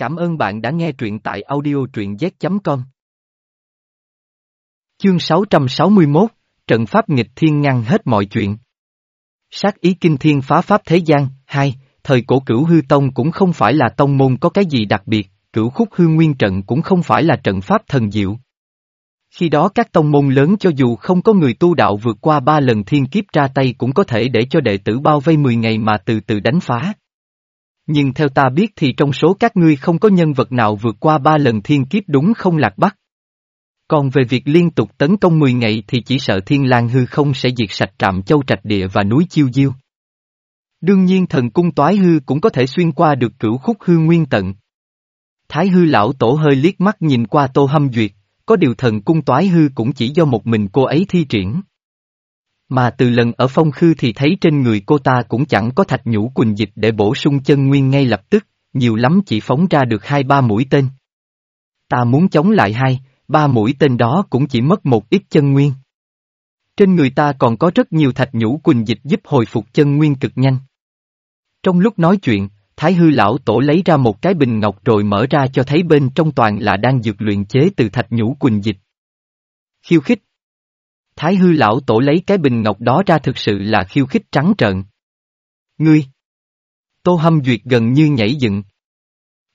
Cảm ơn bạn đã nghe truyện tại audio truyện z.com. Chương 661, Trận Pháp nghịch thiên ngăn hết mọi chuyện. Sát ý kinh thiên phá pháp thế gian, hai, thời cổ cửu hư tông cũng không phải là tông môn có cái gì đặc biệt, cửu khúc hư nguyên trận cũng không phải là trận pháp thần diệu. Khi đó các tông môn lớn cho dù không có người tu đạo vượt qua ba lần thiên kiếp ra tay cũng có thể để cho đệ tử bao vây 10 ngày mà từ từ đánh phá. Nhưng theo ta biết thì trong số các ngươi không có nhân vật nào vượt qua ba lần thiên kiếp đúng không lạc bắc. Còn về việc liên tục tấn công 10 ngày thì chỉ sợ thiên lang hư không sẽ diệt sạch trạm châu trạch địa và núi chiêu diêu. Đương nhiên thần cung toái hư cũng có thể xuyên qua được cửu khúc hư nguyên tận. Thái hư lão tổ hơi liếc mắt nhìn qua tô hâm duyệt, có điều thần cung toái hư cũng chỉ do một mình cô ấy thi triển. Mà từ lần ở phong khư thì thấy trên người cô ta cũng chẳng có thạch nhũ quỳnh dịch để bổ sung chân nguyên ngay lập tức, nhiều lắm chỉ phóng ra được hai ba mũi tên. Ta muốn chống lại hai, ba mũi tên đó cũng chỉ mất một ít chân nguyên. Trên người ta còn có rất nhiều thạch nhũ quỳnh dịch giúp hồi phục chân nguyên cực nhanh. Trong lúc nói chuyện, Thái hư lão tổ lấy ra một cái bình ngọc rồi mở ra cho thấy bên trong toàn là đang dược luyện chế từ thạch nhũ quỳnh dịch. Khiêu khích Thái hư lão tổ lấy cái bình ngọc đó ra thực sự là khiêu khích trắng trợn. Ngươi! Tô hâm duyệt gần như nhảy dựng.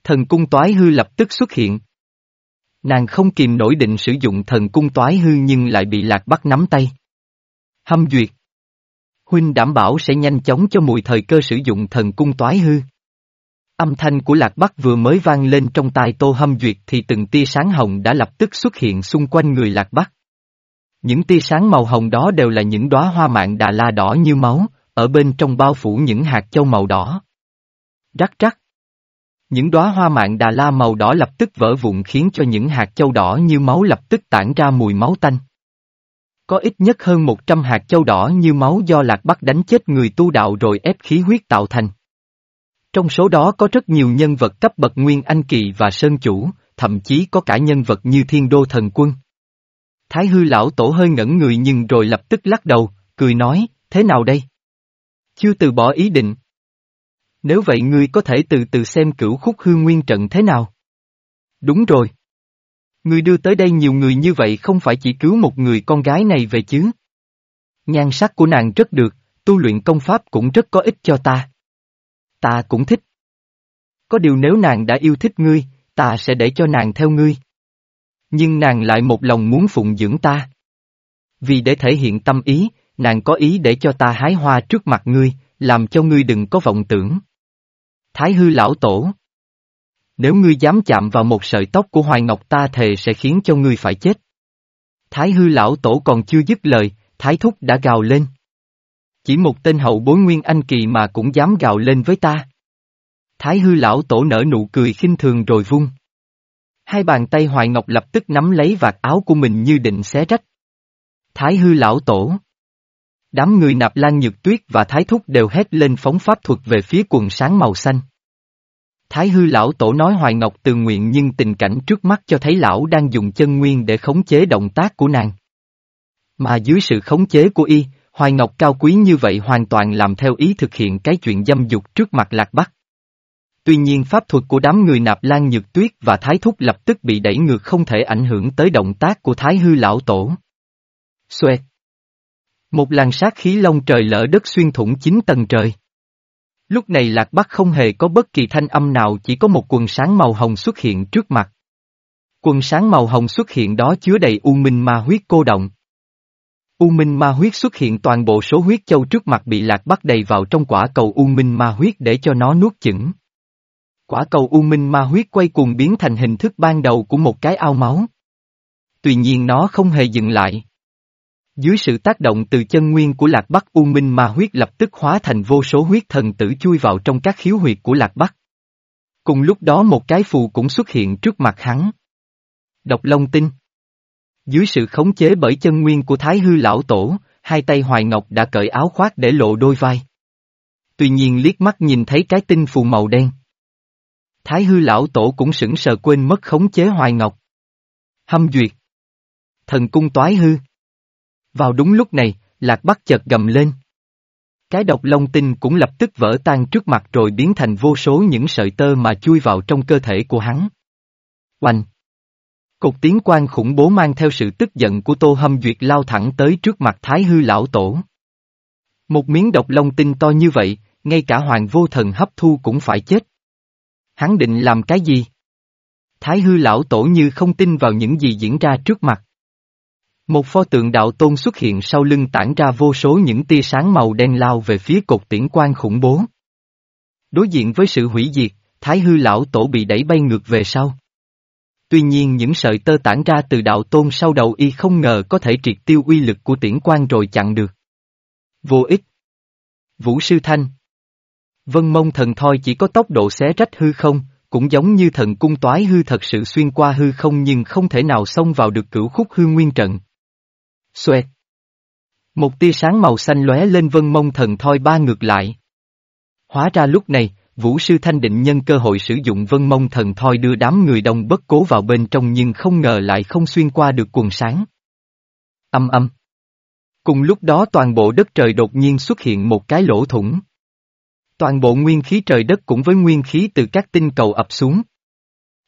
Thần cung toái hư lập tức xuất hiện. Nàng không kìm nổi định sử dụng thần cung toái hư nhưng lại bị lạc bắt nắm tay. Hâm duyệt! Huynh đảm bảo sẽ nhanh chóng cho mùi thời cơ sử dụng thần cung toái hư. Âm thanh của lạc bắc vừa mới vang lên trong tai tô hâm duyệt thì từng tia sáng hồng đã lập tức xuất hiện xung quanh người lạc bắc. Những tia sáng màu hồng đó đều là những đóa hoa mạng đà la đỏ như máu, ở bên trong bao phủ những hạt châu màu đỏ. Rắc rắc. Những đóa hoa mạng đà la màu đỏ lập tức vỡ vụn khiến cho những hạt châu đỏ như máu lập tức tản ra mùi máu tanh. Có ít nhất hơn 100 hạt châu đỏ như máu do lạc bắc đánh chết người tu đạo rồi ép khí huyết tạo thành. Trong số đó có rất nhiều nhân vật cấp bậc Nguyên Anh Kỳ và Sơn Chủ, thậm chí có cả nhân vật như Thiên Đô Thần Quân. Thái hư lão tổ hơi ngẩn người nhưng rồi lập tức lắc đầu, cười nói, thế nào đây? Chưa từ bỏ ý định. Nếu vậy ngươi có thể từ từ xem cửu khúc hư nguyên trận thế nào? Đúng rồi. Ngươi đưa tới đây nhiều người như vậy không phải chỉ cứu một người con gái này về chứ? Nhan sắc của nàng rất được, tu luyện công pháp cũng rất có ích cho ta. Ta cũng thích. Có điều nếu nàng đã yêu thích ngươi, ta sẽ để cho nàng theo ngươi. Nhưng nàng lại một lòng muốn phụng dưỡng ta. Vì để thể hiện tâm ý, nàng có ý để cho ta hái hoa trước mặt ngươi, làm cho ngươi đừng có vọng tưởng. Thái hư lão tổ. Nếu ngươi dám chạm vào một sợi tóc của Hoài Ngọc ta thề sẽ khiến cho ngươi phải chết. Thái hư lão tổ còn chưa dứt lời, Thái thúc đã gào lên. Chỉ một tên hậu bối nguyên anh kỳ mà cũng dám gào lên với ta. Thái hư lão tổ nở nụ cười khinh thường rồi vung. Hai bàn tay Hoài Ngọc lập tức nắm lấy vạt áo của mình như định xé rách. Thái hư lão tổ. Đám người nạp lan nhược tuyết và thái thúc đều hét lên phóng pháp thuật về phía quần sáng màu xanh. Thái hư lão tổ nói Hoài Ngọc từ nguyện nhưng tình cảnh trước mắt cho thấy lão đang dùng chân nguyên để khống chế động tác của nàng. Mà dưới sự khống chế của y, Hoài Ngọc cao quý như vậy hoàn toàn làm theo ý thực hiện cái chuyện dâm dục trước mặt Lạc Bắc. Tuy nhiên pháp thuật của đám người nạp lan nhược tuyết và thái thúc lập tức bị đẩy ngược không thể ảnh hưởng tới động tác của thái hư lão tổ. Xoẹt. Một làn sát khí long trời lỡ đất xuyên thủng chín tầng trời. Lúc này lạc bắc không hề có bất kỳ thanh âm nào, chỉ có một quần sáng màu hồng xuất hiện trước mặt. Quần sáng màu hồng xuất hiện đó chứa đầy u minh ma huyết cô động. U minh ma huyết xuất hiện toàn bộ số huyết châu trước mặt bị lạc bắc đầy vào trong quả cầu u minh ma huyết để cho nó nuốt chửng. Quả cầu U Minh ma huyết quay cuồng biến thành hình thức ban đầu của một cái ao máu. Tuy nhiên nó không hề dừng lại. Dưới sự tác động từ chân nguyên của Lạc Bắc U Minh ma huyết lập tức hóa thành vô số huyết thần tử chui vào trong các khiếu huyệt của Lạc Bắc. Cùng lúc đó một cái phù cũng xuất hiện trước mặt hắn. Độc Long Tinh Dưới sự khống chế bởi chân nguyên của Thái Hư Lão Tổ, hai tay Hoài Ngọc đã cởi áo khoác để lộ đôi vai. Tuy nhiên liếc mắt nhìn thấy cái tinh phù màu đen. Thái hư lão tổ cũng sững sờ quên mất khống chế hoài ngọc. Hâm duyệt. Thần cung toái hư. Vào đúng lúc này, lạc bắc chợt gầm lên. Cái độc long tinh cũng lập tức vỡ tan trước mặt rồi biến thành vô số những sợi tơ mà chui vào trong cơ thể của hắn. Oanh! Cột tiếng quan khủng bố mang theo sự tức giận của Tô Hâm Duyệt lao thẳng tới trước mặt Thái Hư Lão Tổ. Một miếng độc long tinh to như vậy, ngay cả hoàng vô thần hấp thu cũng phải chết. Hắn định làm cái gì? Thái Hư Lão Tổ như không tin vào những gì diễn ra trước mặt. Một pho tượng đạo tôn xuất hiện sau lưng tản ra vô số những tia sáng màu đen lao về phía cột tiễn quan khủng bố. Đối diện với sự hủy diệt, Thái Hư Lão Tổ bị đẩy bay ngược về sau. Tuy nhiên những sợi tơ tản ra từ đạo tôn sau đầu y không ngờ có thể triệt tiêu uy lực của tiễn quan rồi chặn được. Vô ích. Vũ Sư Thanh Vân mông thần thoi chỉ có tốc độ xé rách hư không, cũng giống như thần cung toái hư thật sự xuyên qua hư không nhưng không thể nào xông vào được cửu khúc hư nguyên trận. Xoẹt. Một tia sáng màu xanh lóe lên vân mông thần thoi ba ngược lại. Hóa ra lúc này, Vũ Sư Thanh định nhân cơ hội sử dụng vân mông thần thoi đưa đám người đông bất cố vào bên trong nhưng không ngờ lại không xuyên qua được quần sáng. Âm âm. Cùng lúc đó toàn bộ đất trời đột nhiên xuất hiện một cái lỗ thủng. Toàn bộ nguyên khí trời đất cũng với nguyên khí từ các tinh cầu ập xuống.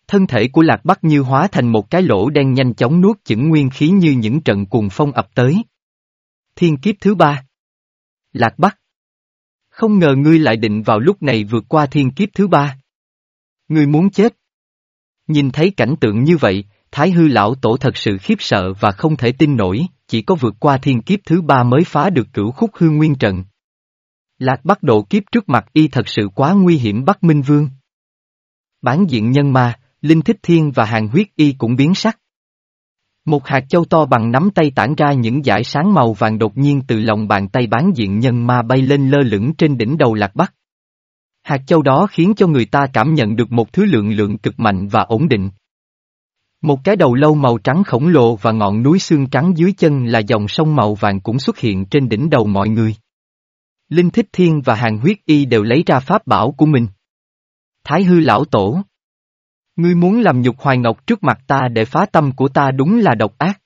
Thân thể của Lạc Bắc như hóa thành một cái lỗ đen nhanh chóng nuốt chửng nguyên khí như những trận cuồng phong ập tới. Thiên kiếp thứ ba. Lạc Bắc. Không ngờ ngươi lại định vào lúc này vượt qua thiên kiếp thứ ba. Ngươi muốn chết. Nhìn thấy cảnh tượng như vậy, Thái hư lão tổ thật sự khiếp sợ và không thể tin nổi, chỉ có vượt qua thiên kiếp thứ ba mới phá được cửu khúc hư nguyên trận. Lạc Bắc độ kiếp trước mặt y thật sự quá nguy hiểm Bắc Minh Vương. Bán diện nhân ma, Linh Thích Thiên và Hàng Huyết Y cũng biến sắc. Một hạt châu to bằng nắm tay tản ra những dải sáng màu vàng đột nhiên từ lòng bàn tay bán diện nhân ma bay lên lơ lửng trên đỉnh đầu Lạc Bắc. Hạt châu đó khiến cho người ta cảm nhận được một thứ lượng lượng cực mạnh và ổn định. Một cái đầu lâu màu trắng khổng lồ và ngọn núi xương trắng dưới chân là dòng sông màu vàng cũng xuất hiện trên đỉnh đầu mọi người. Linh Thích Thiên và Hàng Huyết Y đều lấy ra pháp bảo của mình. Thái hư lão tổ. Ngươi muốn làm nhục hoài ngọc trước mặt ta để phá tâm của ta đúng là độc ác.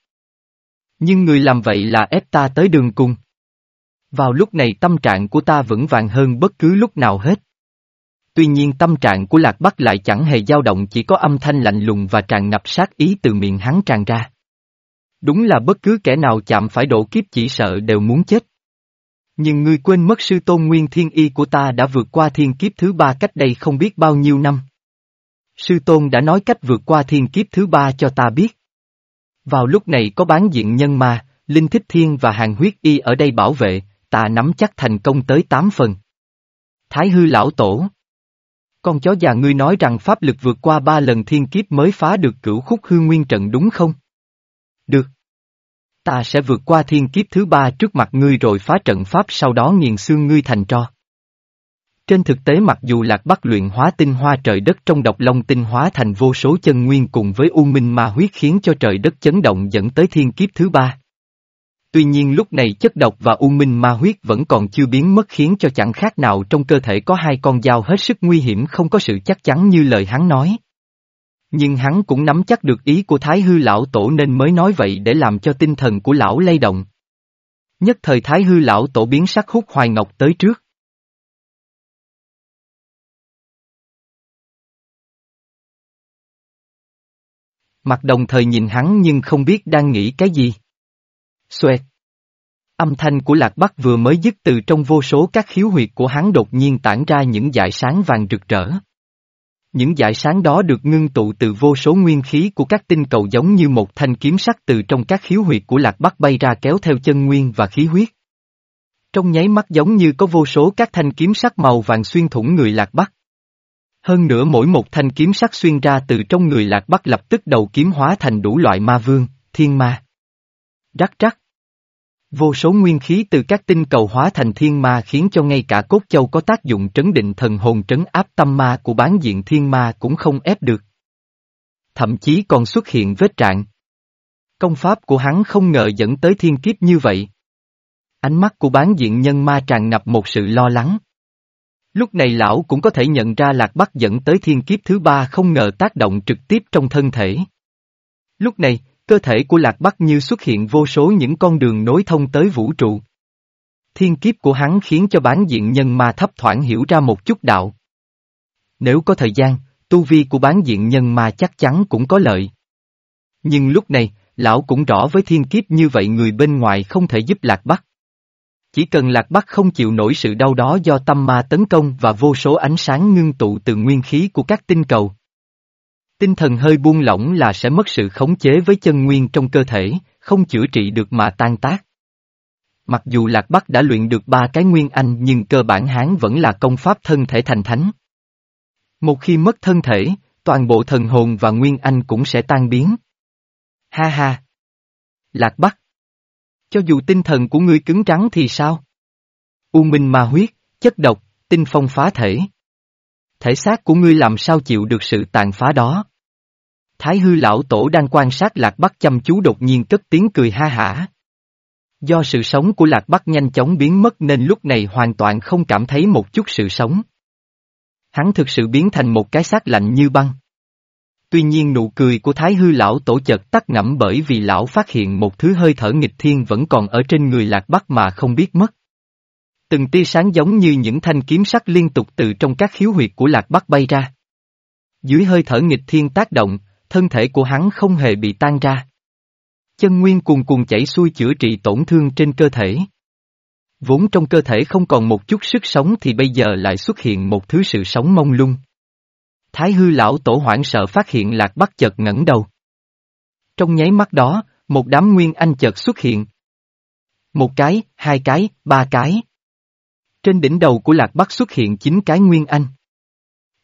Nhưng người làm vậy là ép ta tới đường cùng. Vào lúc này tâm trạng của ta vững vàng hơn bất cứ lúc nào hết. Tuy nhiên tâm trạng của Lạc Bắc lại chẳng hề dao động, chỉ có âm thanh lạnh lùng và tràn ngập sát ý từ miệng hắn tràn ra. Đúng là bất cứ kẻ nào chạm phải độ kiếp chỉ sợ đều muốn chết. Nhưng ngươi quên mất sư tôn nguyên thiên y của ta đã vượt qua thiên kiếp thứ ba cách đây không biết bao nhiêu năm. Sư tôn đã nói cách vượt qua thiên kiếp thứ ba cho ta biết. Vào lúc này có bán diện nhân ma, Linh Thích Thiên và Hàng Huyết Y ở đây bảo vệ, ta nắm chắc thành công tới tám phần. Thái hư lão tổ. Con chó già ngươi nói rằng pháp lực vượt qua ba lần thiên kiếp mới phá được cửu khúc hư nguyên trận đúng không? Được. Ta sẽ vượt qua thiên kiếp thứ ba trước mặt ngươi rồi phá trận pháp sau đó nghiền xương ngươi thành tro. Trên thực tế mặc dù Lạc Bắc luyện hóa tinh hoa trời đất trong độc long tinh hóa thành vô số chân nguyên cùng với u minh ma huyết khiến cho trời đất chấn động dẫn tới thiên kiếp thứ ba. Tuy nhiên lúc này chất độc và u minh ma huyết vẫn còn chưa biến mất khiến cho chẳng khác nào trong cơ thể có hai con dao hết sức nguy hiểm không có sự chắc chắn như lời hắn nói. Nhưng hắn cũng nắm chắc được ý của Thái Hư Lão Tổ nên mới nói vậy để làm cho tinh thần của Lão lay động. Nhất thời Thái Hư Lão Tổ biến sắc hút Hoài Ngọc tới trước. Mặt đồng thời nhìn hắn nhưng không biết đang nghĩ cái gì. Xoẹt. Âm thanh của Lạc Bắc vừa mới dứt từ trong vô số các khiếu huyệt của hắn đột nhiên tản ra những dải sáng vàng rực rỡ. Những dải sáng đó được ngưng tụ từ vô số nguyên khí của các tinh cầu giống như một thanh kiếm sắc từ trong các khiếu huyệt của Lạc Bắc bay ra kéo theo chân nguyên và khí huyết. Trong nháy mắt giống như có vô số các thanh kiếm sắc màu vàng xuyên thủng người Lạc Bắc. Hơn nữa mỗi một thanh kiếm sắc xuyên ra từ trong người Lạc Bắc lập tức đầu kiếm hóa thành đủ loại ma vương, thiên ma. Rắc rắc. Vô số nguyên khí từ các tinh cầu hóa thành thiên ma khiến cho ngay cả cốt châu có tác dụng trấn định thần hồn trấn áp tâm ma của bán diện thiên ma cũng không ép được. Thậm chí còn xuất hiện vết trạng. Công pháp của hắn không ngờ dẫn tới thiên kiếp như vậy. Ánh mắt của bán diện nhân ma tràn ngập một sự lo lắng. Lúc này lão cũng có thể nhận ra lạc bắc dẫn tới thiên kiếp thứ ba không ngờ tác động trực tiếp trong thân thể. Lúc này, cơ thể của Lạc Bắc như xuất hiện vô số những con đường nối thông tới vũ trụ. Thiên kiếp của hắn khiến cho bán diện nhân ma thấp thoảng hiểu ra một chút đạo. Nếu có thời gian, tu vi của bán diện nhân ma chắc chắn cũng có lợi. Nhưng lúc này, lão cũng rõ với thiên kiếp như vậy người bên ngoài không thể giúp Lạc Bắc. Chỉ cần Lạc Bắc không chịu nổi sự đau đó do tâm ma tấn công và vô số ánh sáng ngưng tụ từ nguyên khí của các tinh cầu. Tinh thần hơi buông lỏng là sẽ mất sự khống chế với chân nguyên trong cơ thể, không chữa trị được mà tan tác. Mặc dù Lạc Bắc đã luyện được ba cái nguyên anh nhưng cơ bản hán vẫn là công pháp thân thể thành thánh. Một khi mất thân thể, toàn bộ thần hồn và nguyên anh cũng sẽ tan biến. Ha ha! Lạc Bắc! Cho dù tinh thần của ngươi cứng trắng thì sao? U minh ma huyết, chất độc, tinh phong phá thể. Thể xác của ngươi làm sao chịu được sự tàn phá đó? Thái hư lão tổ đang quan sát Lạc Bắc chăm chú đột nhiên cất tiếng cười ha hả. Do sự sống của Lạc Bắc nhanh chóng biến mất nên lúc này hoàn toàn không cảm thấy một chút sự sống. Hắn thực sự biến thành một cái xác lạnh như băng. Tuy nhiên nụ cười của Thái hư lão tổ chợt tắt ngẫm bởi vì lão phát hiện một thứ hơi thở nghịch thiên vẫn còn ở trên người Lạc Bắc mà không biết mất. Từng tia sáng giống như những thanh kiếm sắc liên tục từ trong các khiếu huyệt của Lạc Bắc bay ra. Dưới hơi thở nghịch thiên tác động, thân thể của hắn không hề bị tan ra. Chân nguyên cuồn cuồn chảy xuôi chữa trị tổn thương trên cơ thể. Vốn trong cơ thể không còn một chút sức sống thì bây giờ lại xuất hiện một thứ sự sống mông lung. Thái hư lão tổ hoảng sợ phát hiện lạc bắc chợt ngẩng đầu. Trong nháy mắt đó, một đám nguyên anh chợt xuất hiện. Một cái, hai cái, ba cái. Trên đỉnh đầu của lạc bắc xuất hiện chín cái nguyên anh.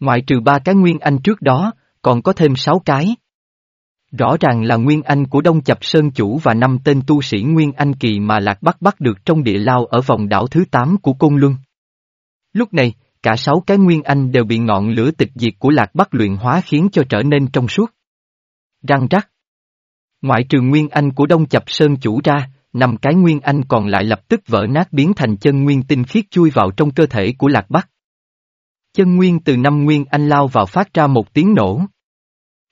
Ngoại trừ ba cái nguyên anh trước đó, còn có thêm sáu cái. Rõ ràng là Nguyên Anh của Đông Chập Sơn Chủ và năm tên tu sĩ Nguyên Anh Kỳ mà Lạc Bắc bắt được trong địa lao ở vòng đảo thứ 8 của Côn Luân. Lúc này, cả sáu cái Nguyên Anh đều bị ngọn lửa tịch diệt của Lạc Bắc luyện hóa khiến cho trở nên trong suốt. Răng rắc. Ngoại trừ Nguyên Anh của Đông Chập Sơn Chủ ra, năm cái Nguyên Anh còn lại lập tức vỡ nát biến thành chân Nguyên tinh khiết chui vào trong cơ thể của Lạc Bắc. Chân Nguyên từ năm Nguyên Anh lao vào phát ra một tiếng nổ.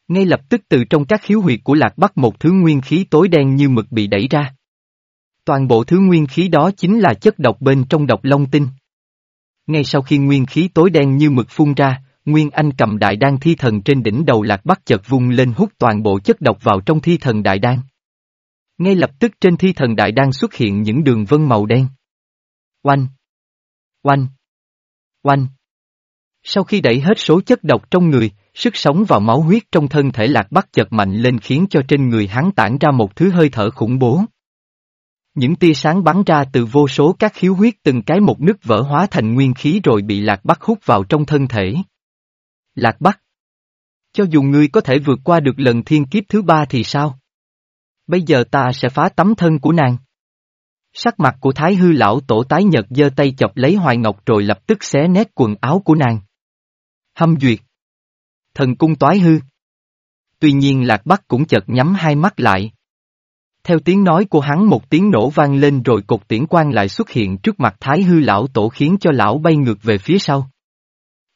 Ngay lập tức từ trong các khiếu huyệt của Lạc Bắc một thứ nguyên khí tối đen như mực bị đẩy ra. Toàn bộ thứ nguyên khí đó chính là chất độc bên trong độc long tinh. Ngay sau khi nguyên khí tối đen như mực phun ra, Nguyên Anh cầm đại đan thi thần trên đỉnh đầu Lạc Bắc chợt vung lên hút toàn bộ chất độc vào trong thi thần đại đan. Ngay lập tức trên thi thần đại đan xuất hiện những đường vân màu đen. Oanh! Oanh! Oanh! Sau khi đẩy hết số chất độc trong người, Sức sống và máu huyết trong thân thể lạc bắc chợt mạnh lên khiến cho trên người hắn tản ra một thứ hơi thở khủng bố. Những tia sáng bắn ra từ vô số các khiếu huyết từng cái một nứt vỡ hóa thành nguyên khí rồi bị lạc bắc hút vào trong thân thể. Lạc bắc. Cho dù ngươi có thể vượt qua được lần thiên kiếp thứ ba thì sao? Bây giờ ta sẽ phá tấm thân của nàng. Sắc mặt của Thái hư lão tổ tái nhật giơ tay chọc lấy hoài ngọc rồi lập tức xé nét quần áo của nàng. Hâm duyệt thần cung toái hư. Tuy nhiên Lạc Bắc cũng chợt nhắm hai mắt lại. Theo tiếng nói của hắn một tiếng nổ vang lên rồi cột tiễn quang lại xuất hiện trước mặt Thái hư lão tổ khiến cho lão bay ngược về phía sau.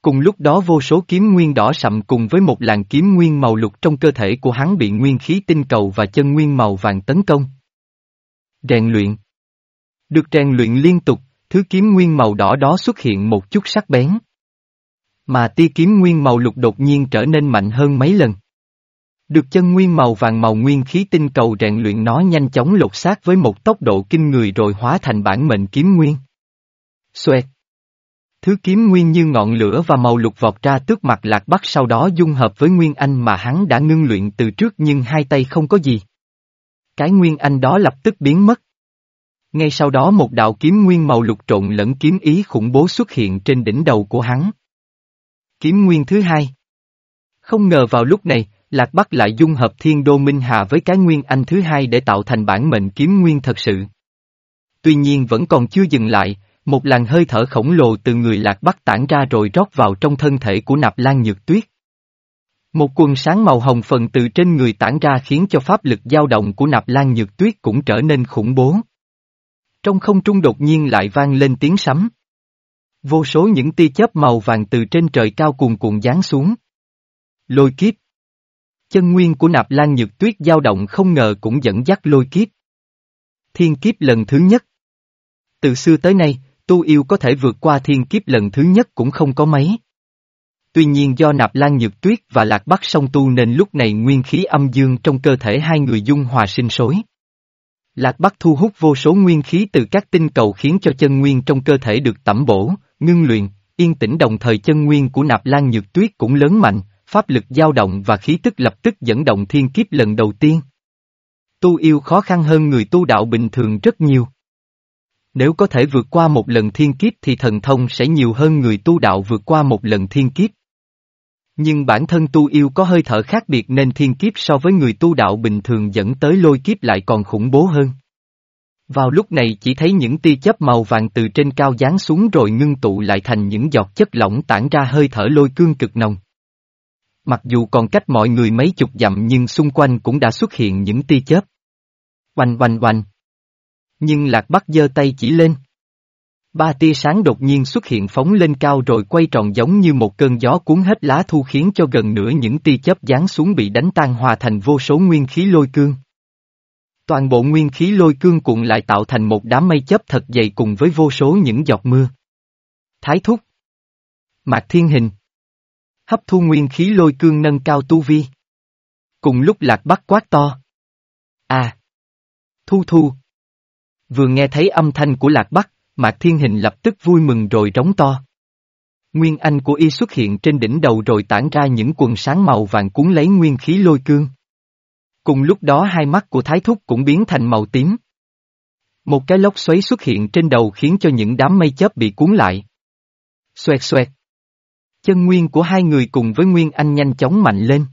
Cùng lúc đó vô số kiếm nguyên đỏ sậm cùng với một làn kiếm nguyên màu lục trong cơ thể của hắn bị nguyên khí tinh cầu và chân nguyên màu vàng tấn công. Rèn luyện Được rèn luyện liên tục, thứ kiếm nguyên màu đỏ đó xuất hiện một chút sắc bén. Mà tia kiếm nguyên màu lục đột nhiên trở nên mạnh hơn mấy lần. Được chân nguyên màu vàng màu nguyên khí tinh cầu rèn luyện nó nhanh chóng lột xác với một tốc độ kinh người rồi hóa thành bản mệnh kiếm nguyên. Xoẹt. Thứ kiếm nguyên như ngọn lửa và màu lục vọt ra tước mặt lạc bắc sau đó dung hợp với nguyên anh mà hắn đã ngưng luyện từ trước nhưng hai tay không có gì. Cái nguyên anh đó lập tức biến mất. Ngay sau đó một đạo kiếm nguyên màu lục trộn lẫn kiếm ý khủng bố xuất hiện trên đỉnh đầu của hắn. Kiếm nguyên thứ hai. Không ngờ vào lúc này, Lạc Bắc lại dung hợp thiên đô minh hà với cái nguyên anh thứ hai để tạo thành bản mệnh kiếm nguyên thật sự. Tuy nhiên vẫn còn chưa dừng lại, một làn hơi thở khổng lồ từ người Lạc Bắc tản ra rồi rót vào trong thân thể của nạp lan nhược tuyết. Một quần sáng màu hồng phần từ trên người tản ra khiến cho pháp lực dao động của nạp lan nhược tuyết cũng trở nên khủng bố. Trong không trung đột nhiên lại vang lên tiếng sấm. Vô số những tia chớp màu vàng từ trên trời cao cuồn cuộn giáng xuống. Lôi kiếp. Chân nguyên của nạp lan nhược tuyết dao động không ngờ cũng dẫn dắt lôi kiếp. Thiên kiếp lần thứ nhất. Từ xưa tới nay, tu yêu có thể vượt qua thiên kiếp lần thứ nhất cũng không có mấy. Tuy nhiên do nạp lan nhược tuyết và lạc bắc song tu nên lúc này nguyên khí âm dương trong cơ thể hai người dung hòa sinh sối. Lạc bắc thu hút vô số nguyên khí từ các tinh cầu khiến cho chân nguyên trong cơ thể được tẩm bổ, ngưng luyện, yên tĩnh đồng thời chân nguyên của nạp lan nhược tuyết cũng lớn mạnh, pháp lực dao động và khí tức lập tức dẫn động thiên kiếp lần đầu tiên. Tu yêu khó khăn hơn người tu đạo bình thường rất nhiều. Nếu có thể vượt qua một lần thiên kiếp thì thần thông sẽ nhiều hơn người tu đạo vượt qua một lần thiên kiếp. Nhưng bản thân tu yêu có hơi thở khác biệt nên thiên kiếp so với người tu đạo bình thường dẫn tới lôi kiếp lại còn khủng bố hơn. Vào lúc này chỉ thấy những tia chớp màu vàng từ trên cao giáng xuống rồi ngưng tụ lại thành những giọt chất lỏng tản ra hơi thở lôi cương cực nồng. Mặc dù còn cách mọi người mấy chục dặm nhưng xung quanh cũng đã xuất hiện những tia chớp. Oanh oanh oanh. Nhưng Lạc Bắc giơ tay chỉ lên. Ba tia sáng đột nhiên xuất hiện phóng lên cao rồi quay tròn giống như một cơn gió cuốn hết lá thu khiến cho gần nửa những tia chớp giáng xuống bị đánh tan hòa thành vô số nguyên khí lôi cương. Toàn bộ nguyên khí lôi cương cuộn lại tạo thành một đám mây chớp thật dày cùng với vô số những giọt mưa. Thái thúc. Mạc thiên hình. Hấp thu nguyên khí lôi cương nâng cao tu vi. Cùng lúc lạc bắt quát to. À. Thu thu. Vừa nghe thấy âm thanh của lạc bắc, Mạc Thiên Hình lập tức vui mừng rồi trống to. Nguyên anh của y xuất hiện trên đỉnh đầu rồi tản ra những quần sáng màu vàng cuốn lấy nguyên khí lôi cương. Cùng lúc đó hai mắt của Thái Thúc cũng biến thành màu tím. Một cái lốc xoáy xuất hiện trên đầu khiến cho những đám mây chớp bị cuốn lại. Xoẹt xoẹt. Chân nguyên của hai người cùng với Nguyên Anh nhanh chóng mạnh lên.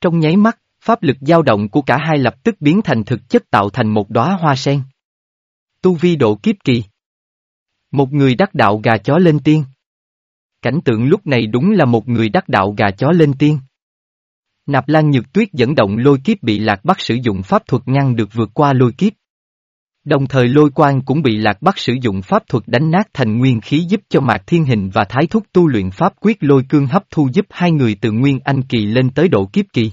Trong nháy mắt, pháp lực dao động của cả hai lập tức biến thành thực chất tạo thành một đóa hoa sen. Tu vi độ kiếp kỳ. Một người đắc đạo gà chó lên tiên. Cảnh tượng lúc này đúng là một người đắc đạo gà chó lên tiên. Nạp Lan Nhược Tuyết dẫn động lôi kiếp bị Lạc Bắc sử dụng pháp thuật ngăn được vượt qua lôi kiếp. Đồng thời lôi quang cũng bị Lạc Bắc sử dụng pháp thuật đánh nát thành nguyên khí giúp cho Mạc Thiên Hình và Thái Thúc tu luyện pháp quyết lôi cương hấp thu giúp hai người từ nguyên anh kỳ lên tới độ kiếp kỳ.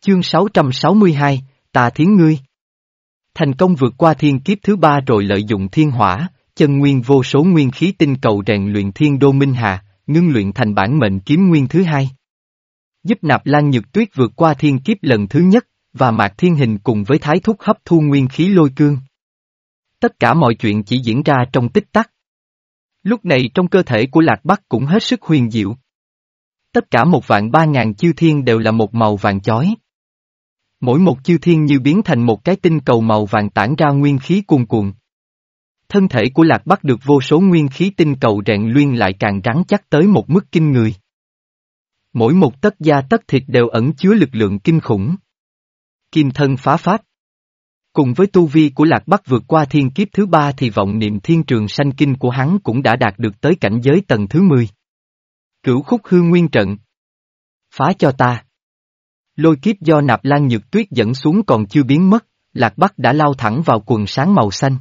Chương 662, Tà Thiến Ngươi Thành công vượt qua thiên kiếp thứ ba rồi lợi dụng thiên hỏa, chân nguyên vô số nguyên khí tinh cầu rèn luyện thiên đô minh hà, ngưng luyện thành bản mệnh kiếm nguyên thứ hai. Giúp nạp lan nhược tuyết vượt qua thiên kiếp lần thứ nhất, và mạc thiên hình cùng với thái thúc hấp thu nguyên khí lôi cương. Tất cả mọi chuyện chỉ diễn ra trong tích tắc. Lúc này trong cơ thể của Lạc Bắc cũng hết sức huyền diệu. Tất cả một vạn ba ngàn chư thiên đều là một màu vàng chói. Mỗi một chư thiên như biến thành một cái tinh cầu màu vàng tản ra nguyên khí cuồn cuộn. Thân thể của Lạc Bắc được vô số nguyên khí tinh cầu rèn luyện lại càng rắn chắc tới một mức kinh người. Mỗi một tất da tất thịt đều ẩn chứa lực lượng kinh khủng. Kim thân phá pháp. Cùng với tu vi của Lạc Bắc vượt qua thiên kiếp thứ ba thì vọng niệm thiên trường sanh kinh của hắn cũng đã đạt được tới cảnh giới tầng thứ 10. Cửu khúc hư nguyên trận. Phá cho ta. Lôi kiếp do nạp lan nhược tuyết dẫn xuống còn chưa biến mất, Lạc Bắc đã lao thẳng vào quần sáng màu xanh.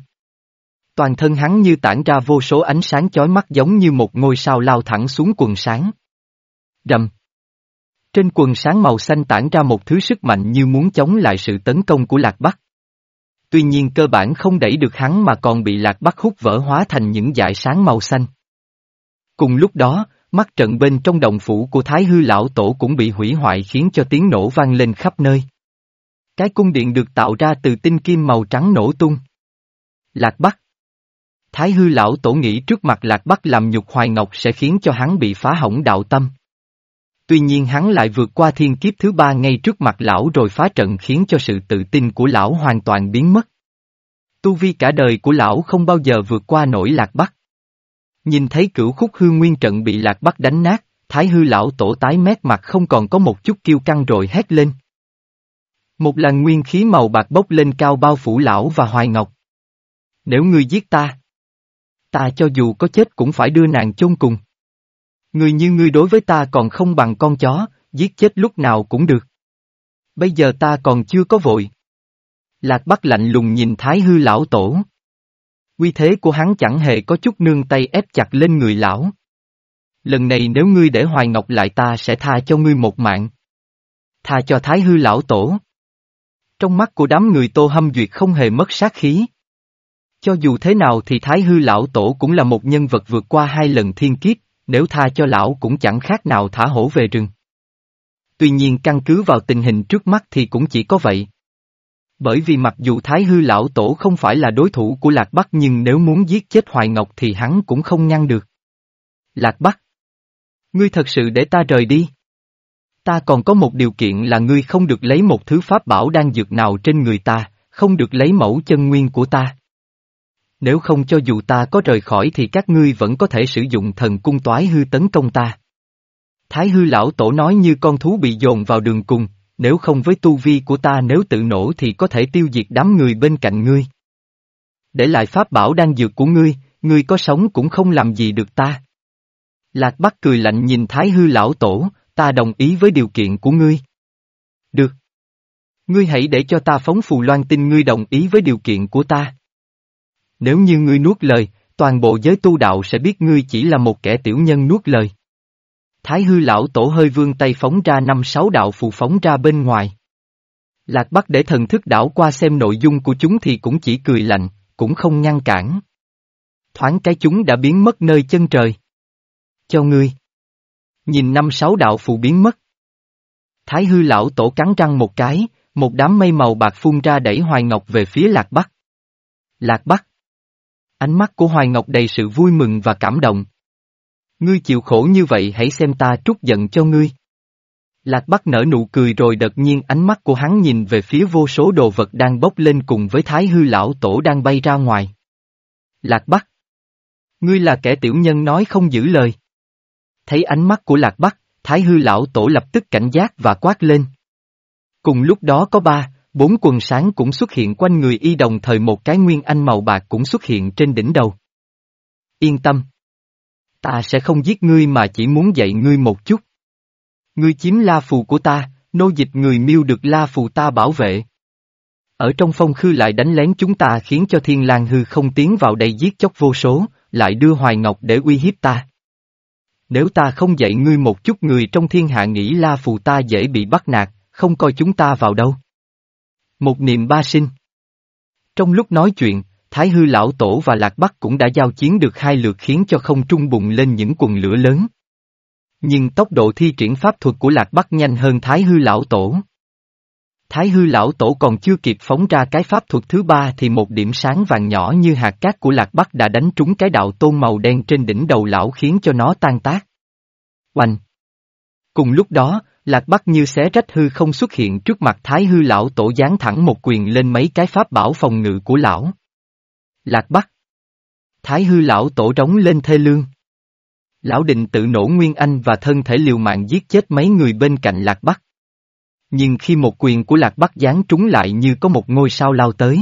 Toàn thân hắn như tản ra vô số ánh sáng chói mắt giống như một ngôi sao lao thẳng xuống quần sáng. Rầm. Trên quần sáng màu xanh tản ra một thứ sức mạnh như muốn chống lại sự tấn công của Lạc Bắc. Tuy nhiên cơ bản không đẩy được hắn mà còn bị Lạc Bắc hút vỡ hóa thành những dải sáng màu xanh. Cùng lúc đó, mắt trận bên trong đồng phủ của Thái Hư Lão Tổ cũng bị hủy hoại khiến cho tiếng nổ vang lên khắp nơi. Cái cung điện được tạo ra từ tinh kim màu trắng nổ tung. Lạc Bắc Thái Hư Lão Tổ nghĩ trước mặt Lạc Bắc làm nhục Hoài Ngọc sẽ khiến cho hắn bị phá hỏng đạo tâm. Tuy nhiên hắn lại vượt qua thiên kiếp thứ ba ngay trước mặt lão rồi phá trận khiến cho sự tự tin của lão hoàn toàn biến mất. Tu vi cả đời của lão không bao giờ vượt qua nổi Lạc Bắc. Nhìn thấy cửu khúc hư nguyên trận bị lạc bắc đánh nát, thái hư lão tổ tái mét mặt không còn có một chút kiêu căng rồi hét lên. Một làn nguyên khí màu bạc bốc lên cao bao phủ lão và hoài ngọc. Nếu ngươi giết ta, ta cho dù có chết cũng phải đưa nàng chôn cùng. Người như ngươi đối với ta còn không bằng con chó, giết chết lúc nào cũng được. Bây giờ ta còn chưa có vội. Lạc Bắc lạnh lùng nhìn Thái Hư lão tổ. Quy thế của hắn chẳng hề có chút nương tay ép chặt lên người lão. Lần này nếu ngươi để Hoài Ngọc lại ta sẽ tha cho ngươi một mạng. Tha cho Thái Hư lão tổ. Trong mắt của đám người Tô Hâm Duyệt không hề mất sát khí. Cho dù thế nào thì Thái Hư lão tổ cũng là một nhân vật vượt qua hai lần thiên kiếp, nếu tha cho lão cũng chẳng khác nào thả hổ về rừng. Tuy nhiên căn cứ vào tình hình trước mắt thì cũng chỉ có vậy. Bởi vì mặc dù Thái Hư lão tổ không phải là đối thủ của Lạc Bắc nhưng nếu muốn giết chết Hoài Ngọc thì hắn cũng không ngăn được. Lạc Bắc. Ngươi thật sự để ta rời đi. Ta còn có một điều kiện là ngươi không được lấy một thứ pháp bảo đang dược nào trên người ta, không được lấy mẫu chân nguyên của ta. Nếu không cho dù ta có rời khỏi thì các ngươi vẫn có thể sử dụng thần cung toái hư tấn công ta. Thái hư lão tổ nói như con thú bị dồn vào đường cùng, nếu không với tu vi của ta nếu tự nổ thì có thể tiêu diệt đám người bên cạnh ngươi. Để lại pháp bảo đang dược của ngươi, ngươi có sống cũng không làm gì được ta. Lạc Bắc cười lạnh nhìn Thái hư lão tổ, ta đồng ý với điều kiện của ngươi. Được. Ngươi hãy để cho ta phóng phù loan tin ngươi đồng ý với điều kiện của ta. Nếu như ngươi nuốt lời, toàn bộ giới tu đạo sẽ biết ngươi chỉ là một kẻ tiểu nhân nuốt lời. Thái hư lão tổ hơi vương tay phóng ra năm sáu đạo phù phóng ra bên ngoài. Lạc Bắc để thần thức đảo qua xem nội dung của chúng thì cũng chỉ cười lạnh, cũng không ngăn cản. Thoáng cái chúng đã biến mất nơi chân trời. Cho ngươi. Nhìn năm sáu đạo phù biến mất. Thái hư lão tổ cắn răng một cái, một đám mây màu bạc phun ra đẩy Hoài Ngọc về phía Lạc Bắc. Lạc Bắc. Ánh mắt của Hoài Ngọc đầy sự vui mừng và cảm động. Ngươi chịu khổ như vậy hãy xem ta trút giận cho ngươi. Lạc Bắc nở nụ cười rồi đột nhiên ánh mắt của hắn nhìn về phía vô số đồ vật đang bốc lên cùng với Thái Hư Lão Tổ đang bay ra ngoài. Lạc Bắc. Ngươi là kẻ tiểu nhân nói không giữ lời. Thấy ánh mắt của Lạc Bắc, Thái Hư Lão Tổ lập tức cảnh giác và quát lên. Cùng lúc đó có ba, bốn quần sáng cũng xuất hiện quanh người y đồng thời một cái nguyên anh màu bạc cũng xuất hiện trên đỉnh đầu. Yên tâm. Ta sẽ không giết ngươi mà chỉ muốn dạy ngươi một chút. Ngươi chiếm la phù của ta, nô dịch người miêu được la phù ta bảo vệ. Ở trong phong khư lại đánh lén chúng ta khiến cho thiên lang hư không tiến vào đây giết chóc vô số, lại đưa hoài ngọc để uy hiếp ta. Nếu ta không dạy ngươi một chút người trong thiên hạ nghĩ la phù ta dễ bị bắt nạt, không coi chúng ta vào đâu. Một niệm ba sinh. Trong lúc nói chuyện, Thái hư lão tổ và lạc bắc cũng đã giao chiến được hai lượt khiến cho không trung bùng lên những quần lửa lớn. Nhưng tốc độ thi triển pháp thuật của lạc bắc nhanh hơn thái hư lão tổ. Thái hư lão tổ còn chưa kịp phóng ra cái pháp thuật thứ ba thì một điểm sáng vàng nhỏ như hạt cát của lạc bắc đã đánh trúng cái đạo tôn màu đen trên đỉnh đầu lão khiến cho nó tan tác. Oanh! Cùng lúc đó, lạc bắc như xé rách hư không xuất hiện trước mặt thái hư lão tổ giáng thẳng một quyền lên mấy cái pháp bảo phòng ngự của lão. Lạc Bắc. Thái hư lão tổ trống lên thê lương. Lão định tự nổ Nguyên Anh và thân thể liều mạng giết chết mấy người bên cạnh Lạc Bắc. Nhưng khi một quyền của Lạc Bắc giáng trúng lại như có một ngôi sao lao tới.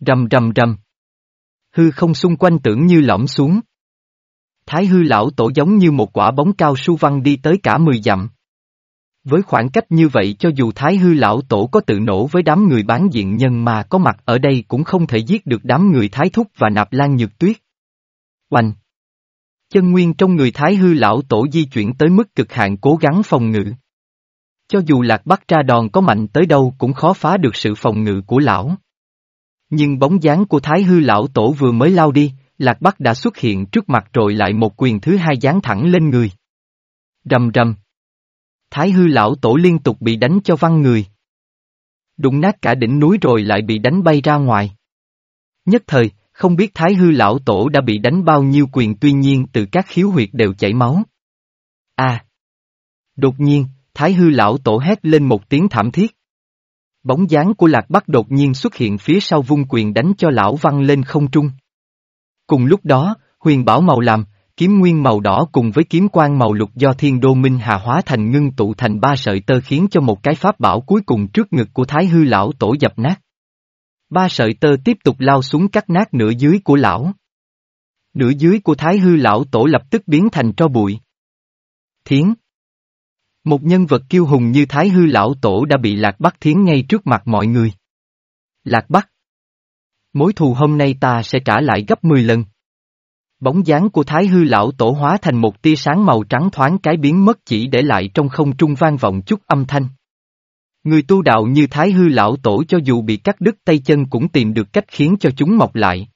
Rầm rầm rầm. Hư không xung quanh tưởng như lõm xuống. Thái hư lão tổ giống như một quả bóng cao su văng đi tới cả mười dặm. Với khoảng cách như vậy cho dù Thái Hư Lão Tổ có tự nổ với đám người bán diện nhân mà có mặt ở đây cũng không thể giết được đám người Thái Thúc và Nạp Lan Nhược Tuyết. Oanh! Chân nguyên trong người Thái Hư Lão Tổ di chuyển tới mức cực hạn cố gắng phòng ngự. Cho dù Lạc Bắc ra đòn có mạnh tới đâu cũng khó phá được sự phòng ngự của lão. Nhưng bóng dáng của Thái Hư Lão Tổ vừa mới lao đi, Lạc Bắc đã xuất hiện trước mặt rồi lại một quyền thứ hai giáng thẳng lên người. Rầm rầm. Thái hư lão tổ liên tục bị đánh cho văng người. Đụng nát cả đỉnh núi rồi lại bị đánh bay ra ngoài. Nhất thời, không biết thái hư lão tổ đã bị đánh bao nhiêu quyền tuy nhiên từ các khiếu huyệt đều chảy máu. À! Đột nhiên, thái hư lão tổ hét lên một tiếng thảm thiết. Bóng dáng của lạc bắc đột nhiên xuất hiện phía sau vung quyền đánh cho lão văng lên không trung. Cùng lúc đó, huyền bảo màu làm, Kiếm nguyên màu đỏ cùng với kiếm quang màu lục do thiên đô minh hà hóa thành ngưng tụ thành ba sợi tơ khiến cho một cái pháp bảo cuối cùng trước ngực của thái hư lão tổ dập nát. Ba sợi tơ tiếp tục lao xuống cắt nát nửa dưới của lão. Nửa dưới của thái hư lão tổ lập tức biến thành tro bụi. Thiến Một nhân vật kiêu hùng như thái hư lão tổ đã bị lạc bắc thiến ngay trước mặt mọi người. Lạc bắc Mối thù hôm nay ta sẽ trả lại gấp 10 lần. Bóng dáng của Thái Hư lão tổ hóa thành một tia sáng màu trắng thoáng cái biến mất chỉ để lại trong không trung vang vọng chút âm thanh. Người tu đạo như Thái Hư Lão Tổ cho dù bị cắt đứt tay chân cũng tìm được cách khiến cho chúng mọc lại.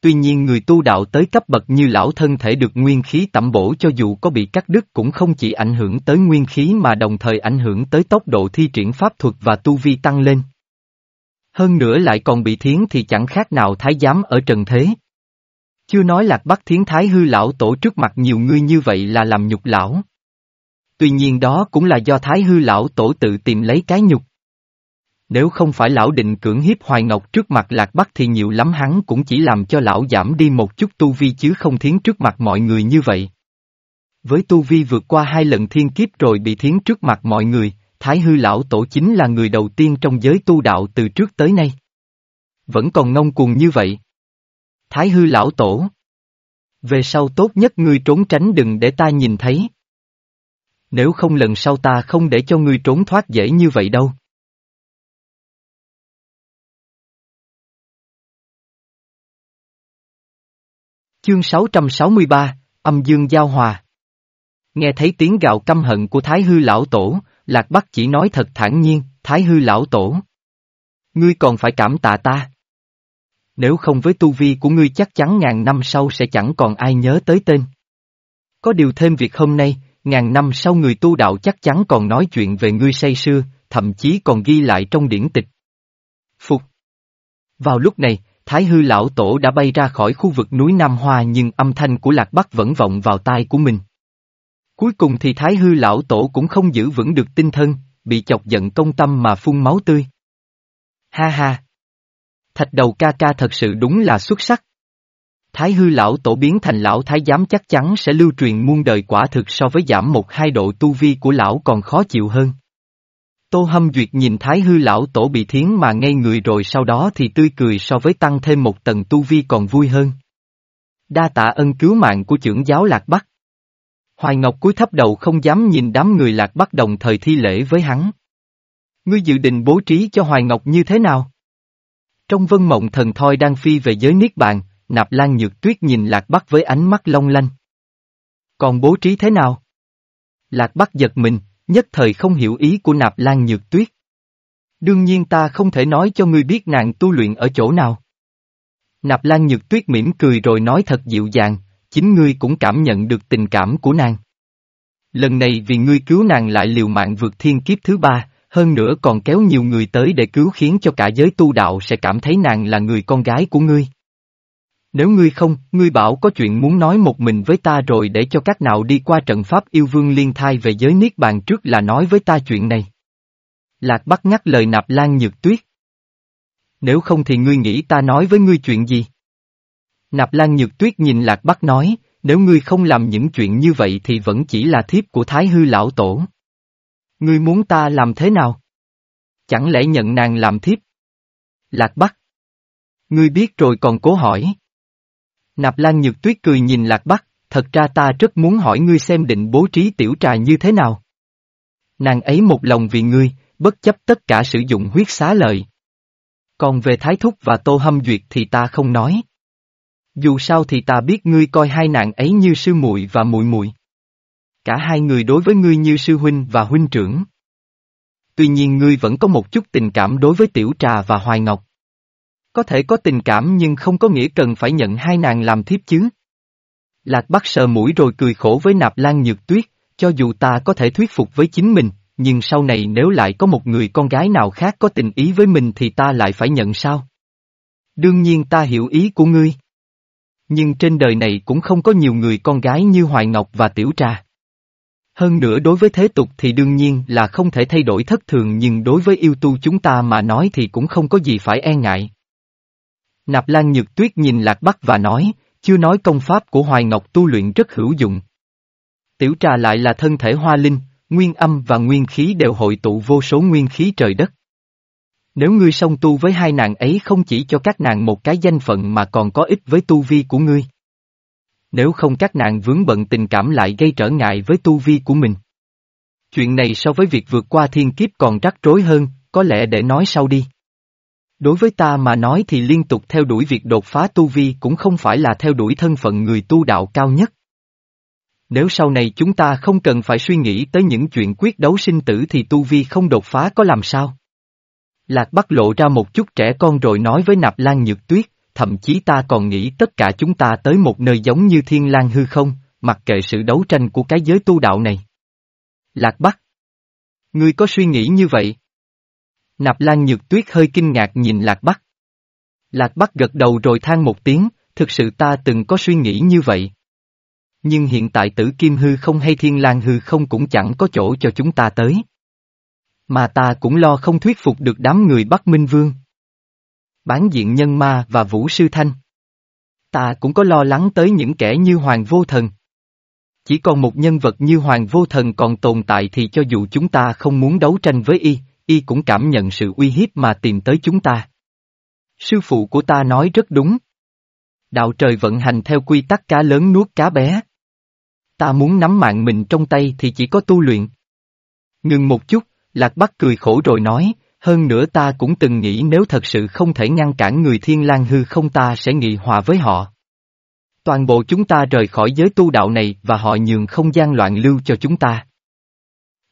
Tuy nhiên người tu đạo tới cấp bậc như lão thân thể được nguyên khí tẩm bổ cho dù có bị cắt đứt cũng không chỉ ảnh hưởng tới nguyên khí mà đồng thời ảnh hưởng tới tốc độ thi triển pháp thuật và tu vi tăng lên. Hơn nữa lại còn bị thiến thì chẳng khác nào thái giám ở trần thế. Chưa nói lạc bắc thiến thái hư lão tổ trước mặt nhiều người như vậy là làm nhục lão. Tuy nhiên đó cũng là do thái hư lão tổ tự tìm lấy cái nhục. Nếu không phải lão định cưỡng hiếp Hoài Ngọc trước mặt Lạc Bắc thì nhiều lắm hắn cũng chỉ làm cho lão giảm đi một chút tu vi chứ không thiến trước mặt mọi người như vậy. Với tu vi vượt qua hai lần thiên kiếp rồi bị thiến trước mặt mọi người, Thái Hư Lão Tổ chính là người đầu tiên trong giới tu đạo từ trước tới nay. Vẫn còn ngông cuồng như vậy. Thái Hư Lão Tổ Về sau tốt nhất ngươi trốn tránh đừng để ta nhìn thấy. Nếu không lần sau ta không để cho ngươi trốn thoát dễ như vậy đâu. Chương 663, âm dương giao hòa. Nghe thấy tiếng gào căm hận của Thái Hư Lão Tổ, Lạc Bắc chỉ nói thật thản nhiên, Thái Hư Lão Tổ. Ngươi còn phải cảm tạ ta. Nếu không với tu vi của ngươi chắc chắn ngàn năm sau sẽ chẳng còn ai nhớ tới tên. Có điều thêm việc hôm nay, ngàn năm sau người tu đạo chắc chắn còn nói chuyện về ngươi say sưa, thậm chí còn ghi lại trong điển tịch. Phục. Vào lúc này, Thái hư lão tổ đã bay ra khỏi khu vực núi Nam Hoa nhưng âm thanh của Lạc Bắc vẫn vọng vào tai của mình. Cuối cùng thì Thái hư lão tổ cũng không giữ vững được tinh thân, bị chọc giận công tâm mà phun máu tươi. Ha ha! Thạch đầu ca ca thật sự đúng là xuất sắc. Thái hư lão tổ biến thành lão thái giám chắc chắn sẽ lưu truyền muôn đời quả thực so với giảm một hai độ tu vi của lão còn khó chịu hơn. Tô Hâm Duyệt nhìn Thái Hư Lão Tổ bị thiến mà ngây người rồi sau đó thì tươi cười so với tăng thêm một tầng tu vi còn vui hơn. Đa tạ ân cứu mạng của trưởng giáo Lạc Bắc. Hoài Ngọc cúi thấp đầu không dám nhìn đám người Lạc Bắc đồng thời thi lễ với hắn. Ngươi dự định bố trí cho Hoài Ngọc như thế nào? Trong vân mộng thần thoi đang phi về giới Niết Bàn, Nạp Lan Nhược Tuyết nhìn Lạc Bắc với ánh mắt long lanh. Còn bố trí thế nào? Lạc Bắc giật mình, nhất thời không hiểu ý của nạp lan nhược tuyết. Đương nhiên ta không thể nói cho ngươi biết nàng tu luyện ở chỗ nào. Nạp lan nhược tuyết mỉm cười rồi nói thật dịu dàng, chính ngươi cũng cảm nhận được tình cảm của nàng. Lần này vì ngươi cứu nàng lại liều mạng vượt thiên kiếp thứ ba, hơn nữa còn kéo nhiều người tới để cứu khiến cho cả giới tu đạo sẽ cảm thấy nàng là người con gái của ngươi. Nếu ngươi không, ngươi bảo có chuyện muốn nói một mình với ta rồi để cho các nào đi qua trận pháp yêu vương liên thai về giới niết bàn trước là nói với ta chuyện này. Lạc Bắc nhắc lời nạp lan nhược tuyết. Nếu không thì ngươi nghĩ ta nói với ngươi chuyện gì? Nạp lan nhược tuyết nhìn Lạc Bắc nói, nếu ngươi không làm những chuyện như vậy thì vẫn chỉ là thiếp của Thái Hư Lão Tổ. Ngươi muốn ta làm thế nào? Chẳng lẽ nhận nàng làm thiếp? Lạc Bắc. Ngươi biết rồi còn cố hỏi. Nạp Lan Nhược Tuyết cười nhìn Lạc Bắc, thật ra ta rất muốn hỏi ngươi xem định bố trí tiểu trà như thế nào. Nàng ấy một lòng vì ngươi, bất chấp tất cả sử dụng huyết xá lợi. Còn về Thái Thúc và Tô Hâm Duyệt thì ta không nói. Dù sao thì ta biết ngươi coi hai nàng ấy như sư muội và muội muội. Cả hai người đối với ngươi như sư huynh và huynh trưởng. Tuy nhiên ngươi vẫn có một chút tình cảm đối với tiểu trà và hoài ngọc. Có thể có tình cảm nhưng không có nghĩa cần phải nhận hai nàng làm thiếp chứ. Lạc Bắc sờ mũi rồi cười khổ với nạp lan nhược tuyết, cho dù ta có thể thuyết phục với chính mình, nhưng sau này nếu lại có một người con gái nào khác có tình ý với mình thì ta lại phải nhận sao? Đương nhiên ta hiểu ý của ngươi. Nhưng trên đời này cũng không có nhiều người con gái như Hoài Ngọc và Tiểu Trà. Hơn nữa đối với thế tục thì đương nhiên là không thể thay đổi thất thường nhưng đối với yêu tu chúng ta mà nói thì cũng không có gì phải e ngại. Nạp Lan Nhược Tuyết nhìn Lạc Bắc và nói, chưa nói công pháp của Hoài Ngọc tu luyện rất hữu dụng. Tiểu trà lại là thân thể hoa linh, nguyên âm và nguyên khí đều hội tụ vô số nguyên khí trời đất. Nếu ngươi song tu với hai nàng ấy không chỉ cho các nàng một cái danh phận mà còn có ích với tu vi của ngươi. Nếu không các nàng vướng bận tình cảm lại gây trở ngại với tu vi của mình. Chuyện này so với việc vượt qua thiên kiếp còn rắc rối hơn, có lẽ để nói sau đi. Đối với ta mà nói thì liên tục theo đuổi việc đột phá tu vi cũng không phải là theo đuổi thân phận người tu đạo cao nhất. Nếu sau này chúng ta không cần phải suy nghĩ tới những chuyện quyết đấu sinh tử thì tu vi không đột phá có làm sao? Lạc Bắc lộ ra một chút trẻ con rồi nói với Nạp Lan Nhược Tuyết, thậm chí ta còn nghĩ tất cả chúng ta tới một nơi giống như Thiên Lang hư không, mặc kệ sự đấu tranh của cái giới tu đạo này. Lạc Bắc. Ngươi có suy nghĩ như vậy? Nạp Lan Nhược Tuyết hơi kinh ngạc nhìn Lạc Bắc. Lạc Bắc gật đầu rồi than một tiếng, thực sự ta từng có suy nghĩ như vậy. Nhưng hiện tại tử kim hư không hay thiên lang hư không cũng chẳng có chỗ cho chúng ta tới. Mà ta cũng lo không thuyết phục được đám người Bắc Minh Vương. Bán diện nhân ma và vũ sư thanh. Ta cũng có lo lắng tới những kẻ như Hoàng Vô Thần. Chỉ còn một nhân vật như Hoàng Vô Thần còn tồn tại thì cho dù chúng ta không muốn đấu tranh với y, y cũng cảm nhận sự uy hiếp mà tìm tới chúng ta. Sư phụ của ta nói rất đúng. Đạo trời vận hành theo quy tắc cá lớn nuốt cá bé. Ta muốn nắm mạng mình trong tay thì chỉ có tu luyện. Ngừng một chút, Lạc Bắc cười khổ rồi nói, hơn nữa ta cũng từng nghĩ nếu thật sự không thể ngăn cản người thiên lang hư không ta sẽ nghị hòa với họ. Toàn bộ chúng ta rời khỏi giới tu đạo này và họ nhường không gian loạn lưu cho chúng ta.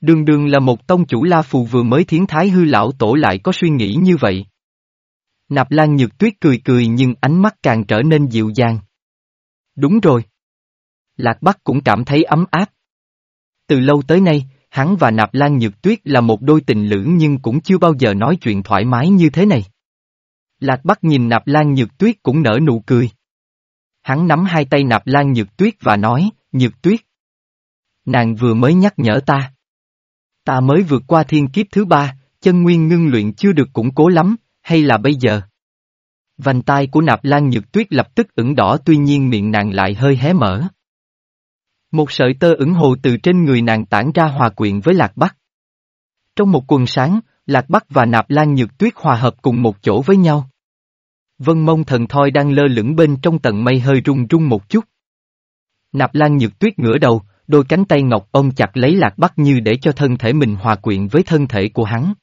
Đường đường là một tông chủ La Phù vừa mới thiến thái hư lão tổ lại có suy nghĩ như vậy. Nạp Lan Nhược Tuyết cười cười nhưng ánh mắt càng trở nên dịu dàng. Đúng rồi. Lạc Bắc cũng cảm thấy ấm áp. Từ lâu tới nay, hắn và Nạp Lan Nhược Tuyết là một đôi tình lữ nhưng cũng chưa bao giờ nói chuyện thoải mái như thế này. Lạc Bắc nhìn Nạp Lan Nhược Tuyết cũng nở nụ cười. Hắn nắm hai tay Nạp Lan Nhược Tuyết và nói, Nhược Tuyết. Nàng vừa mới nhắc nhở ta. Ta mới vượt qua thiên kiếp thứ ba, chân nguyên ngưng luyện chưa được củng cố lắm, hay là bây giờ? Vành tai của nạp lan nhược tuyết lập tức ửng đỏ tuy nhiên miệng nàng lại hơi hé mở. Một sợi tơ ửng hồ từ trên người nàng tản ra hòa quyện với lạc bắc. Trong một quần sáng, lạc bắc và nạp lan nhược tuyết hòa hợp cùng một chỗ với nhau. Vân mông thần thoi đang lơ lửng bên trong tầng mây hơi rung rung một chút. Nạp lan nhược tuyết ngửa đầu, đôi cánh tay ngọc ôm chặt lấy lạc bắc như để cho thân thể mình hòa quyện với thân thể của hắn.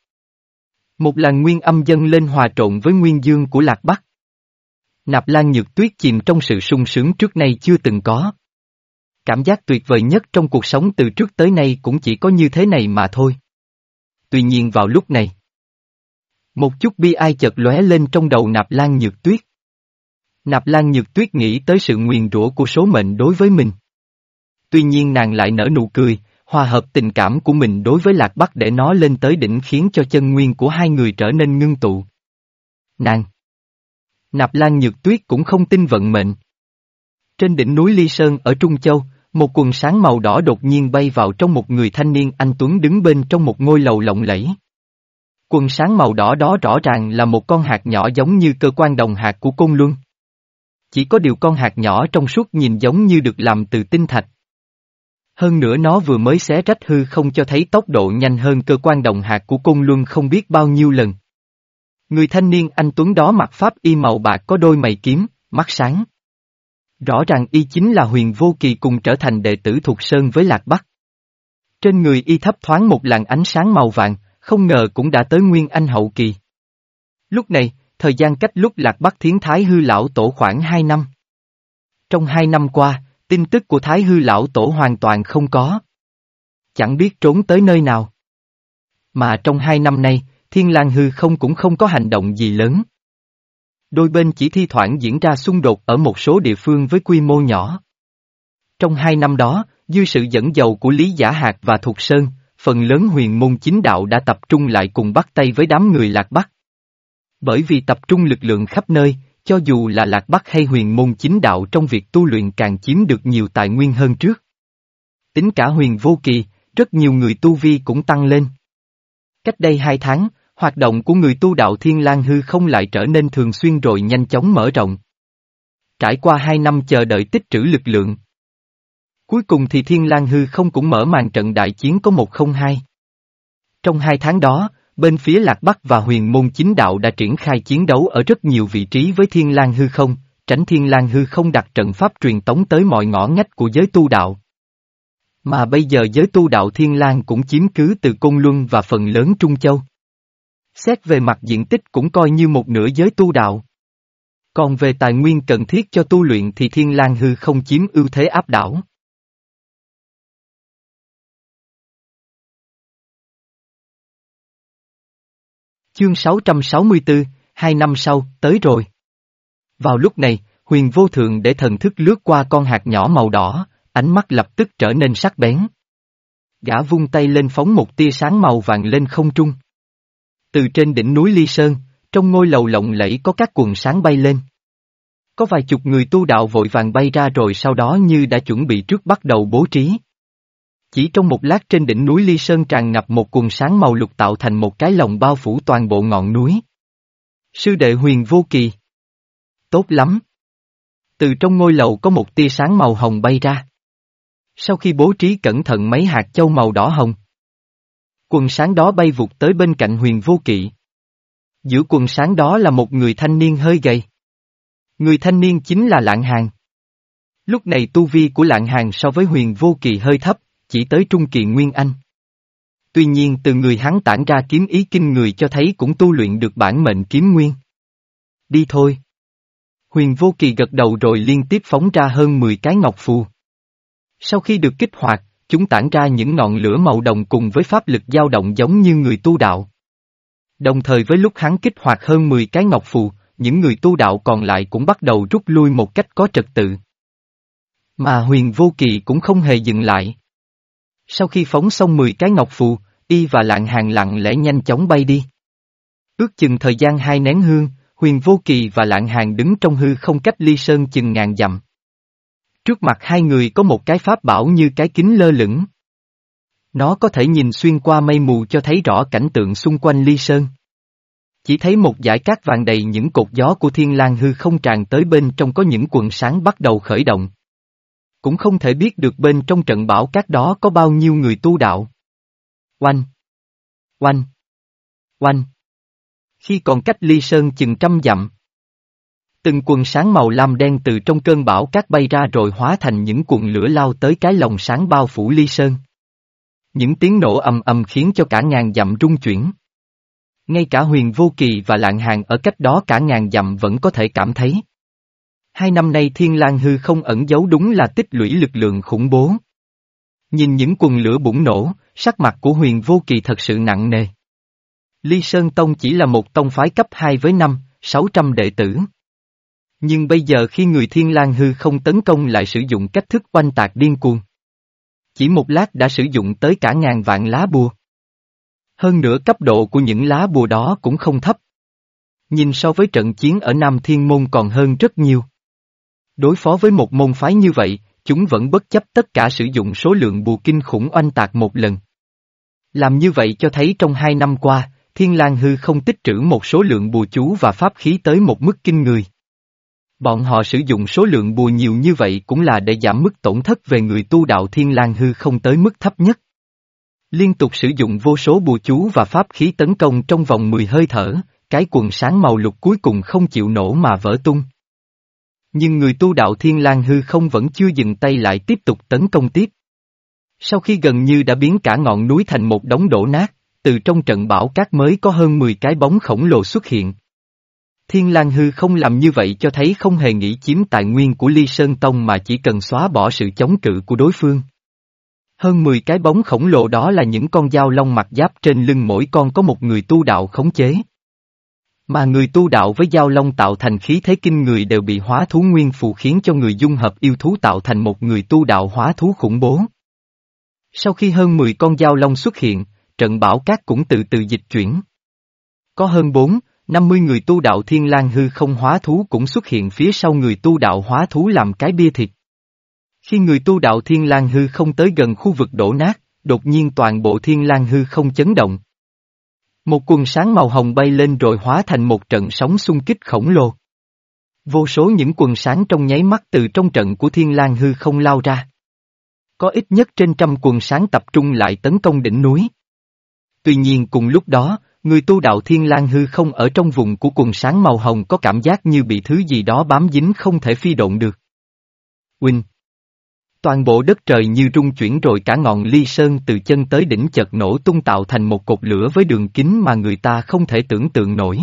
Một làn nguyên âm dâng lên hòa trộn với nguyên dương của lạc bắc. Nạp lan nhược tuyết chìm trong sự sung sướng trước nay chưa từng có. Cảm giác tuyệt vời nhất trong cuộc sống từ trước tới nay cũng chỉ có như thế này mà thôi. Tuy nhiên vào lúc này, một chút bi ai chợt lóe lên trong đầu nạp lan nhược tuyết. Nạp lan nhược tuyết nghĩ tới sự nguyền rủa của số mệnh đối với mình. Tuy nhiên nàng lại nở nụ cười, hòa hợp tình cảm của mình đối với Lạc Bắc để nó lên tới đỉnh khiến cho chân nguyên của hai người trở nên ngưng tụ. Nàng! Nạp Lan Nhược Tuyết cũng không tin vận mệnh. Trên đỉnh núi Ly Sơn ở Trung Châu, một quần sáng màu đỏ đột nhiên bay vào trong một người thanh niên anh Tuấn đứng bên trong một ngôi lầu lộng lẫy. Quần sáng màu đỏ đó rõ ràng là một con hạt nhỏ giống như cơ quan đồng hạt của Côn Luân. Chỉ có điều con hạt nhỏ trong suốt nhìn giống như được làm từ tinh thạch. Hơn nữa nó vừa mới xé rách hư không cho thấy tốc độ nhanh hơn cơ quan đồng hạt của Côn Luân không biết bao nhiêu lần. Người thanh niên anh Tuấn đó mặc pháp y màu bạc có đôi mày kiếm, mắt sáng. Rõ ràng y chính là huyền vô kỳ cùng trở thành đệ tử thuộc Sơn với Lạc Bắc. Trên người y thấp thoáng một làn ánh sáng màu vàng, không ngờ cũng đã tới Nguyên Anh hậu kỳ. Lúc này, thời gian cách lúc Lạc Bắc Thiến Thái hư lão tổ khoảng hai năm. Trong hai năm qua, tin tức của Thái hư lão tổ hoàn toàn không có. Chẳng biết trốn tới nơi nào. Mà trong hai năm nay, Thiên lang hư không cũng không có hành động gì lớn. Đôi bên chỉ thi thoảng diễn ra xung đột ở một số địa phương với quy mô nhỏ. Trong hai năm đó, dư sự dẫn dầu của Lý Giả Hạc và Thục Sơn, phần lớn huyền môn chính đạo đã tập trung lại cùng bắt tay với đám người Lạc Bắc. Bởi vì tập trung lực lượng khắp nơi, cho dù là Lạc Bắc hay huyền môn chính đạo trong việc tu luyện càng chiếm được nhiều tài nguyên hơn trước. Tính cả huyền vô kỳ, rất nhiều người tu vi cũng tăng lên. Cách đây hai tháng, hoạt động của người tu đạo Thiên lang hư không lại trở nên thường xuyên rồi nhanh chóng mở rộng. Trải qua hai năm chờ đợi tích trữ lực lượng. Cuối cùng thì Thiên lang hư không cũng mở màn trận đại chiến có một không hai. Trong hai tháng đó, bên phía Lạc Bắc và huyền môn chính đạo đã triển khai chiến đấu ở rất nhiều vị trí với Thiên lang hư không, tránh Thiên lang hư không đặt trận pháp truyền tống tới mọi ngõ ngách của giới tu đạo. Mà bây giờ giới tu đạo Thiên lang cũng chiếm cứ từ Côn Luân và phần lớn Trung Châu xét về mặt diện tích cũng coi như một nửa giới tu đạo. Còn về tài nguyên cần thiết cho tu luyện thì thiên lang hư không chiếm ưu thế áp đảo. Chương 664, hai năm sau, tới rồi. Vào lúc này, huyền vô thượng để thần thức lướt qua con hạt nhỏ màu đỏ, ánh mắt lập tức trở nên sắc bén. Gã vung tay lên phóng một tia sáng màu vàng lên không trung. Từ trên đỉnh núi Ly Sơn, trong ngôi lầu lộng lẫy có các quần sáng bay lên. Có vài chục người tu đạo vội vàng bay ra rồi sau đó như đã chuẩn bị trước bắt đầu bố trí. Chỉ trong một lát trên đỉnh núi Ly Sơn tràn ngập một quần sáng màu lục tạo thành một cái lồng bao phủ toàn bộ ngọn núi. Sư đệ huyền vô kỳ. Tốt lắm. Từ trong ngôi lầu có một tia sáng màu hồng bay ra. Sau khi bố trí cẩn thận mấy hạt châu màu đỏ hồng. Quần sáng đó bay vụt tới bên cạnh huyền vô kỵ. Giữa quần sáng đó là một người thanh niên hơi gầy. Người thanh niên chính là Lạng Hàng. Lúc này tu vi của Lạng Hàng so với huyền vô kỳ hơi thấp, chỉ tới trung kỳ Nguyên Anh. Tuy nhiên từ người hắn tản ra kiếm ý kinh người cho thấy cũng tu luyện được bản mệnh kiếm nguyên. Đi thôi. Huyền vô kỳ gật đầu rồi liên tiếp phóng ra hơn 10 cái ngọc phù. Sau khi được kích hoạt, chúng tản ra những ngọn lửa màu đồng cùng với pháp lực dao động giống như người tu đạo. Đồng thời với lúc hắn kích hoạt hơn 10 cái ngọc phù, những người tu đạo còn lại cũng bắt đầu rút lui một cách có trật tự. Mà huyền vô kỳ cũng không hề dừng lại. Sau khi phóng xong 10 cái ngọc phù, y và lạng hàng lặng lẽ nhanh chóng bay đi. Ước chừng thời gian hai nén hương, huyền vô kỳ và lạng hàng đứng trong hư không cách ly sơn chừng ngàn dặm. Trước mặt hai người có một cái pháp bảo như cái kính lơ lửng. Nó có thể nhìn xuyên qua mây mù cho thấy rõ cảnh tượng xung quanh ly sơn. Chỉ thấy một dải cát vàng đầy những cột gió của thiên lang hư không tràn tới bên trong có những quần sáng bắt đầu khởi động. Cũng không thể biết được bên trong trận bão cát đó có bao nhiêu người tu đạo. Oanh! Oanh! Oanh! Khi còn cách ly sơn chừng trăm dặm. Từng quần sáng màu lam đen từ trong cơn bão cát bay ra rồi hóa thành những cuộn lửa lao tới cái lồng sáng bao phủ ly sơn. Những tiếng nổ ầm ầm khiến cho cả ngàn dặm rung chuyển. Ngay cả huyền vô kỳ và lạng hàng ở cách đó cả ngàn dặm vẫn có thể cảm thấy. Hai năm nay thiên lang hư không ẩn giấu đúng là tích lũy lực lượng khủng bố. Nhìn những quần lửa bùng nổ, sắc mặt của huyền vô kỳ thật sự nặng nề. Ly Sơn Tông chỉ là một tông phái cấp 2 với 5, 600 đệ tử. Nhưng bây giờ khi người thiên lang hư không tấn công lại sử dụng cách thức oanh tạc điên cuồng. Chỉ một lát đã sử dụng tới cả ngàn vạn lá bùa. Hơn nữa cấp độ của những lá bùa đó cũng không thấp. Nhìn so với trận chiến ở Nam Thiên Môn còn hơn rất nhiều. Đối phó với một môn phái như vậy, chúng vẫn bất chấp tất cả sử dụng số lượng bùa kinh khủng oanh tạc một lần. Làm như vậy cho thấy trong hai năm qua, Thiên lang hư không tích trữ một số lượng bùa chú và pháp khí tới một mức kinh người. Bọn họ sử dụng số lượng bùa nhiều như vậy cũng là để giảm mức tổn thất về người tu đạo Thiên lang hư không tới mức thấp nhất. Liên tục sử dụng vô số bùa chú và pháp khí tấn công trong vòng 10 hơi thở, cái quần sáng màu lục cuối cùng không chịu nổ mà vỡ tung. Nhưng người tu đạo Thiên lang hư không vẫn chưa dừng tay lại tiếp tục tấn công tiếp. Sau khi gần như đã biến cả ngọn núi thành một đống đổ nát, từ trong trận bão cát mới có hơn 10 cái bóng khổng lồ xuất hiện. Thiên lang hư không làm như vậy cho thấy không hề nghĩ chiếm tài nguyên của Ly Sơn Tông mà chỉ cần xóa bỏ sự chống cự của đối phương. Hơn 10 cái bóng khổng lồ đó là những con dao long mặt giáp trên lưng mỗi con có một người tu đạo khống chế. Mà người tu đạo với dao long tạo thành khí thế kinh người đều bị hóa thú nguyên phù khiến cho người dung hợp yêu thú tạo thành một người tu đạo hóa thú khủng bố. Sau khi hơn 10 con dao long xuất hiện, trận bão cát cũng từ từ dịch chuyển. Có hơn 4, 50 người tu đạo thiên lang hư không hóa thú cũng xuất hiện phía sau người tu đạo hóa thú làm cái bia thịt. Khi người tu đạo thiên lang hư không tới gần khu vực đổ nát, đột nhiên toàn bộ thiên lang hư không chấn động. Một quần sáng màu hồng bay lên rồi hóa thành một trận sóng xung kích khổng lồ. Vô số những quần sáng trong nháy mắt từ trong trận của thiên lang hư không lao ra. Có ít nhất trên trăm quần sáng tập trung lại tấn công đỉnh núi. Tuy nhiên cùng lúc đó, người tu đạo thiên lang hư không ở trong vùng của quần sáng màu hồng có cảm giác như bị thứ gì đó bám dính không thể phi động được. Huynh! Toàn bộ đất trời như rung chuyển rồi cả ngọn ly sơn từ chân tới đỉnh chợt nổ tung tạo thành một cột lửa với đường kính mà người ta không thể tưởng tượng nổi.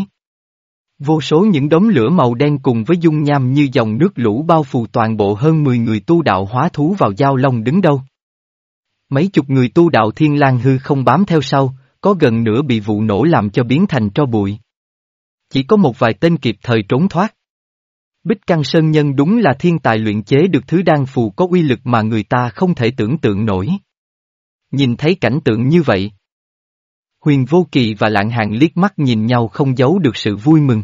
Vô số những đống lửa màu đen cùng với dung nham như dòng nước lũ bao phủ toàn bộ hơn 10 người tu đạo hóa thú vào giao long đứng đâu. Mấy chục người tu đạo thiên lang hư không bám theo sau, có gần nửa bị vụ nổ làm cho biến thành tro bụi. Chỉ có một vài tên kịp thời trốn thoát. Bích Căng Sơn Nhân đúng là thiên tài luyện chế được thứ đan phù có uy lực mà người ta không thể tưởng tượng nổi. Nhìn thấy cảnh tượng như vậy. Huyền Vô Kỳ và Lạng Hàng liếc mắt nhìn nhau không giấu được sự vui mừng.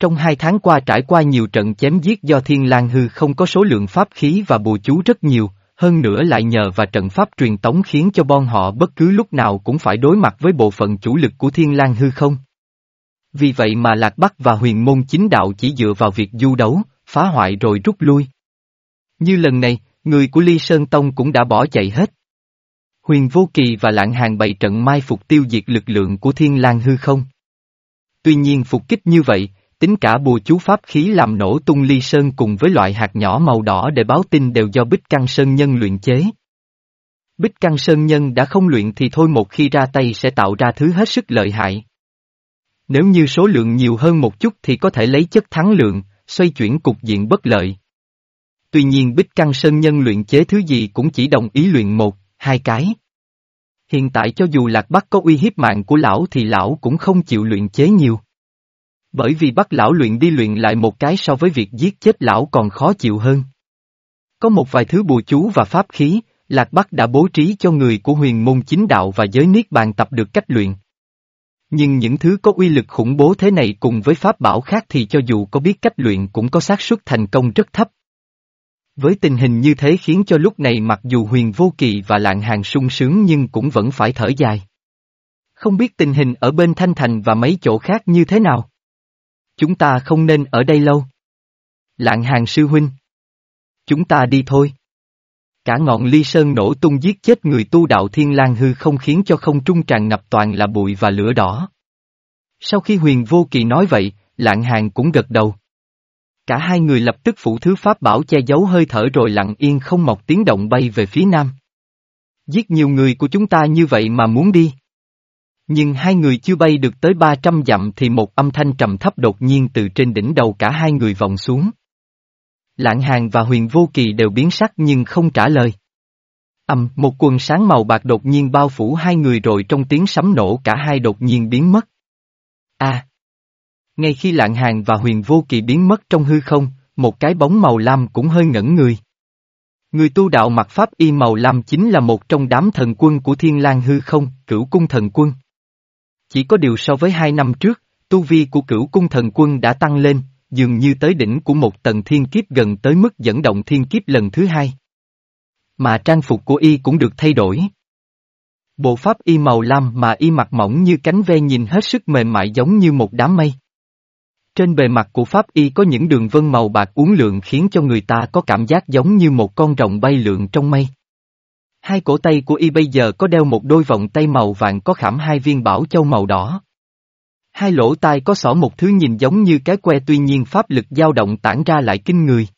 Trong hai tháng qua trải qua nhiều trận chém giết do Thiên Lang Hư không có số lượng pháp khí và bùa chú rất nhiều, hơn nữa lại nhờ và trận pháp truyền tống khiến cho bọn họ bất cứ lúc nào cũng phải đối mặt với bộ phận chủ lực của Thiên Lang Hư không. Vì vậy mà Lạc Bắc và huyền môn chính đạo chỉ dựa vào việc du đấu, phá hoại rồi rút lui. Như lần này, người của Ly Sơn Tông cũng đã bỏ chạy hết. Huyền Vô Kỳ và Lạng Hàng bày trận mai phục tiêu diệt lực lượng của Thiên Lang hư không. Tuy nhiên phục kích như vậy, tính cả bùa chú pháp khí làm nổ tung ly sơn cùng với loại hạt nhỏ màu đỏ để báo tin đều do Bích Căng Sơn Nhân luyện chế. Bích Căng Sơn Nhân đã không luyện thì thôi một khi ra tay sẽ tạo ra thứ hết sức lợi hại. Nếu như số lượng nhiều hơn một chút thì có thể lấy chất thắng lượng, xoay chuyển cục diện bất lợi. Tuy nhiên Bích Căng Sơn Nhân luyện chế thứ gì cũng chỉ đồng ý luyện một, hai cái. Hiện tại cho dù Lạc Bắc có uy hiếp mạng của lão thì lão cũng không chịu luyện chế nhiều. Bởi vì bắt lão luyện đi luyện lại một cái so với việc giết chết lão còn khó chịu hơn. Có một vài thứ bùa chú và pháp khí, Lạc Bắc đã bố trí cho người của huyền môn chính đạo và giới niết bàn tập được cách luyện. Nhưng những thứ có uy lực khủng bố thế này cùng với pháp bảo khác thì cho dù có biết cách luyện cũng có xác suất thành công rất thấp. Với tình hình như thế khiến cho lúc này mặc dù huyền vô kỳ và lạng hàng sung sướng nhưng cũng vẫn phải thở dài. Không biết tình hình ở bên Thanh Thành và mấy chỗ khác như thế nào. Chúng ta không nên ở đây lâu. Lạng hàng sư huynh. Chúng ta đi thôi. Cả ngọn ly sơn nổ tung giết chết người tu đạo thiên lang hư không khiến cho không trung tràn ngập toàn là bụi và lửa đỏ. Sau khi huyền vô kỳ nói vậy, lạng hàng cũng gật đầu. Cả hai người lập tức phủ thứ pháp bảo che giấu hơi thở rồi lặng yên không một tiếng động bay về phía nam. Giết nhiều người của chúng ta như vậy mà muốn đi. Nhưng hai người chưa bay được tới 300 dặm thì một âm thanh trầm thấp đột nhiên từ trên đỉnh đầu cả hai người vòng xuống. Lạng hàng và huyền vô kỳ đều biến sắc nhưng không trả lời. Âm, một quần sáng màu bạc đột nhiên bao phủ hai người rồi trong tiếng sấm nổ cả hai đột nhiên biến mất. A. ngay khi lạng hàng và huyền vô kỳ biến mất trong hư không, một cái bóng màu lam cũng hơi ngẩn người. Người tu đạo mặc pháp y màu lam chính là một trong đám thần quân của thiên lang hư không, cửu cung thần quân. Chỉ có điều so với hai năm trước, tu vi của cửu cung thần quân đã tăng lên, dường như tới đỉnh của một tầng thiên kiếp gần tới mức dẫn động thiên kiếp lần thứ hai. Mà trang phục của y cũng được thay đổi. Bộ pháp y màu lam mà y mặc mỏng như cánh ve nhìn hết sức mềm mại giống như một đám mây. Trên bề mặt của pháp y có những đường vân màu bạc uốn lượn khiến cho người ta có cảm giác giống như một con rồng bay lượn trong mây. Hai cổ tay của y bây giờ có đeo một đôi vòng tay màu vàng có khảm hai viên bảo châu màu đỏ. Hai lỗ tai có sỏ một thứ nhìn giống như cái que tuy nhiên pháp lực dao động tản ra lại kinh người.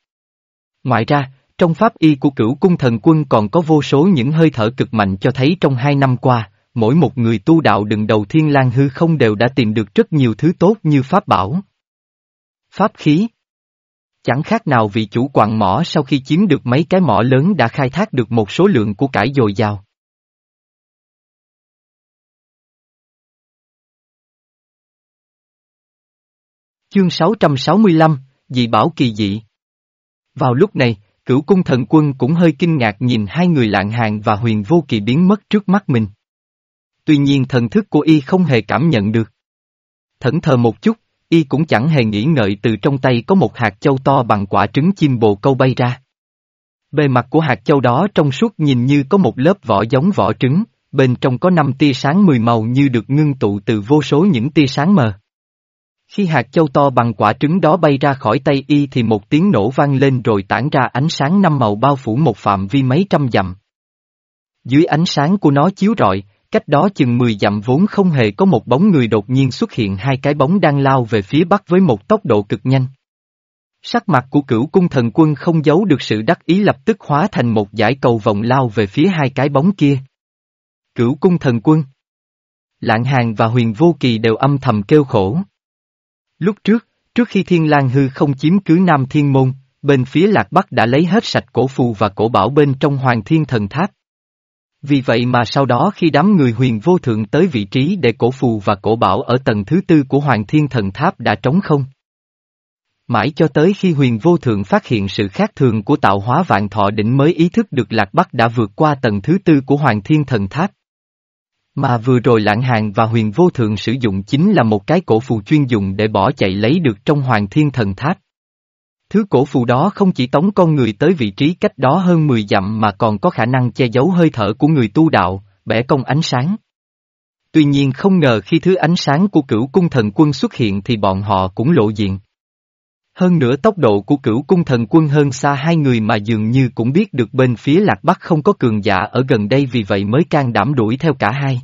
Ngoài ra, trong pháp y của cửu cung thần quân còn có vô số những hơi thở cực mạnh cho thấy trong hai năm qua, mỗi một người tu đạo đừng đầu thiên lang hư không đều đã tìm được rất nhiều thứ tốt như pháp bảo. Pháp khí Chẳng khác nào vị chủ quặng mỏ sau khi chiếm được mấy cái mỏ lớn đã khai thác được một số lượng của cải dồi dào. Chương 665, Dị Bảo Kỳ Dị Vào lúc này, cửu cung thần quân cũng hơi kinh ngạc nhìn hai người lạng hàng và huyền vô kỳ biến mất trước mắt mình. Tuy nhiên thần thức của y không hề cảm nhận được. Thẫn thờ một chút, y cũng chẳng hề nghĩ ngợi từ trong tay có một hạt châu to bằng quả trứng chim bồ câu bay ra. Bề mặt của hạt châu đó trong suốt nhìn như có một lớp vỏ giống vỏ trứng, bên trong có năm tia sáng mười màu như được ngưng tụ từ vô số những tia sáng mờ. Khi hạt châu to bằng quả trứng đó bay ra khỏi tay y thì một tiếng nổ vang lên rồi tản ra ánh sáng năm màu bao phủ một phạm vi mấy trăm dặm. Dưới ánh sáng của nó chiếu rọi, cách đó chừng 10 dặm vốn không hề có một bóng người đột nhiên xuất hiện hai cái bóng đang lao về phía bắc với một tốc độ cực nhanh. Sắc mặt của cửu cung thần quân không giấu được sự đắc ý lập tức hóa thành một giải cầu vòng lao về phía hai cái bóng kia. Cửu cung thần quân Lạng hàng và huyền vô kỳ đều âm thầm kêu khổ. Lúc trước, trước khi thiên lang hư không chiếm cứ Nam Thiên Môn, bên phía Lạc Bắc đã lấy hết sạch cổ phù và cổ bảo bên trong Hoàng Thiên Thần Tháp. Vì vậy mà sau đó khi đám người huyền vô thượng tới vị trí để cổ phù và cổ bảo ở tầng thứ tư của Hoàng Thiên Thần Tháp đã trống không. Mãi cho tới khi huyền vô thượng phát hiện sự khác thường của tạo hóa vạn thọ đỉnh mới ý thức được Lạc Bắc đã vượt qua tầng thứ tư của Hoàng Thiên Thần Tháp. Mà vừa rồi lãng hàng và huyền vô thượng sử dụng chính là một cái cổ phù chuyên dùng để bỏ chạy lấy được trong Hoàng Thiên Thần Tháp. Thứ cổ phù đó không chỉ tống con người tới vị trí cách đó hơn 10 dặm mà còn có khả năng che giấu hơi thở của người tu đạo, bẻ công ánh sáng. Tuy nhiên không ngờ khi thứ ánh sáng của cửu cung thần quân xuất hiện thì bọn họ cũng lộ diện. Hơn nữa tốc độ của cửu cung thần quân hơn xa hai người mà dường như cũng biết được bên phía lạc bắc không có cường giả ở gần đây vì vậy mới can đảm đuổi theo cả hai.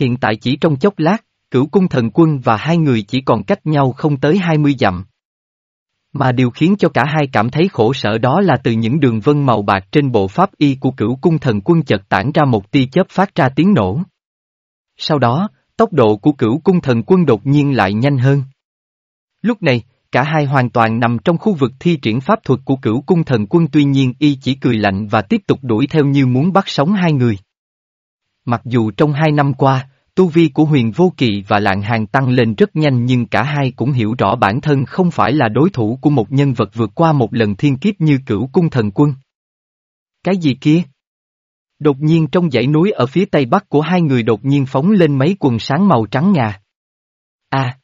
Hiện tại chỉ trong chốc lát, cửu cung thần quân và hai người chỉ còn cách nhau không tới hai mươi dặm. Mà điều khiến cho cả hai cảm thấy khổ sở đó là từ những đường vân màu bạc trên bộ pháp y của cửu cung thần quân chợt tản ra một tia chớp phát ra tiếng nổ. Sau đó, tốc độ của cửu cung thần quân đột nhiên lại nhanh hơn. Lúc này, cả hai hoàn toàn nằm trong khu vực thi triển pháp thuật của cửu cung thần quân tuy nhiên y chỉ cười lạnh và tiếp tục đuổi theo như muốn bắt sống hai người. Mặc dù trong hai năm qua, tu vi của huyền vô kỳ và lạng hàng tăng lên rất nhanh nhưng cả hai cũng hiểu rõ bản thân không phải là đối thủ của một nhân vật vượt qua một lần thiên kiếp như cửu cung thần quân. Cái gì kia? Đột nhiên trong dãy núi ở phía tây bắc của hai người đột nhiên phóng lên mấy quần sáng màu trắng ngà. À!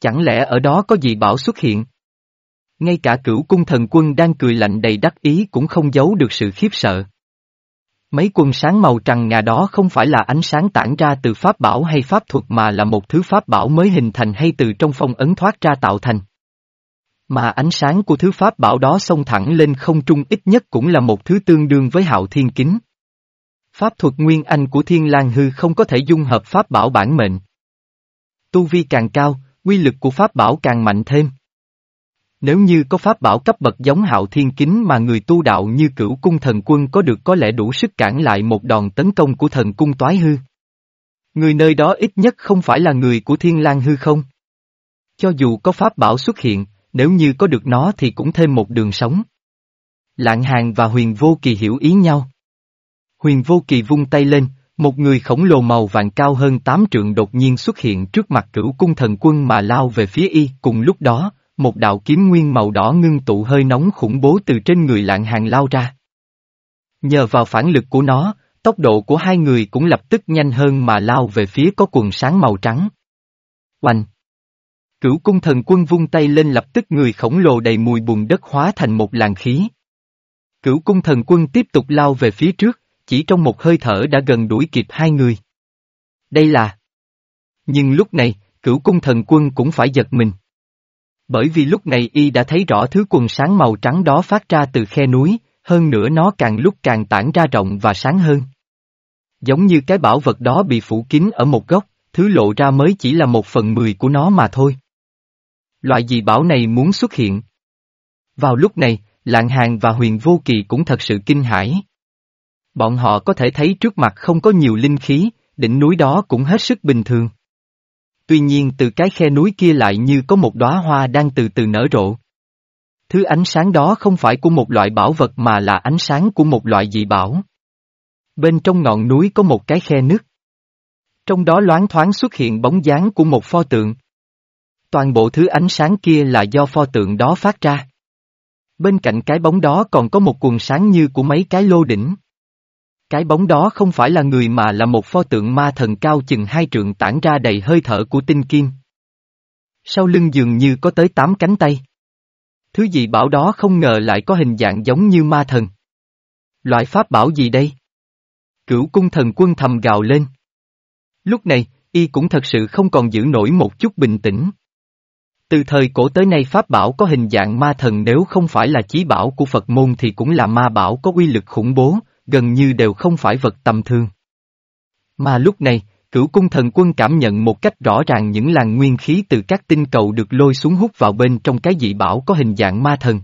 Chẳng lẽ ở đó có gì bảo xuất hiện? Ngay cả cửu cung thần quân đang cười lạnh đầy đắc ý cũng không giấu được sự khiếp sợ. Mấy quần sáng màu trắng ngà đó không phải là ánh sáng tản ra từ pháp bảo hay pháp thuật mà là một thứ pháp bảo mới hình thành hay từ trong phong ấn thoát ra tạo thành. Mà ánh sáng của thứ pháp bảo đó xông thẳng lên không trung ít nhất cũng là một thứ tương đương với hạo thiên kính. Pháp thuật nguyên anh của thiên lang hư không có thể dung hợp pháp bảo bản mệnh. Tu vi càng cao, quy lực của pháp bảo càng mạnh thêm. Nếu như có pháp bảo cấp bậc giống hạo thiên kính mà người tu đạo như cửu cung thần quân có được có lẽ đủ sức cản lại một đòn tấn công của thần cung toái hư. Người nơi đó ít nhất không phải là người của thiên lang hư không? Cho dù có pháp bảo xuất hiện, nếu như có được nó thì cũng thêm một đường sống. Lạng hàng và huyền vô kỳ hiểu ý nhau. Huyền vô kỳ vung tay lên, một người khổng lồ màu vàng cao hơn tám trượng đột nhiên xuất hiện trước mặt cửu cung thần quân mà lao về phía y, cùng lúc đó, một đạo kiếm nguyên màu đỏ ngưng tụ hơi nóng khủng bố từ trên người lạng hàng lao ra. Nhờ vào phản lực của nó, tốc độ của hai người cũng lập tức nhanh hơn mà lao về phía có quần sáng màu trắng. Oanh! Cửu cung thần quân vung tay lên lập tức người khổng lồ đầy mùi bùn đất hóa thành một làn khí. Cửu cung thần quân tiếp tục lao về phía trước, chỉ trong một hơi thở đã gần đuổi kịp hai người. Đây là... Nhưng lúc này, cửu cung thần quân cũng phải giật mình. Bởi vì lúc này y đã thấy rõ thứ quần sáng màu trắng đó phát ra từ khe núi, hơn nữa nó càng lúc càng tản ra rộng và sáng hơn. Giống như cái bảo vật đó bị phủ kín ở một góc, thứ lộ ra mới chỉ là một phần mười của nó mà thôi. Loại gì bảo này muốn xuất hiện? Vào lúc này, Lạng Hàng và Huyền Vô Kỳ cũng thật sự kinh hãi. Bọn họ có thể thấy trước mặt không có nhiều linh khí, đỉnh núi đó cũng hết sức bình thường. Tuy nhiên, từ cái khe núi kia lại như có một đóa hoa đang từ từ nở rộ. Thứ ánh sáng đó không phải của một loại bảo vật mà là ánh sáng của một loại dị bảo. Bên trong ngọn núi có một cái khe nước. Trong đó loáng thoáng xuất hiện bóng dáng của một pho tượng. Toàn bộ thứ ánh sáng kia là do pho tượng đó phát ra. Bên cạnh cái bóng đó còn có một cuồng sáng như của mấy cái lô đỉnh. Cái bóng đó không phải là người mà là một pho tượng ma thần cao chừng hai trượng tản ra đầy hơi thở của tinh kim. Sau lưng dường như có tới tám cánh tay. Thứ gì bảo đó không ngờ lại có hình dạng giống như ma thần. Loại pháp bảo gì đây? Cửu cung thần quân thầm gào lên. Lúc này, y cũng thật sự không còn giữ nổi một chút bình tĩnh. Từ thời cổ tới nay pháp bảo có hình dạng ma thần nếu không phải là chí bảo của Phật môn thì cũng là ma bảo có uy lực khủng bố, gần như đều không phải vật tầm thường. Mà lúc này, cửu cung thần quân cảm nhận một cách rõ ràng những làn nguyên khí từ các tinh cầu được lôi xuống hút vào bên trong cái dị bảo có hình dạng ma thần.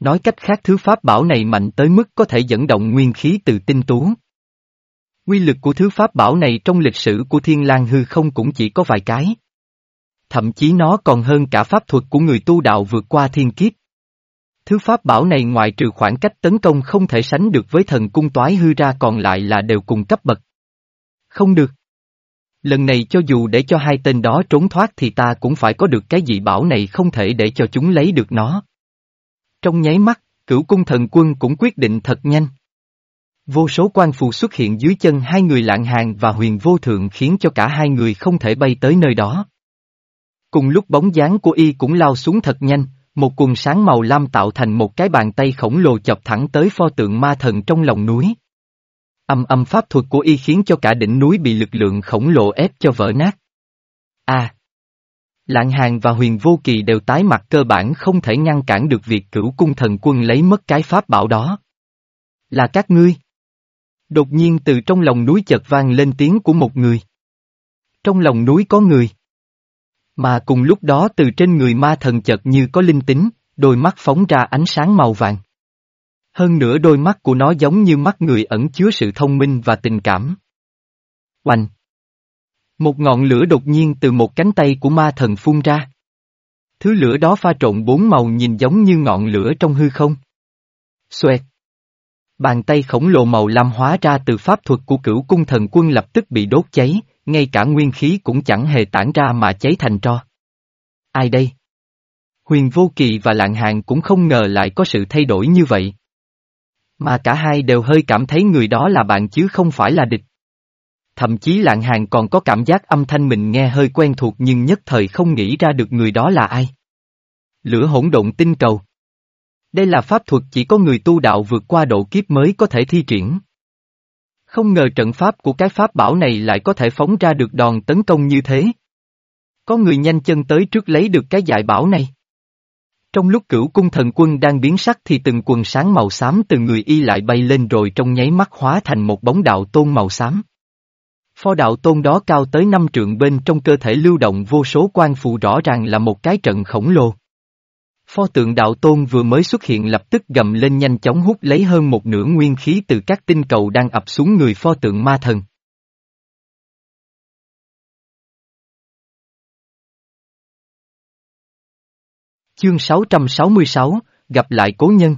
Nói cách khác thứ pháp bảo này mạnh tới mức có thể dẫn động nguyên khí từ tinh tú. Quy lực của thứ pháp bảo này trong lịch sử của thiên lang hư không cũng chỉ có vài cái. Thậm chí nó còn hơn cả pháp thuật của người tu đạo vượt qua thiên kiếp. Thứ pháp bảo này ngoại trừ khoảng cách tấn công không thể sánh được với thần cung toái hư ra còn lại là đều cùng cấp bậc. Không được. Lần này cho dù để cho hai tên đó trốn thoát thì ta cũng phải có được cái dị bảo này không thể để cho chúng lấy được nó. Trong nháy mắt, cửu cung thần quân cũng quyết định thật nhanh. Vô số quan phù xuất hiện dưới chân hai người lạng hàng và huyền vô thượng khiến cho cả hai người không thể bay tới nơi đó. Cùng lúc bóng dáng của y cũng lao xuống thật nhanh, một quần sáng màu lam tạo thành một cái bàn tay khổng lồ chọc thẳng tới pho tượng ma thần trong lòng núi. Âm âm pháp thuật của y khiến cho cả đỉnh núi bị lực lượng khổng lồ ép cho vỡ nát. A. À, Lạng hàng và huyền vô kỳ đều tái mặt cơ bản không thể ngăn cản được việc cửu cung thần quân lấy mất cái pháp bảo đó. Là các ngươi. Đột nhiên từ trong lòng núi chợt vang lên tiếng của một người. Trong lòng núi có người. Mà cùng lúc đó từ trên người ma thần chợt như có linh tính, đôi mắt phóng ra ánh sáng màu vàng. Hơn nữa đôi mắt của nó giống như mắt người ẩn chứa sự thông minh và tình cảm. Oanh! Một ngọn lửa đột nhiên từ một cánh tay của ma thần phun ra. Thứ lửa đó pha trộn bốn màu nhìn giống như ngọn lửa trong hư không. Xoẹt! Bàn tay khổng lồ màu lam hóa ra từ pháp thuật của cửu cung thần quân lập tức bị đốt cháy, ngay cả nguyên khí cũng chẳng hề tản ra mà cháy thành tro. Ai đây? Huyền Vô Kỳ và Lạng Hàng cũng không ngờ lại có sự thay đổi như vậy. Mà cả hai đều hơi cảm thấy người đó là bạn chứ không phải là địch. Thậm chí Lạng Hàng còn có cảm giác âm thanh mình nghe hơi quen thuộc nhưng nhất thời không nghĩ ra được người đó là ai. Lửa hỗn độn tinh cầu. Đây là pháp thuật chỉ có người tu đạo vượt qua độ kiếp mới có thể thi triển. Không ngờ trận pháp của cái pháp bảo này lại có thể phóng ra được đòn tấn công như thế. Có người nhanh chân tới trước lấy được cái dại bảo này. Trong lúc cửu cung thần quân đang biến sắc thì từng quần sáng màu xám từ người y lại bay lên rồi trong nháy mắt hóa thành một bóng đạo tôn màu xám. Pho đạo tôn đó cao tới năm trượng bên trong cơ thể lưu động vô số quan phù rõ ràng là một cái trận khổng lồ. Pho tượng đạo tôn vừa mới xuất hiện lập tức gầm lên nhanh chóng hút lấy hơn một nửa nguyên khí từ các tinh cầu đang ập xuống người pho tượng ma thần. Chương 666, gặp lại cố nhân.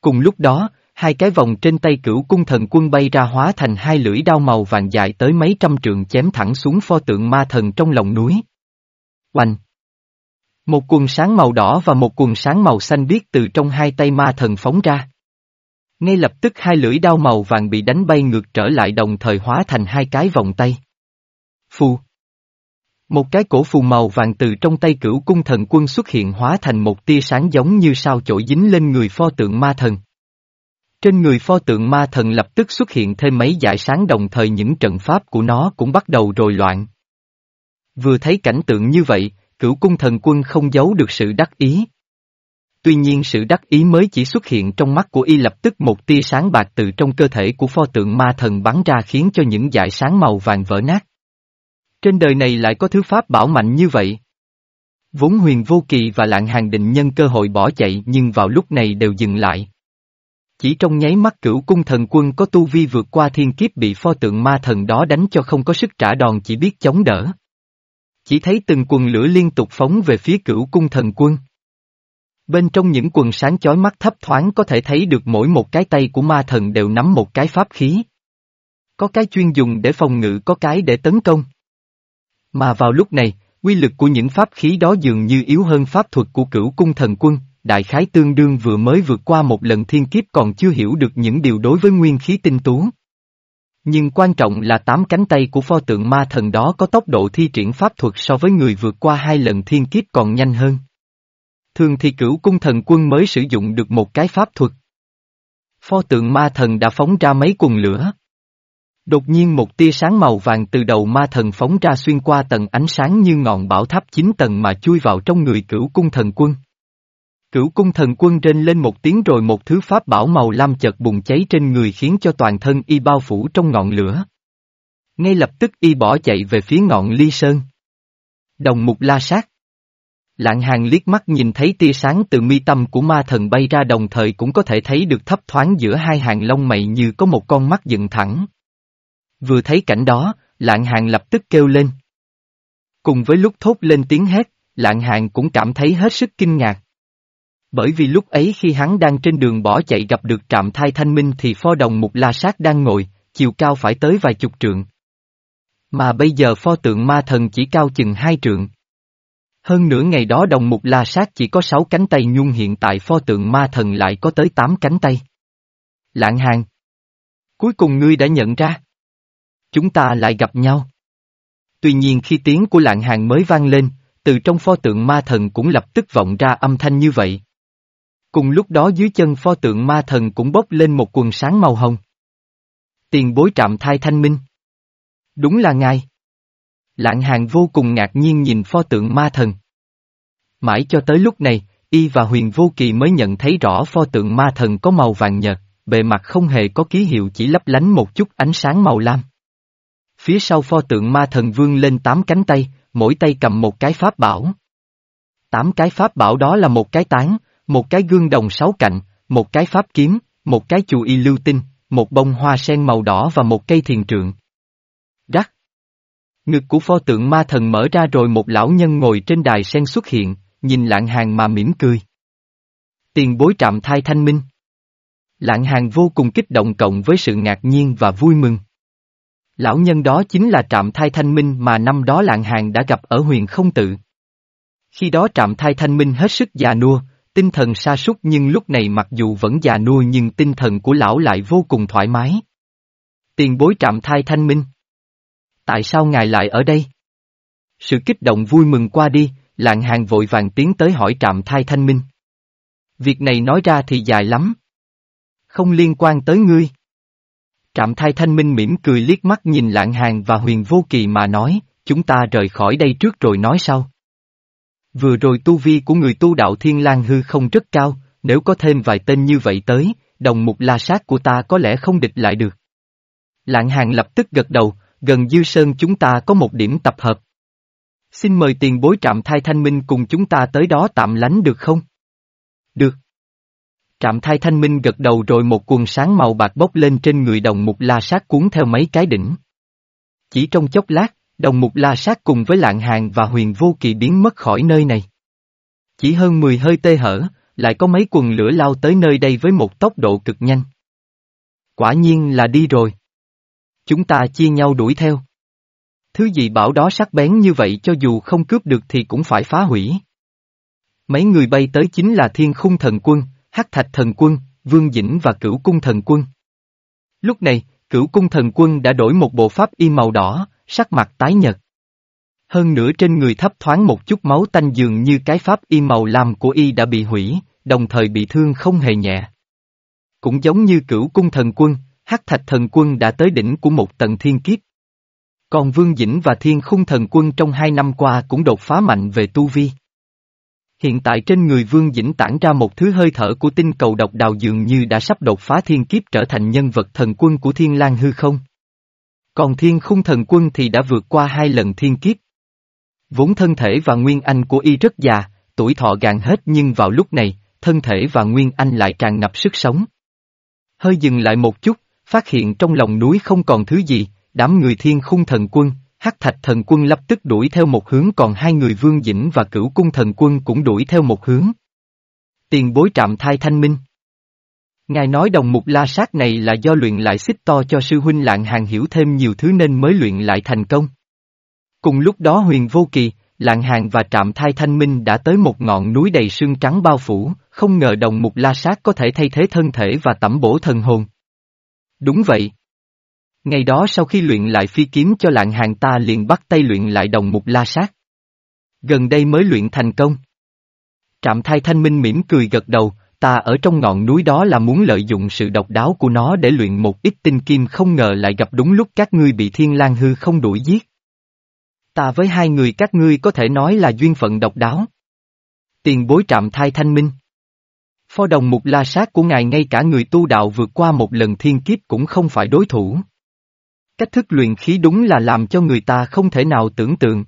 Cùng lúc đó, hai cái vòng trên tay cửu cung thần quân bay ra hóa thành hai lưỡi đao màu vàng dài tới mấy trăm trượng chém thẳng xuống pho tượng ma thần trong lòng núi. Oanh! Một quần sáng màu đỏ và một quần sáng màu xanh biếc từ trong hai tay ma thần phóng ra. Ngay lập tức hai lưỡi đao màu vàng bị đánh bay ngược trở lại đồng thời hóa thành hai cái vòng tay. Phù. Một cái cổ phù màu vàng từ trong tay cửu cung thần quân xuất hiện hóa thành một tia sáng giống như sao chổi dính lên người pho tượng ma thần. Trên người pho tượng ma thần lập tức xuất hiện thêm mấy dải sáng đồng thời những trận pháp của nó cũng bắt đầu rồi loạn. Vừa thấy cảnh tượng như vậy, cửu cung thần quân không giấu được sự đắc ý. Tuy nhiên sự đắc ý mới chỉ xuất hiện trong mắt của y lập tức một tia sáng bạc từ trong cơ thể của pho tượng ma thần bắn ra khiến cho những dải sáng màu vàng vỡ nát. Trên đời này lại có thứ pháp bảo mạnh như vậy. Vốn huyền vô kỳ và lạng hàng định nhân cơ hội bỏ chạy nhưng vào lúc này đều dừng lại. Chỉ trong nháy mắt cửu cung thần quân có tu vi vượt qua thiên kiếp bị pho tượng ma thần đó đánh cho không có sức trả đòn chỉ biết chống đỡ. Chỉ thấy từng quần lửa liên tục phóng về phía cửu cung thần quân. Bên trong những quần sáng chói mắt thấp thoáng có thể thấy được mỗi một cái tay của ma thần đều nắm một cái pháp khí. Có cái chuyên dùng để phòng ngự có cái để tấn công. Mà vào lúc này, quy lực của những pháp khí đó dường như yếu hơn pháp thuật của cửu cung thần quân, đại khái tương đương vừa mới vượt qua một lần thiên kiếp còn chưa hiểu được những điều đối với nguyên khí tinh tú. Nhưng quan trọng là tám cánh tay của pho tượng ma thần đó có tốc độ thi triển pháp thuật so với người vượt qua hai lần thiên kiếp còn nhanh hơn. Thường thì cửu cung thần quân mới sử dụng được một cái pháp thuật. Pho tượng ma thần đã phóng ra mấy quần lửa. Đột nhiên một tia sáng màu vàng từ đầu ma thần phóng ra xuyên qua tầng ánh sáng như ngọn bảo tháp chín tầng mà chui vào trong người cửu cung thần quân. Cửu cung thần quân rên lên một tiếng rồi một thứ pháp bảo màu lam chợt bùng cháy trên người khiến cho toàn thân y bao phủ trong ngọn lửa. Ngay lập tức y bỏ chạy về phía ngọn ly sơn. Đồng mục la sát. Lạng hàng liếc mắt nhìn thấy tia sáng từ mi tâm của ma thần bay ra đồng thời cũng có thể thấy được thấp thoáng giữa hai hàng lông mày như có một con mắt dựng thẳng. Vừa thấy cảnh đó, lạng hàng lập tức kêu lên. Cùng với lúc thốt lên tiếng hét, lạng hàng cũng cảm thấy hết sức kinh ngạc. Bởi vì lúc ấy khi hắn đang trên đường bỏ chạy gặp được trạm thai thanh minh thì pho đồng mục la sát đang ngồi, chiều cao phải tới vài chục trượng. Mà bây giờ pho tượng ma thần chỉ cao chừng hai trượng. Hơn nữa ngày đó đồng mục la sát chỉ có sáu cánh tay nhung hiện tại pho tượng ma thần lại có tới tám cánh tay. Lạng hàng. Cuối cùng ngươi đã nhận ra. Chúng ta lại gặp nhau. Tuy nhiên khi tiếng của lạng hàng mới vang lên, từ trong pho tượng ma thần cũng lập tức vọng ra âm thanh như vậy. Cùng lúc đó dưới chân pho tượng ma thần cũng bốc lên một quần sáng màu hồng. Tiền bối trạm thai thanh minh. Đúng là ngài. Lạng hàng vô cùng ngạc nhiên nhìn pho tượng ma thần. Mãi cho tới lúc này, y và huyền vô kỳ mới nhận thấy rõ pho tượng ma thần có màu vàng nhợt, bề mặt không hề có ký hiệu chỉ lấp lánh một chút ánh sáng màu lam. Phía sau pho tượng ma thần vương lên tám cánh tay, mỗi tay cầm một cái pháp bảo. Tám cái pháp bảo đó là một cái tán, một cái gương đồng sáu cạnh, một cái pháp kiếm, một cái chù y lưu tinh, một bông hoa sen màu đỏ và một cây thiền trượng. Rắc. Ngực của pho tượng ma thần mở ra rồi một lão nhân ngồi trên đài sen xuất hiện, nhìn lạng hàng mà mỉm cười. Tiền bối trạm thai thanh minh. Lạng hàng vô cùng kích động cộng với sự ngạc nhiên và vui mừng. Lão nhân đó chính là trạm thai thanh minh mà năm đó lạng hàng đã gặp ở huyền không tự. Khi đó trạm thai thanh minh hết sức già nua, tinh thần sa sút nhưng lúc này mặc dù vẫn già nua nhưng tinh thần của lão lại vô cùng thoải mái. Tiền bối trạm thai thanh minh. Tại sao ngài lại ở đây? Sự kích động vui mừng qua đi, lạng hàng vội vàng tiến tới hỏi trạm thai thanh minh. Việc này nói ra thì dài lắm. Không liên quan tới ngươi. Trạm thai thanh minh mỉm cười liếc mắt nhìn lạng hàng và huyền vô kỳ mà nói, chúng ta rời khỏi đây trước rồi nói sau. Vừa rồi tu vi của người tu đạo thiên lang hư không rất cao, nếu có thêm vài tên như vậy tới, đồng mục la sát của ta có lẽ không địch lại được. Lạng hàng lập tức gật đầu, gần dư sơn chúng ta có một điểm tập hợp. Xin mời tiền bối trạm thai thanh minh cùng chúng ta tới đó tạm lánh được không? Được. Trạm thai thanh minh gật đầu rồi một cuồng sáng màu bạc bốc lên trên người đồng mục la sát cuốn theo mấy cái đỉnh. Chỉ trong chốc lát, đồng mục la sát cùng với lạng hàng và huyền vô kỳ biến mất khỏi nơi này. Chỉ hơn 10 hơi tê hở, lại có mấy quần lửa lao tới nơi đây với một tốc độ cực nhanh. Quả nhiên là đi rồi. Chúng ta chia nhau đuổi theo. Thứ gì bảo đó sắc bén như vậy cho dù không cướp được thì cũng phải phá hủy. Mấy người bay tới chính là thiên khung thần quân, hắc thạch thần quân, vương dĩnh và cửu cung thần quân. Lúc này, cửu cung thần quân đã đổi một bộ pháp y màu đỏ, sắc mặt tái nhợt. Hơn nữa trên người thấp thoáng một chút máu tanh dường như cái pháp y màu lam của y đã bị hủy, đồng thời bị thương không hề nhẹ. Cũng giống như cửu cung thần quân, hắc thạch thần quân đã tới đỉnh của một tầng thiên kiếp. Còn Vương Dĩnh và Thiên Khung Thần Quân trong hai năm qua cũng đột phá mạnh về tu vi. Hiện tại trên người Vương Dĩnh tản ra một thứ hơi thở của tinh cầu độc đào dường như đã sắp đột phá thiên kiếp trở thành nhân vật thần quân của Thiên lang hư không. Còn Thiên Khung Thần Quân thì đã vượt qua hai lần thiên kiếp. Vốn thân thể và nguyên anh của y rất già, tuổi thọ gạn hết nhưng vào lúc này, thân thể và nguyên anh lại tràn ngập sức sống. Hơi dừng lại một chút, phát hiện trong lòng núi không còn thứ gì, đám người thiên khung thần quân, hắc thạch thần quân lập tức đuổi theo một hướng còn hai người vương dĩnh và cửu cung thần quân cũng đuổi theo một hướng. Tiền bối trạm thai thanh minh. Ngài nói đồng mục la sát này là do luyện lại xích to cho sư huynh lạng hàng hiểu thêm nhiều thứ nên mới luyện lại thành công. Cùng lúc đó huyền vô kỳ, lạng hàng và trạm thai thanh minh đã tới một ngọn núi đầy sương trắng bao phủ, không ngờ đồng mục la sát có thể thay thế thân thể và tẩm bổ thần hồn. Đúng vậy. Ngày đó sau khi luyện lại phi kiếm cho lạng hàng ta liền bắt tay luyện lại đồng mục la sát. Gần đây mới luyện thành công. Trạm thai thanh minh mỉm cười gật đầu, ta ở trong ngọn núi đó là muốn lợi dụng sự độc đáo của nó để luyện một ít tinh kim không ngờ lại gặp đúng lúc các ngươi bị thiên lang hư không đuổi giết. Ta với hai người các ngươi có thể nói là duyên phận độc đáo. Tiền bối trạm thai thanh minh. Phó đồng mục la sát của ngài ngay cả người tu đạo vượt qua một lần thiên kiếp cũng không phải đối thủ. Cách thức luyện khí đúng là làm cho người ta không thể nào tưởng tượng.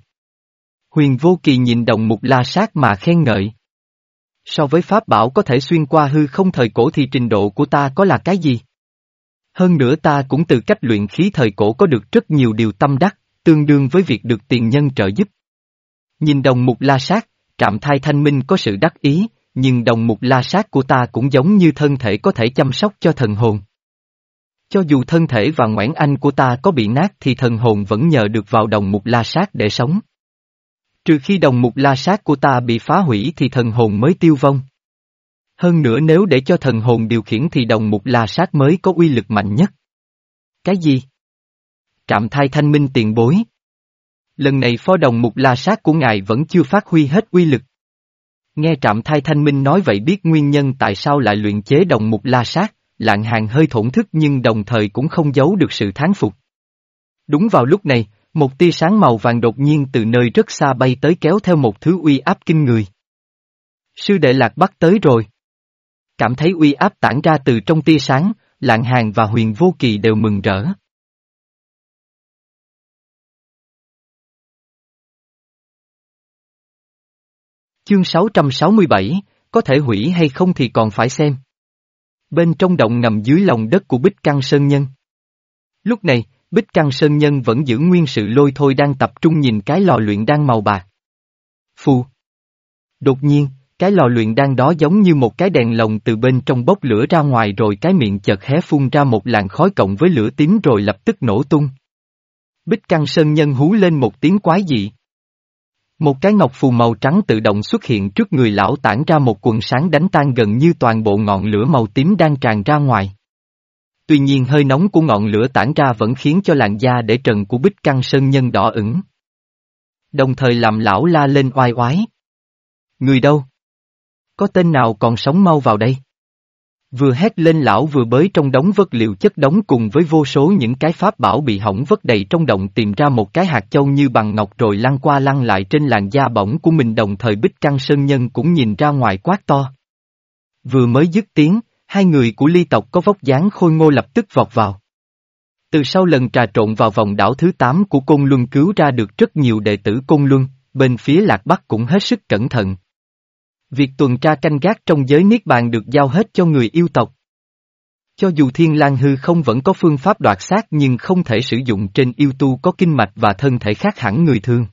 Huyền vô kỳ nhìn đồng mục la sát mà khen ngợi. So với pháp bảo có thể xuyên qua hư không thời cổ thì trình độ của ta có là cái gì? Hơn nữa ta cũng từ cách luyện khí thời cổ có được rất nhiều điều tâm đắc, tương đương với việc được tiền nhân trợ giúp. Nhìn đồng mục la sát, trạm thai thanh minh có sự đắc ý, nhưng đồng mục la sát của ta cũng giống như thân thể có thể chăm sóc cho thần hồn. Cho dù thân thể và ngoãn anh của ta có bị nát thì thần hồn vẫn nhờ được vào đồng mục la sát để sống. Trừ khi đồng mục la sát của ta bị phá hủy thì thần hồn mới tiêu vong. Hơn nữa nếu để cho thần hồn điều khiển thì đồng mục la sát mới có uy lực mạnh nhất. Cái gì? Trạm thai thanh minh tiền bối. Lần này phó đồng mục la sát của ngài vẫn chưa phát huy hết uy lực. Nghe trạm thai thanh minh nói vậy biết nguyên nhân tại sao lại luyện chế đồng mục la sát, lạng hàng hơi thổn thức nhưng đồng thời cũng không giấu được sự thán phục. Đúng vào lúc này, một tia sáng màu vàng đột nhiên từ nơi rất xa bay tới kéo theo một thứ uy áp kinh người. Sư đệ lạc bắt tới rồi. Cảm thấy uy áp tản ra từ trong tia sáng, lạng hàng và huyền vô kỳ đều mừng rỡ. Chương 667, có thể hủy hay không thì còn phải xem. Bên trong động nằm dưới lòng đất của Bích Căng Sơn Nhân. Lúc này, Bích Căng Sơn Nhân vẫn giữ nguyên sự lôi thôi đang tập trung nhìn cái lò luyện đan màu bạc. Phù. Đột nhiên, cái lò luyện đan đó giống như một cái đèn lồng từ bên trong bốc lửa ra ngoài rồi cái miệng chợt hé phun ra một làn khói cộng với lửa tím rồi lập tức nổ tung. Bích Căng Sơn Nhân hú lên một tiếng quái dị. Một cái ngọc phù màu trắng tự động xuất hiện trước người lão tản ra một quần sáng đánh tan gần như toàn bộ ngọn lửa màu tím đang tràn ra ngoài. Tuy nhiên hơi nóng của ngọn lửa tản ra vẫn khiến cho làn da để trần của bích căng sơn nhân đỏ ửng. Đồng thời làm lão la lên oai oái. Người đâu? Có tên nào còn sống mau vào đây? Vừa hét lên lão vừa bới trong đống vật liệu chất đống cùng với vô số những cái pháp bảo bị hỏng vất đầy trong động tìm ra một cái hạt châu như bằng ngọc rồi lăn qua lăn lại trên làn da bỏng của mình đồng thời bích căng sơn nhân cũng nhìn ra ngoài quát to. Vừa mới dứt tiếng, hai người của ly tộc có vóc dáng khôi ngô lập tức vọt vào. Từ sau lần trà trộn vào vòng đảo thứ 8 của Côn Luân cứu ra được rất nhiều đệ tử Côn Luân, bên phía Lạc Bắc cũng hết sức cẩn thận, Việc tuần tra canh gác trong giới Niết Bàn được giao hết cho người yêu tộc. Cho dù Thiên lang hư không vẫn có phương pháp đoạt xác nhưng không thể sử dụng trên yêu tu có kinh mạch và thân thể khác hẳn người thường.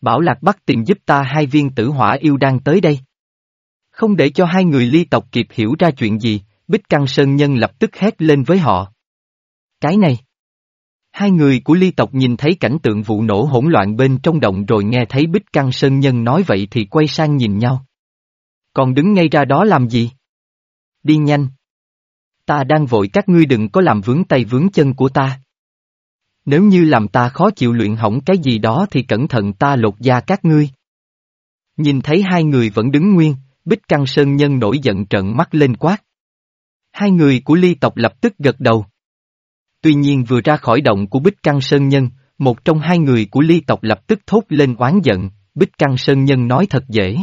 Bảo Lạc Bắc tìm giúp ta hai viên tử hỏa yêu đang tới đây. Không để cho hai người ly tộc kịp hiểu ra chuyện gì, Bích Căng Sơn Nhân lập tức hét lên với họ. Cái này. Hai người của ly tộc nhìn thấy cảnh tượng vụ nổ hỗn loạn bên trong động rồi nghe thấy Bích Căng Sơn Nhân nói vậy thì quay sang nhìn nhau. Còn đứng ngay ra đó làm gì? Đi nhanh. Ta đang vội các ngươi đừng có làm vướng tay vướng chân của ta. Nếu như làm ta khó chịu luyện hỏng cái gì đó thì cẩn thận ta lột da các ngươi. Nhìn thấy hai người vẫn đứng nguyên, Bích Căng Sơn Nhân nổi giận trợn mắt lên quát. Hai người của ly tộc lập tức gật đầu. Tuy nhiên vừa ra khỏi động của Bích Căng Sơn Nhân, một trong hai người của ly tộc lập tức thốt lên oán giận, Bích Căng Sơn Nhân nói thật dễ.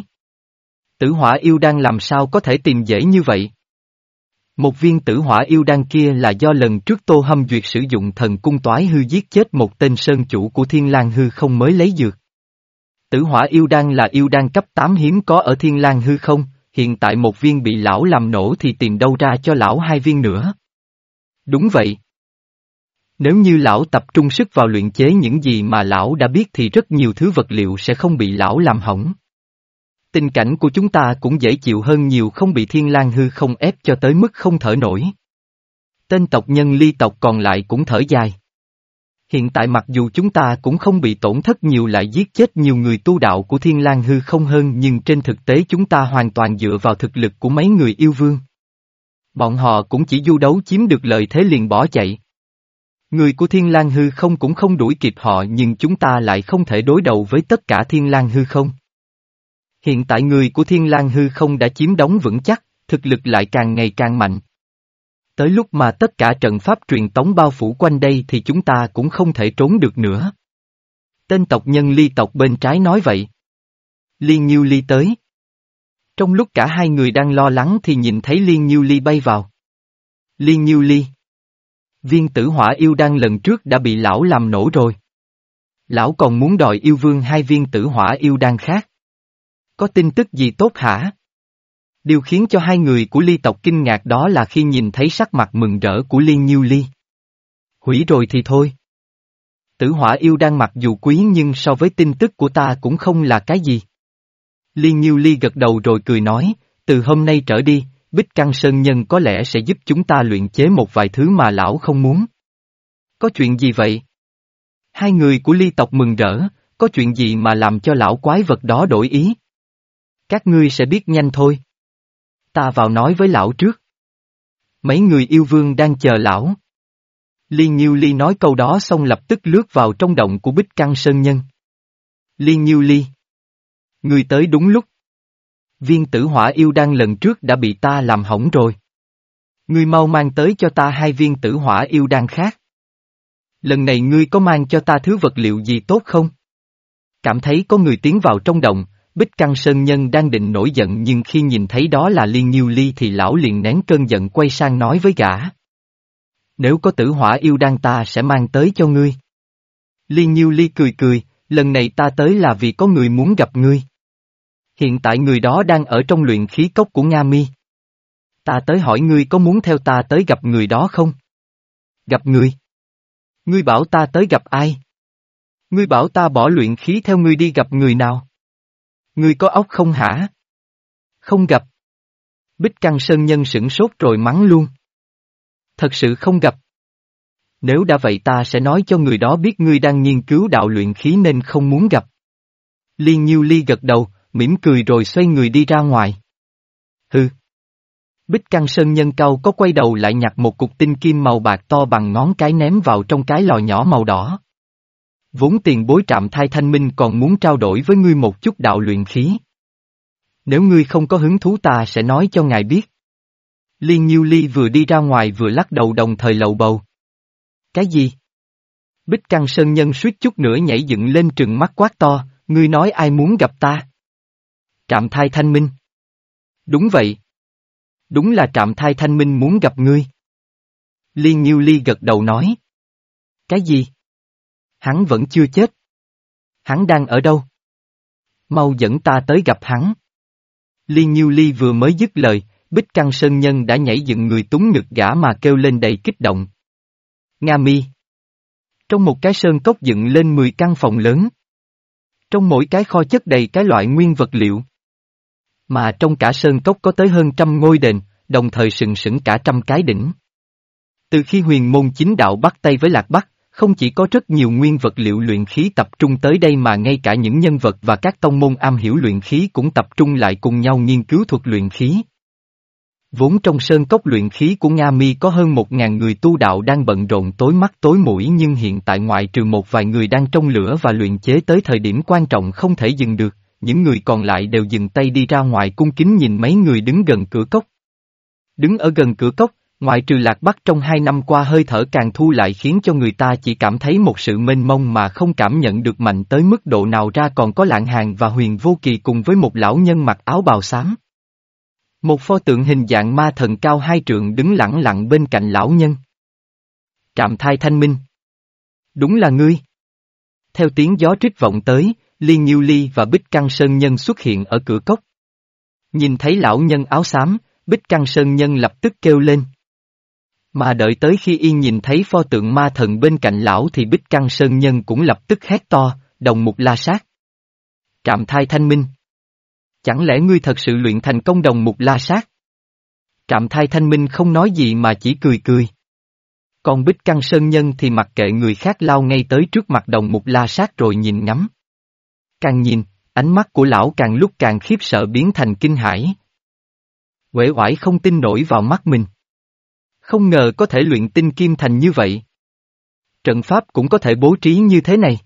Tử hỏa yêu đan làm sao có thể tìm dễ như vậy? Một viên tử hỏa yêu đan kia là do lần trước Tô Hâm Duyệt sử dụng thần cung toái hư giết chết một tên sơn chủ của Thiên lang hư không mới lấy dược. Tử hỏa yêu đan là yêu đan cấp 8 hiếm có ở Thiên lang hư không, hiện tại một viên bị lão làm nổ thì tìm đâu ra cho lão hai viên nữa. Đúng vậy. Nếu như lão tập trung sức vào luyện chế những gì mà lão đã biết thì rất nhiều thứ vật liệu sẽ không bị lão làm hỏng. Tình cảnh của chúng ta cũng dễ chịu hơn nhiều không bị thiên lang hư không ép cho tới mức không thở nổi. Tên tộc nhân ly tộc còn lại cũng thở dài. Hiện tại mặc dù chúng ta cũng không bị tổn thất nhiều lại giết chết nhiều người tu đạo của thiên lang hư không hơn nhưng trên thực tế chúng ta hoàn toàn dựa vào thực lực của mấy người yêu vương. Bọn họ cũng chỉ du đấu chiếm được lợi thế liền bỏ chạy. Người của thiên lang hư không cũng không đuổi kịp họ nhưng chúng ta lại không thể đối đầu với tất cả thiên lang hư không. Hiện tại người của Thiên lang hư không đã chiếm đóng vững chắc, thực lực lại càng ngày càng mạnh. Tới lúc mà tất cả trận pháp truyền tống bao phủ quanh đây thì chúng ta cũng không thể trốn được nữa. Tên tộc nhân ly tộc bên trái nói vậy. Liên Nhiêu Ly tới. Trong lúc cả hai người đang lo lắng thì nhìn thấy Liên Nhiêu Ly bay vào. Liên Nhiêu Ly. Viên tử hỏa yêu đang lần trước đã bị lão làm nổ rồi. Lão còn muốn đòi yêu vương hai viên tử hỏa yêu đang khác. Có tin tức gì tốt hả? Điều khiến cho hai người của ly tộc kinh ngạc đó là khi nhìn thấy sắc mặt mừng rỡ của Liên Nhiêu Ly. Hủy rồi thì thôi. Tử hỏa yêu đang mặc dù quý nhưng so với tin tức của ta cũng không là cái gì. Liên Nhiêu Ly gật đầu rồi cười nói, từ hôm nay trở đi, Bích Căng Sơn Nhân có lẽ sẽ giúp chúng ta luyện chế một vài thứ mà lão không muốn. Có chuyện gì vậy? Hai người của ly tộc mừng rỡ, có chuyện gì mà làm cho lão quái vật đó đổi ý? Các ngươi sẽ biết nhanh thôi. Ta vào nói với lão trước. Mấy người yêu vương đang chờ lão. Liên Nhiêu Ly nói câu đó xong lập tức lướt vào trong động của Bích Căng Sơn Nhân. Liên Nhiêu Ly. Người tới đúng lúc. Viên tử hỏa yêu đang lần trước đã bị ta làm hỏng rồi. Ngươi mau mang tới cho ta hai viên tử hỏa yêu đan khác. Lần này ngươi có mang cho ta thứ vật liệu gì tốt không? Cảm thấy có người tiến vào trong động, Bích Căng Sơn Nhân đang định nổi giận nhưng khi nhìn thấy đó là Liên Nhiêu Ly thì lão liền nén cơn giận quay sang nói với gã. Nếu có tử hỏa yêu đan ta sẽ mang tới cho ngươi. Liên Nhiêu Ly cười cười, lần này ta tới là vì có người muốn gặp ngươi. Hiện tại người đó đang ở trong luyện khí cốc của Nga Mi. Ta tới hỏi ngươi có muốn theo ta tới gặp người đó không? Gặp người? Ngươi bảo ta tới gặp ai? Ngươi bảo ta bỏ luyện khí theo ngươi đi gặp người nào? Ngươi có óc không hả? Không gặp. Bích Căng Sơn Nhân sửng sốt rồi mắng luôn. Thật sự không gặp. Nếu đã vậy ta sẽ nói cho người đó biết ngươi đang nghiên cứu đạo luyện khí nên không muốn gặp. Liên Nhiêu Ly gật đầu, mỉm cười rồi xoay người đi ra ngoài. Hừ. Bích Căng Sơn Nhân cao có quay đầu lại nhặt một cục tinh kim màu bạc to bằng ngón cái ném vào trong cái lò nhỏ màu đỏ. Vốn tiền bối trạm thai thanh minh còn muốn trao đổi với ngươi một chút đạo luyện khí. Nếu ngươi không có hứng thú ta sẽ nói cho ngài biết. Liên Nhiêu Ly vừa đi ra ngoài vừa lắc đầu đồng thời lầu bầu. Cái gì? Bích Căng Sơn Nhân suýt chút nữa nhảy dựng lên trừng mắt quát to, ngươi nói ai muốn gặp ta? Trạm thai thanh minh. Đúng vậy. Đúng là trạm thai thanh minh muốn gặp ngươi. Liên Nhiêu Ly gật đầu nói. Cái gì? Hắn vẫn chưa chết. Hắn đang ở đâu? Mau dẫn ta tới gặp hắn. Liên Nhiêu Ly vừa mới dứt lời, Bích Căng Sơn Nhân đã nhảy dựng người túng ngực gã mà kêu lên đầy kích động. Nga mi. Trong một cái sơn cốc dựng lên 10 căn phòng lớn. Trong mỗi cái kho chất đầy cái loại nguyên vật liệu. Mà trong cả sơn cốc có tới hơn trăm ngôi đền, đồng thời sừng sững cả trăm cái đỉnh. Từ khi huyền môn chính đạo bắt tay với lạc bắc, không chỉ có rất nhiều nguyên vật liệu luyện khí tập trung tới đây mà ngay cả những nhân vật và các tông môn am hiểu luyện khí cũng tập trung lại cùng nhau nghiên cứu thuật luyện khí. Vốn trong sơn cốc luyện khí của Nga Mi có hơn một ngàn người tu đạo đang bận rộn tối mắt tối mũi nhưng hiện tại ngoại trừ một vài người đang trong lửa và luyện chế tới thời điểm quan trọng không thể dừng được, những người còn lại đều dừng tay đi ra ngoài cung kính nhìn mấy người đứng gần cửa cốc. Đứng ở gần cửa cốc, ngoại trừ lạc bắc trong hai năm qua hơi thở càng thu lại khiến cho người ta chỉ cảm thấy một sự mênh mông mà không cảm nhận được mạnh tới mức độ nào ra còn có lạng hàng và huyền vô kỳ cùng với một lão nhân mặc áo bào xám. Một pho tượng hình dạng ma thần cao hai trượng đứng lẳng lặng bên cạnh lão nhân. Trạm thai thanh minh. Đúng là ngươi. Theo tiếng gió trích vọng tới, Liên Nhiêu Ly và Bích Căng Sơn Nhân xuất hiện ở cửa cốc. Nhìn thấy lão nhân áo xám, Bích Căng Sơn Nhân lập tức kêu lên. Mà đợi tới khi yên nhìn thấy pho tượng ma thần bên cạnh lão thì Bích Căng Sơn Nhân cũng lập tức hét to, đồng mục la sát. Trạm thai thanh minh. Chẳng lẽ ngươi thật sự luyện thành công đồng mục la sát? Trạm thai thanh minh không nói gì mà chỉ cười cười. Còn Bích Căng Sơn Nhân thì mặc kệ người khác lao ngay tới trước mặt đồng mục la sát rồi nhìn ngắm. Càng nhìn, ánh mắt của lão càng lúc càng khiếp sợ biến thành kinh hãi. Quể oải không tin nổi vào mắt mình. Không ngờ có thể luyện tinh kim thành như vậy. Trận pháp cũng có thể bố trí như thế này.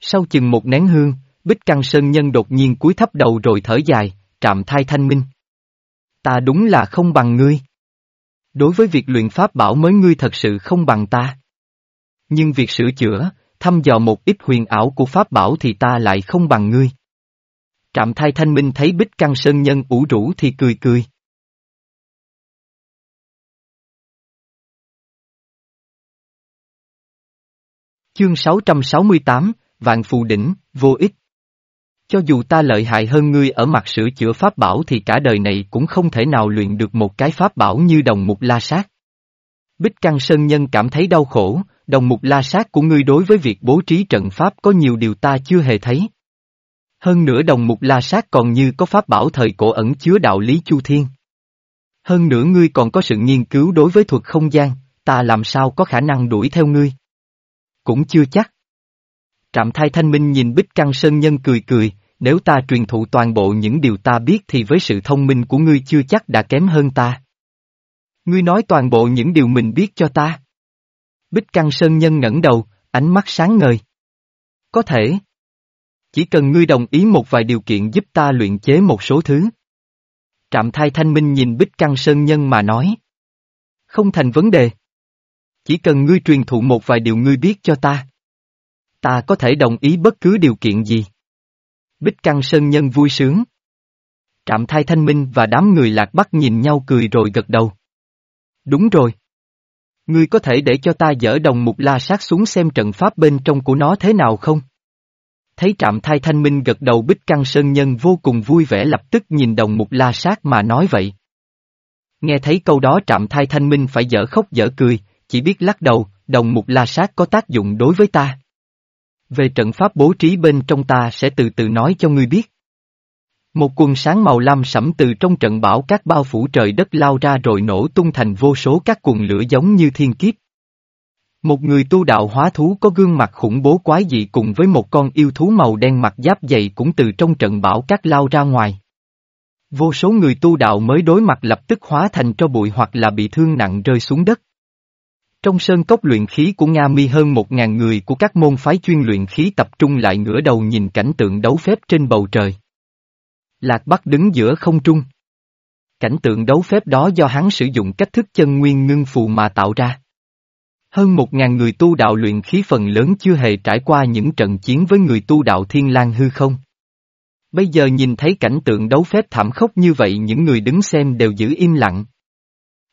Sau chừng một nén hương, Bích Căng Sơn Nhân đột nhiên cúi thấp đầu rồi thở dài, trạm thai thanh minh. Ta đúng là không bằng ngươi. Đối với việc luyện pháp bảo mới ngươi thật sự không bằng ta. Nhưng việc sửa chữa, thăm dò một ít huyền ảo của pháp bảo thì ta lại không bằng ngươi. Trạm thai thanh minh thấy Bích Căng Sơn Nhân ủ rũ thì cười cười. Chương 668, Vạn Phù Đỉnh, vô ích. Cho dù ta lợi hại hơn ngươi ở mặt sửa chữa pháp bảo thì cả đời này cũng không thể nào luyện được một cái pháp bảo như đồng mục la sát. Bích Căng Sơn Nhân cảm thấy đau khổ, đồng mục la sát của ngươi đối với việc bố trí trận pháp có nhiều điều ta chưa hề thấy. Hơn nữa đồng mục la sát còn như có pháp bảo thời cổ ẩn chứa đạo lý chu thiên. Hơn nữa ngươi còn có sự nghiên cứu đối với thuật không gian, ta làm sao có khả năng đuổi theo ngươi. Cũng chưa chắc. Trạm thai thanh minh nhìn Bích Căng Sơn Nhân cười cười, nếu ta truyền thụ toàn bộ những điều ta biết thì với sự thông minh của ngươi chưa chắc đã kém hơn ta. Ngươi nói toàn bộ những điều mình biết cho ta. Bích Căng Sơn Nhân ngẩng đầu, ánh mắt sáng ngời. Có thể. Chỉ cần ngươi đồng ý một vài điều kiện giúp ta luyện chế một số thứ. Trạm thai thanh minh nhìn Bích Căng Sơn Nhân mà nói. Không thành vấn đề. Chỉ cần ngươi truyền thụ một vài điều ngươi biết cho ta. Ta có thể đồng ý bất cứ điều kiện gì. Bích Căng Sơn Nhân vui sướng. Trạm thai thanh minh và đám người lạc bắc nhìn nhau cười rồi gật đầu. Đúng rồi. Ngươi có thể để cho ta dỡ đồng mục la sát xuống xem trận pháp bên trong của nó thế nào không? Thấy trạm thai thanh minh gật đầu bích căng sơn nhân vô cùng vui vẻ lập tức nhìn đồng mục la sát mà nói vậy. Nghe thấy câu đó trạm thai thanh minh phải dở khóc dở cười, chỉ biết lắc đầu, đồng mục la sát có tác dụng đối với ta. Về trận pháp bố trí bên trong ta sẽ từ từ nói cho ngươi biết. Một quần sáng màu lam sẫm từ trong trận bão các bao phủ trời đất lao ra rồi nổ tung thành vô số các quần lửa giống như thiên kiếp. Một người tu đạo hóa thú có gương mặt khủng bố quái dị cùng với một con yêu thú màu đen mặt giáp dày cũng từ trong trận bão các lao ra ngoài. Vô số người tu đạo mới đối mặt lập tức hóa thành cho bụi hoặc là bị thương nặng rơi xuống đất. Trong sơn cốc luyện khí của Nga Mi hơn một ngàn người của các môn phái chuyên luyện khí tập trung lại ngửa đầu nhìn cảnh tượng đấu phép trên bầu trời. Lạc Bắc đứng giữa không trung. Cảnh tượng đấu phép đó do hắn sử dụng cách thức chân nguyên ngưng phù mà tạo ra. Hơn một ngàn người tu đạo luyện khí phần lớn chưa hề trải qua những trận chiến với người tu đạo thiên lang hư không. Bây giờ nhìn thấy cảnh tượng đấu phép thảm khốc như vậy, những người đứng xem đều giữ im lặng.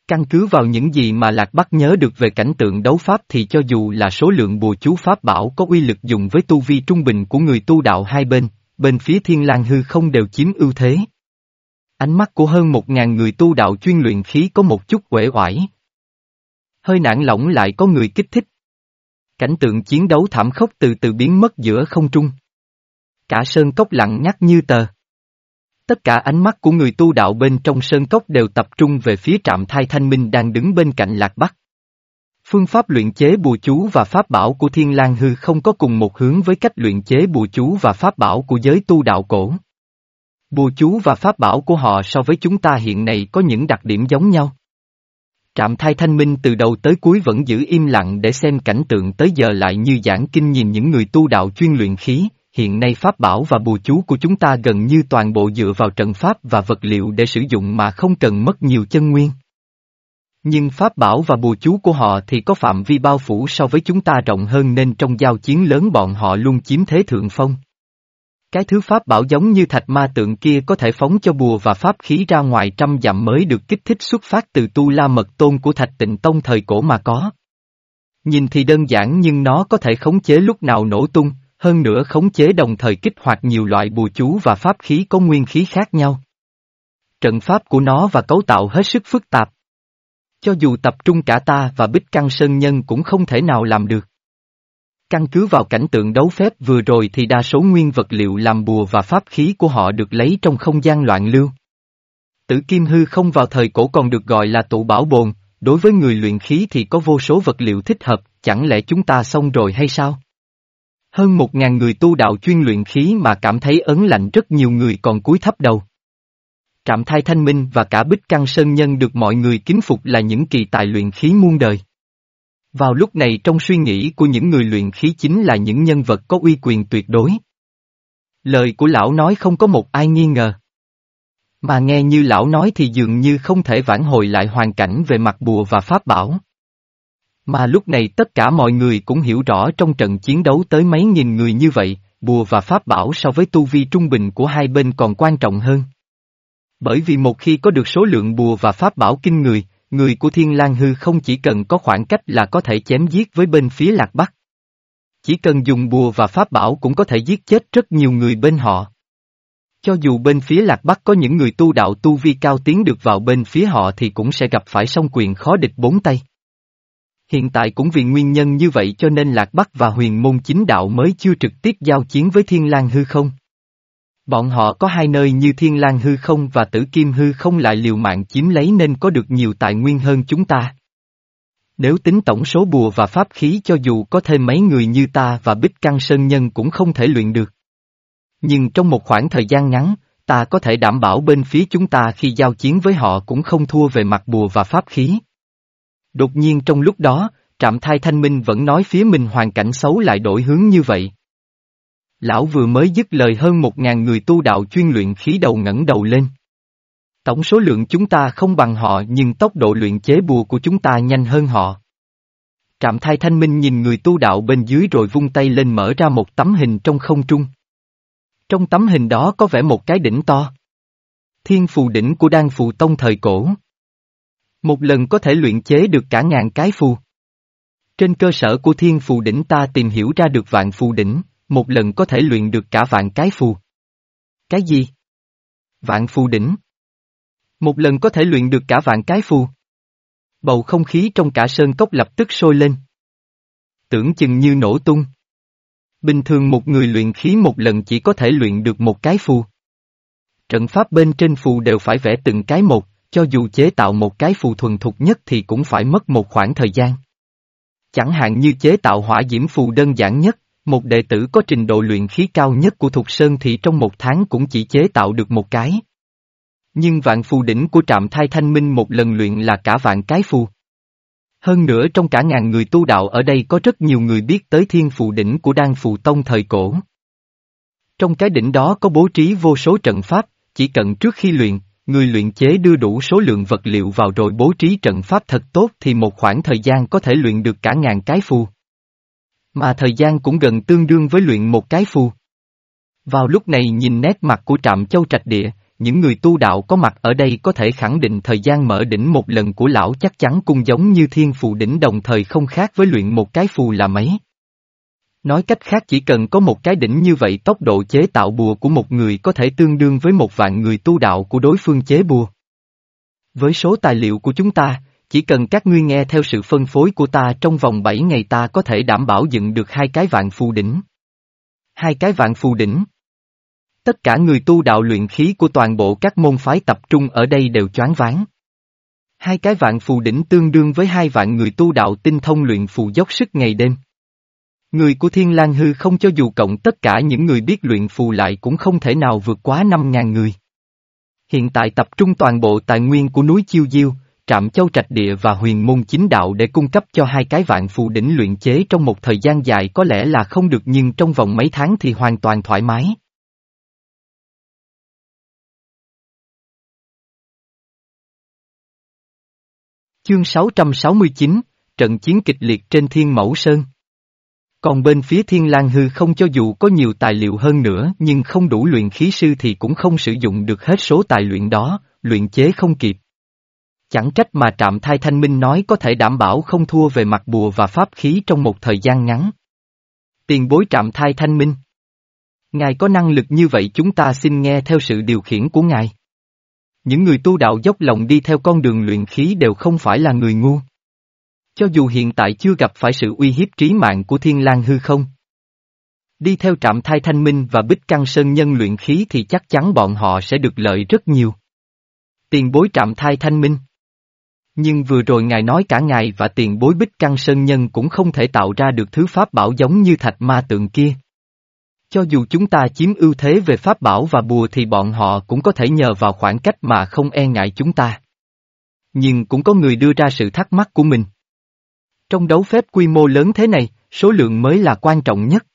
Căn cứ vào những gì mà Lạc Bắc nhớ được về cảnh tượng đấu pháp thì cho dù là số lượng bùa chú pháp bảo có uy lực dùng với tu vi trung bình của người tu đạo hai bên, bên phía thiên lang hư không đều chiếm ưu thế. Ánh mắt của hơn một ngàn người tu đạo chuyên luyện khí có một chút uể oải. Hơi nản lỏng lại có người kích thích. Cảnh tượng chiến đấu thảm khốc từ từ biến mất giữa không trung. Cả sơn cốc lặng nhắc như tờ. Tất cả ánh mắt của người tu đạo bên trong sơn cốc đều tập trung về phía trạm thai thanh minh đang đứng bên cạnh lạc bắc. Phương pháp luyện chế bùa chú và pháp bảo của Thiên lang Hư không có cùng một hướng với cách luyện chế bùa chú và pháp bảo của giới tu đạo cổ. Bùa chú và pháp bảo của họ so với chúng ta hiện nay có những đặc điểm giống nhau. Trạm thai thanh minh từ đầu tới cuối vẫn giữ im lặng để xem cảnh tượng tới giờ lại như giảng kinh nhìn những người tu đạo chuyên luyện khí, hiện nay pháp bảo và bùa chú của chúng ta gần như toàn bộ dựa vào trận pháp và vật liệu để sử dụng mà không cần mất nhiều chân nguyên. Nhưng pháp bảo và bùa chú của họ thì có phạm vi bao phủ so với chúng ta rộng hơn nên trong giao chiến lớn bọn họ luôn chiếm thế thượng phong. Cái thứ pháp bảo giống như thạch ma tượng kia có thể phóng cho bùa và pháp khí ra ngoài trăm dặm mới được kích thích xuất phát từ tu la mật tôn của thạch tịnh tông thời cổ mà có. Nhìn thì đơn giản nhưng nó có thể khống chế lúc nào nổ tung, hơn nữa khống chế đồng thời kích hoạt nhiều loại bùa chú và pháp khí có nguyên khí khác nhau. Trận pháp của nó và cấu tạo hết sức phức tạp. Cho dù tập trung cả ta và Bích Căng Sơn Nhân cũng không thể nào làm được. Căn cứ vào cảnh tượng đấu phép vừa rồi thì đa số nguyên vật liệu làm bùa và pháp khí của họ được lấy trong không gian loạn lưu. Tử kim hư không vào thời cổ còn được gọi là tụ bảo bồn, đối với người luyện khí thì có vô số vật liệu thích hợp, chẳng lẽ chúng ta xong rồi hay sao? Hơn một ngàn người tu đạo chuyên luyện khí mà cảm thấy ấn lạnh rất nhiều người còn cúi thấp đầu. Trạm thai thanh minh và cả bích căng sơn nhân được mọi người kính phục là những kỳ tài luyện khí muôn đời. Vào lúc này trong suy nghĩ của những người luyện khí chính là những nhân vật có uy quyền tuyệt đối. Lời của lão nói không có một ai nghi ngờ. Mà nghe như lão nói thì dường như không thể vãn hồi lại hoàn cảnh về mặt bùa và pháp bảo. Mà lúc này tất cả mọi người cũng hiểu rõ trong trận chiến đấu tới mấy nghìn người như vậy, bùa và pháp bảo so với tu vi trung bình của hai bên còn quan trọng hơn. Bởi vì một khi có được số lượng bùa và pháp bảo kinh người, người của Thiên lang Hư không chỉ cần có khoảng cách là có thể chém giết với bên phía Lạc Bắc. Chỉ cần dùng bùa và pháp bảo cũng có thể giết chết rất nhiều người bên họ. Cho dù bên phía Lạc Bắc có những người tu đạo tu vi cao tiến được vào bên phía họ thì cũng sẽ gặp phải song quyền khó địch bốn tay. Hiện tại cũng vì nguyên nhân như vậy cho nên Lạc Bắc và huyền môn chính đạo mới chưa trực tiếp giao chiến với Thiên lang hư không. Bọn họ có hai nơi như Thiên lang hư không và Tử Kim hư không lại liều mạng chiếm lấy nên có được nhiều tài nguyên hơn chúng ta. Nếu tính tổng số bùa và pháp khí cho dù có thêm mấy người như ta và Bích Căng Sơn Nhân cũng không thể luyện được. Nhưng trong một khoảng thời gian ngắn, ta có thể đảm bảo bên phía chúng ta khi giao chiến với họ cũng không thua về mặt bùa và pháp khí. Đột nhiên trong lúc đó, trạm thai thanh minh vẫn nói phía mình hoàn cảnh xấu lại đổi hướng như vậy. Lão vừa mới dứt lời hơn một ngàn người tu đạo chuyên luyện khí đầu ngẩng đầu lên. Tổng số lượng chúng ta không bằng họ nhưng tốc độ luyện chế bùa của chúng ta nhanh hơn họ. Trạm thai thanh minh nhìn người tu đạo bên dưới rồi vung tay lên mở ra một tấm hình trong không trung. Trong tấm hình đó có vẻ một cái đỉnh to. Thiên phù đỉnh của đan phù tông thời cổ. Một lần có thể luyện chế được cả ngàn cái phù. Trên cơ sở của thiên phù đỉnh ta tìm hiểu ra được vạn phù đỉnh, một lần có thể luyện được cả vạn cái phù. Cái gì? Vạn phù đỉnh. Một lần có thể luyện được cả vạn cái phù. Bầu không khí trong cả sơn cốc lập tức sôi lên. Tưởng chừng như nổ tung. Bình thường một người luyện khí một lần chỉ có thể luyện được một cái phù. Trận pháp bên trên phù đều phải vẽ từng cái một, cho dù chế tạo một cái phù thuần thục nhất thì cũng phải mất một khoảng thời gian. Chẳng hạn như chế tạo hỏa diễm phù đơn giản nhất, một đệ tử có trình độ luyện khí cao nhất của Thục Sơn thì trong một tháng cũng chỉ chế tạo được một cái. Nhưng vạn phù đỉnh của trạm thai thanh minh một lần luyện là cả vạn cái phù. Hơn nữa trong cả ngàn người tu đạo ở đây có rất nhiều người biết tới thiên phù đỉnh của đan phù tông thời cổ. Trong cái đỉnh đó có bố trí vô số trận pháp, chỉ cần trước khi luyện, người luyện chế đưa đủ số lượng vật liệu vào rồi bố trí trận pháp thật tốt thì một khoảng thời gian có thể luyện được cả ngàn cái phù. Mà thời gian cũng gần tương đương với luyện một cái phù. Vào lúc này nhìn nét mặt của trạm châu trạch địa, những người tu đạo có mặt ở đây có thể khẳng định thời gian mở đỉnh một lần của lão chắc chắn cũng giống như thiên phù đỉnh đồng thời không khác với luyện một cái phù là mấy. Nói cách khác chỉ cần có một cái đỉnh như vậy tốc độ chế tạo bùa của một người có thể tương đương với một vạn người tu đạo của đối phương chế bùa. Với số tài liệu của chúng ta, chỉ cần các ngươi nghe theo sự phân phối của ta trong vòng 7 ngày ta có thể đảm bảo dựng được hai cái vạn phù đỉnh. Hai cái vạn phù đỉnh. Tất cả người tu đạo luyện khí của toàn bộ các môn phái tập trung ở đây đều choáng váng. Hai cái vạn phù đỉnh tương đương với hai vạn người tu đạo tinh thông luyện phù dốc sức ngày đêm. Người của Thiên Lang Hư không cho dù cộng tất cả những người biết luyện phù lại cũng không thể nào vượt quá 5.000 người. Hiện tại tập trung toàn bộ tài nguyên của núi Chiêu Diêu, Trạm Châu Trạch Địa và huyền môn chính đạo để cung cấp cho hai cái vạn phù đỉnh luyện chế trong một thời gian dài có lẽ là không được nhưng trong vòng mấy tháng thì hoàn toàn thoải mái. Chương 669, Trận chiến kịch liệt trên Thiên Mẫu Sơn còn bên phía Thiên lang Hư không cho dù có nhiều tài liệu hơn nữa nhưng không đủ luyện khí sư thì cũng không sử dụng được hết số tài luyện đó, luyện chế không kịp. Chẳng trách mà trạm thai thanh minh nói có thể đảm bảo không thua về mặt bùa và pháp khí trong một thời gian ngắn. Tiền bối trạm thai thanh minh. Ngài có năng lực như vậy chúng ta xin nghe theo sự điều khiển của Ngài. Những người tu đạo dốc lòng đi theo con đường luyện khí đều không phải là người ngu. Cho dù hiện tại chưa gặp phải sự uy hiếp trí mạng của thiên lang hư không. Đi theo trạm thai thanh minh và bích căng sơn nhân luyện khí thì chắc chắn bọn họ sẽ được lợi rất nhiều. Tiền bối trạm thai thanh minh. Nhưng vừa rồi ngài nói cả ngài và tiền bối bích căng sơn nhân cũng không thể tạo ra được thứ pháp bảo giống như thạch ma tượng kia. Cho dù chúng ta chiếm ưu thế về pháp bảo và bùa thì bọn họ cũng có thể nhờ vào khoảng cách mà không e ngại chúng ta. Nhưng cũng có người đưa ra sự thắc mắc của mình. Trong đấu phép quy mô lớn thế này, số lượng mới là quan trọng nhất.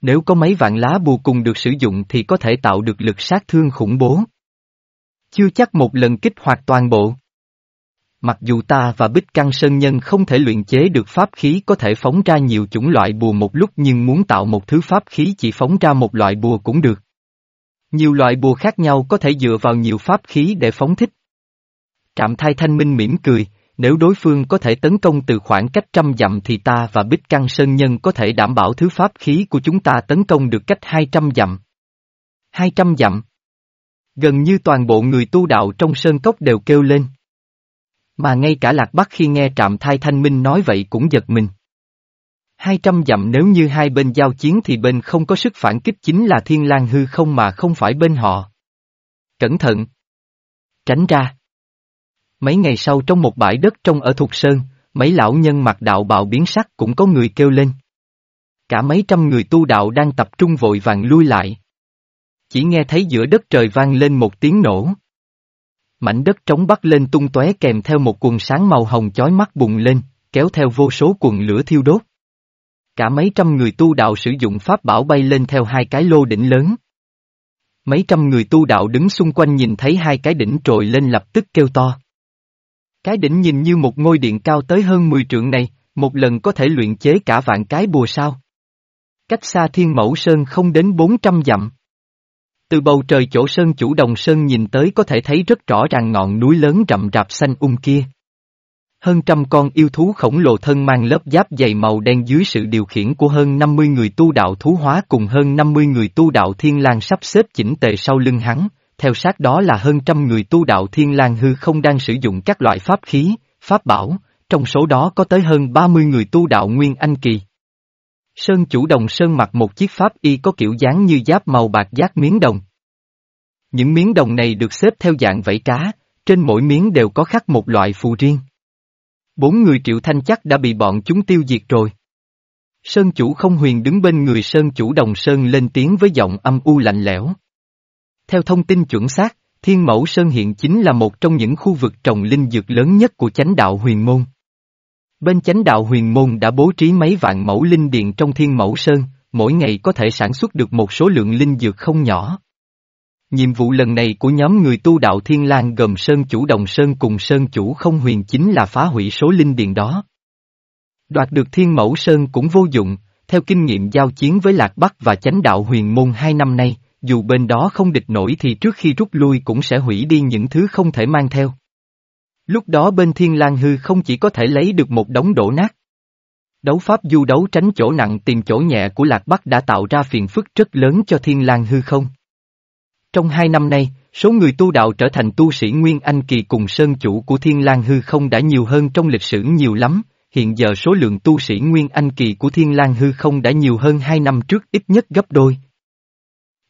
Nếu có mấy vạn lá bùa cùng được sử dụng thì có thể tạo được lực sát thương khủng bố. Chưa chắc một lần kích hoạt toàn bộ. Mặc dù ta và Bích Căng Sơn Nhân không thể luyện chế được pháp khí có thể phóng ra nhiều chủng loại bùa một lúc nhưng muốn tạo một thứ pháp khí chỉ phóng ra một loại bùa cũng được. Nhiều loại bùa khác nhau có thể dựa vào nhiều pháp khí để phóng thích. Trạm thai thanh minh mỉm cười, nếu đối phương có thể tấn công từ khoảng cách trăm dặm thì ta và Bích Căng Sơn Nhân có thể đảm bảo thứ pháp khí của chúng ta tấn công được cách hai trăm dặm. Hai trăm dặm. Gần như toàn bộ người tu đạo trong sơn cốc đều kêu lên. Mà ngay cả Lạc Bắc khi nghe trạm thai thanh minh nói vậy cũng giật mình. 200 dặm nếu như hai bên giao chiến thì bên không có sức phản kích chính là thiên lang hư không mà không phải bên họ. Cẩn thận! Tránh ra! Mấy ngày sau trong một bãi đất trong ở Thục Sơn, mấy lão nhân mặc đạo bào biến sắc cũng có người kêu lên. Cả mấy trăm người tu đạo đang tập trung vội vàng lui lại. Chỉ nghe thấy giữa đất trời vang lên một tiếng nổ. Mảnh đất trống bắt lên tung tóe kèm theo một quần sáng màu hồng chói mắt bùng lên, kéo theo vô số quần lửa thiêu đốt. Cả mấy trăm người tu đạo sử dụng pháp bảo bay lên theo hai cái lô đỉnh lớn. Mấy trăm người tu đạo đứng xung quanh nhìn thấy hai cái đỉnh trồi lên lập tức kêu to. Cái đỉnh nhìn như một ngôi điện cao tới hơn 10 trượng này, một lần có thể luyện chế cả vạn cái bùa sao. Cách xa thiên mẫu sơn không đến 400 dặm. Từ bầu trời chỗ sơn chủ đồng sơn nhìn tới có thể thấy rất rõ ràng ngọn núi lớn rậm rạp xanh um kia. Hơn trăm con yêu thú khổng lồ thân mang lớp giáp dày màu đen dưới sự điều khiển của hơn 50 người tu đạo thú hóa cùng hơn 50 người tu đạo thiên lang sắp xếp chỉnh tề sau lưng hắn, theo sát đó là hơn trăm người tu đạo thiên lang hư không đang sử dụng các loại pháp khí, pháp bảo, trong số đó có tới hơn 30 người tu đạo nguyên anh kỳ. Sơn chủ đồng sơn mặc một chiếc pháp y có kiểu dáng như giáp màu bạc giác miếng đồng. Những miếng đồng này được xếp theo dạng vảy cá, trên mỗi miếng đều có khắc một loại phù riêng. Bốn người triệu thanh chắc đã bị bọn chúng tiêu diệt rồi. Sơn chủ không huyền đứng bên người Sơn chủ đồng Sơn lên tiếng với giọng âm u lạnh lẽo. Theo thông tin chuẩn xác, Thiên Mẫu Sơn hiện chính là một trong những khu vực trồng linh dược lớn nhất của chánh đạo huyền môn. Bên chánh đạo huyền môn đã bố trí mấy vạn mẫu linh điện trong Thiên Mẫu Sơn, mỗi ngày có thể sản xuất được một số lượng linh dược không nhỏ. Nhiệm vụ lần này của nhóm người tu đạo Thiên lang gồm Sơn Chủ Đồng Sơn cùng Sơn Chủ Không Huyền chính là phá hủy số linh điện đó. Đoạt được Thiên Mẫu Sơn cũng vô dụng, theo kinh nghiệm giao chiến với Lạc Bắc và chánh đạo huyền môn hai năm nay, dù bên đó không địch nổi thì trước khi rút lui cũng sẽ hủy đi những thứ không thể mang theo. Lúc đó bên Thiên lang hư không chỉ có thể lấy được một đống đổ nát. Đấu pháp du đấu tránh chỗ nặng tìm chỗ nhẹ của Lạc Bắc đã tạo ra phiền phức rất lớn cho Thiên lang hư không. Trong hai năm nay, số người tu đạo trở thành tu sĩ Nguyên Anh Kỳ cùng Sơn Chủ của Thiên lang Hư không đã nhiều hơn trong lịch sử nhiều lắm, hiện giờ số lượng tu sĩ Nguyên Anh Kỳ của Thiên lang Hư không đã nhiều hơn hai năm trước ít nhất gấp đôi.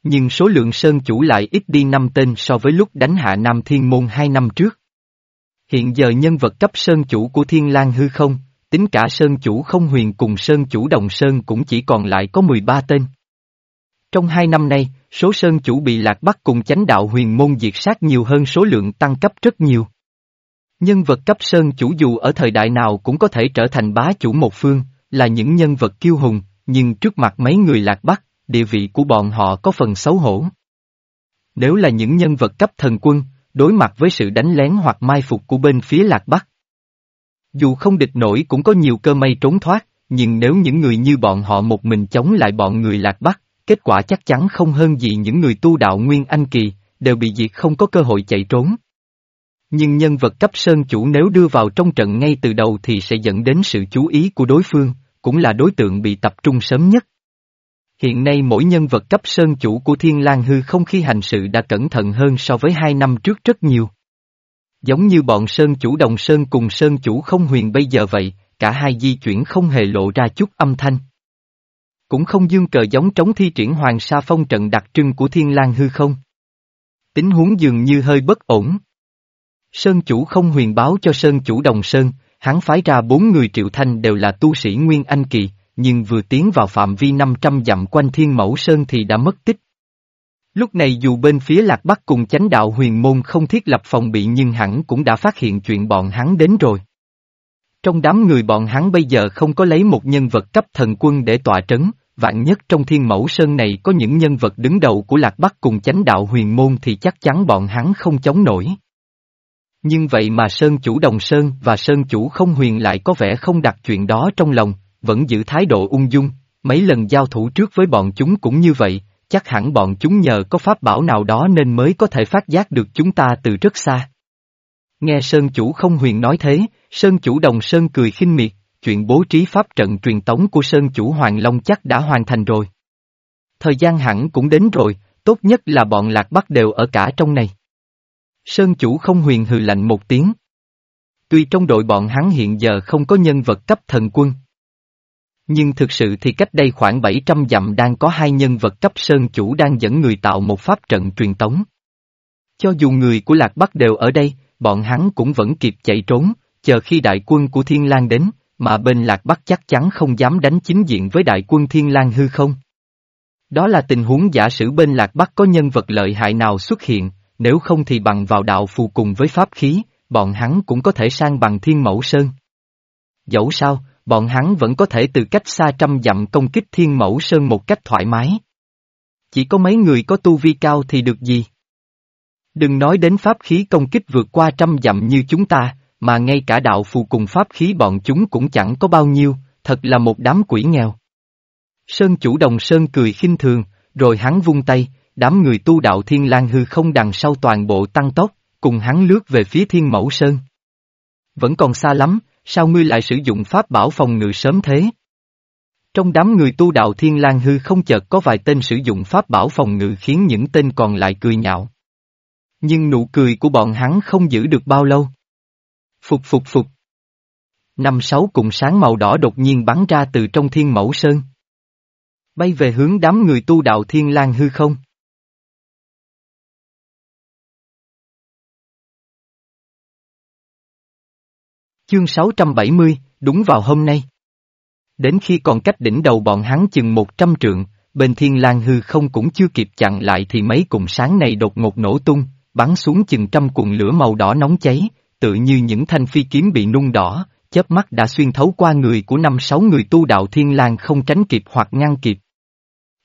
Nhưng số lượng Sơn Chủ lại ít đi năm tên so với lúc đánh hạ Nam Thiên Môn hai năm trước. Hiện giờ nhân vật cấp Sơn Chủ của Thiên lang Hư không, tính cả Sơn Chủ không huyền cùng Sơn Chủ Đồng Sơn cũng chỉ còn lại có 13 tên. Trong hai năm nay, số sơn chủ bị lạc bắc cùng chánh đạo huyền môn diệt sát nhiều hơn số lượng tăng cấp rất nhiều. Nhân vật cấp sơn chủ dù ở thời đại nào cũng có thể trở thành bá chủ một phương, là những nhân vật kiêu hùng, nhưng trước mặt mấy người lạc bắc, địa vị của bọn họ có phần xấu hổ. Nếu là những nhân vật cấp thần quân, đối mặt với sự đánh lén hoặc mai phục của bên phía lạc bắc. Dù không địch nổi cũng có nhiều cơ may trốn thoát, nhưng nếu những người như bọn họ một mình chống lại bọn người lạc bắc, kết quả chắc chắn không hơn gì những người tu đạo Nguyên Anh Kỳ, đều bị diệt không có cơ hội chạy trốn. Nhưng nhân vật cấp sơn chủ nếu đưa vào trong trận ngay từ đầu thì sẽ dẫn đến sự chú ý của đối phương, cũng là đối tượng bị tập trung sớm nhất. Hiện nay mỗi nhân vật cấp sơn chủ của Thiên lang Hư không khi hành sự đã cẩn thận hơn so với hai năm trước rất nhiều. Giống như bọn sơn chủ đồng sơn cùng sơn chủ không huyền bây giờ vậy, cả hai di chuyển không hề lộ ra chút âm thanh. Cũng không dương cờ giống trống thi triển hoàng sa phong trận đặc trưng của thiên lang hư không. Tính huống dường như hơi bất ổn. Sơn chủ không huyền báo cho Sơn chủ đồng Sơn, hắn phái ra bốn người triệu thanh đều là tu sĩ Nguyên Anh Kỳ, nhưng vừa tiến vào phạm vi 500 dặm quanh thiên mẫu Sơn thì đã mất tích. Lúc này dù bên phía Lạc Bắc cùng chánh đạo huyền môn không thiết lập phòng bị nhưng hẳn cũng đã phát hiện chuyện bọn hắn đến rồi. Trong đám người bọn hắn bây giờ không có lấy một nhân vật cấp thần quân để tọa trấn, vạn nhất trong thiên mẫu sơn này có những nhân vật đứng đầu của Lạc Bắc cùng chánh đạo huyền môn thì chắc chắn bọn hắn không chống nổi. Nhưng vậy mà Sơn chủ đồng Sơn và Sơn chủ không huyền lại có vẻ không đặt chuyện đó trong lòng, vẫn giữ thái độ ung dung, mấy lần giao thủ trước với bọn chúng cũng như vậy, chắc hẳn bọn chúng nhờ có pháp bảo nào đó nên mới có thể phát giác được chúng ta từ rất xa. Nghe Sơn chủ không huyền nói thế, Sơn chủ đồng Sơn cười khinh miệt, chuyện bố trí pháp trận truyền tống của Sơn chủ Hoàng Long chắc đã hoàn thành rồi. Thời gian hẳn cũng đến rồi, tốt nhất là bọn lạc bắc đều ở cả trong này. Sơn chủ không huyền hừ lạnh một tiếng. Tuy trong đội bọn hắn hiện giờ không có nhân vật cấp thần quân. Nhưng thực sự thì cách đây khoảng 700 dặm đang có hai nhân vật cấp sơn chủ đang dẫn người tạo một pháp trận truyền tống. Cho dù người của Lạc Bắc đều ở đây, bọn hắn cũng vẫn kịp chạy trốn, chờ khi đại quân của Thiên Lang đến, mà bên Lạc Bắc chắc chắn không dám đánh chính diện với đại quân Thiên Lang hư không. Đó là tình huống giả sử bên Lạc Bắc có nhân vật lợi hại nào xuất hiện, nếu không thì bằng vào đạo phù cùng với pháp khí, bọn hắn cũng có thể sang bằng Thiên Mẫu Sơn. Dẫu sao, bọn hắn vẫn có thể từ cách xa trăm dặm công kích Thiên Mẫu Sơn một cách thoải mái. Chỉ có mấy người có tu vi cao thì được gì? Đừng nói đến pháp khí công kích vượt qua trăm dặm như chúng ta, mà ngay cả đạo phù cùng pháp khí bọn chúng cũng chẳng có bao nhiêu, thật là một đám quỷ nghèo. Sơn chủ đồng Sơn cười khinh thường, rồi hắn vung tay, đám người tu đạo thiên lang hư không đằng sau toàn bộ tăng tốc, cùng hắn lướt về phía thiên mẫu Sơn. Vẫn còn xa lắm, sao ngươi lại sử dụng pháp bảo phòng ngự sớm thế? Trong đám người tu đạo thiên lang hư không chợt có vài tên sử dụng pháp bảo phòng ngự khiến những tên còn lại cười nhạo. Nhưng nụ cười của bọn hắn không giữ được bao lâu. Phục phục phục. Năm sáu cùng sáng màu đỏ đột nhiên bắn ra từ trong thiên mẫu sơn. Bay về hướng đám người tu đạo thiên lang hư không. Chương 670, đúng vào hôm nay. Đến khi còn cách đỉnh đầu bọn hắn chừng một trăm trượng, bên thiên lang hư không cũng chưa kịp chặn lại thì mấy cùng sáng này đột ngột nổ tung, bắn xuống chừng trăm cuộn lửa màu đỏ nóng cháy, tự như những thanh phi kiếm bị nung đỏ, chớp mắt đã xuyên thấu qua người của năm sáu người tu đạo thiên lang không tránh kịp hoặc ngăn kịp.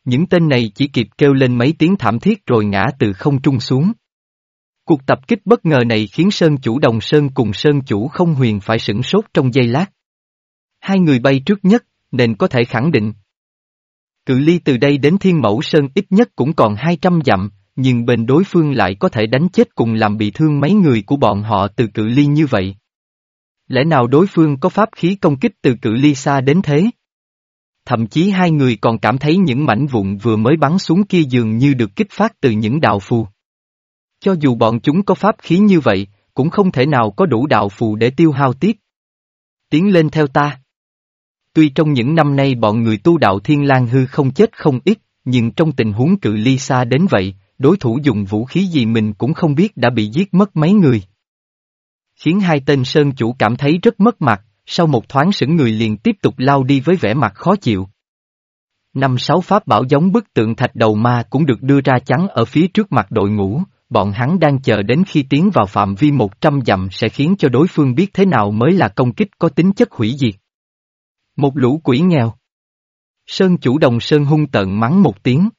Những tên này chỉ kịp kêu lên mấy tiếng thảm thiết rồi ngã từ không trung xuống. Cuộc tập kích bất ngờ này khiến Sơn chủ Đồng Sơn cùng Sơn chủ không huyền phải sửng sốt trong giây lát. Hai người bay trước nhất, nên có thể khẳng định. Cự ly từ đây đến Thiên Mẫu Sơn ít nhất cũng còn 200 dặm, nhưng bên đối phương lại có thể đánh chết cùng làm bị thương mấy người của bọn họ từ cự ly như vậy. Lẽ nào đối phương có pháp khí công kích từ cự ly xa đến thế? Thậm chí hai người còn cảm thấy những mảnh vụn vừa mới bắn xuống kia dường như được kích phát từ những đạo phù. Cho dù bọn chúng có pháp khí như vậy, cũng không thể nào có đủ đạo phù để tiêu hao tiếp. Tiến lên theo ta. Tuy trong những năm nay bọn người tu đạo Thiên lang hư không chết không ít, nhưng trong tình huống cự ly xa đến vậy, đối thủ dùng vũ khí gì mình cũng không biết đã bị giết mất mấy người. Khiến hai tên sơn chủ cảm thấy rất mất mặt, sau một thoáng sững người liền tiếp tục lao đi với vẻ mặt khó chịu. Năm sáu pháp bảo giống bức tượng thạch đầu ma cũng được đưa ra chắn ở phía trước mặt đội ngũ, bọn hắn đang chờ đến khi tiến vào phạm vi một trăm dặm sẽ khiến cho đối phương biết thế nào mới là công kích có tính chất hủy diệt. Một lũ quỷ nghèo. Sơn chủ đồng Sơn hung tận mắng một tiếng.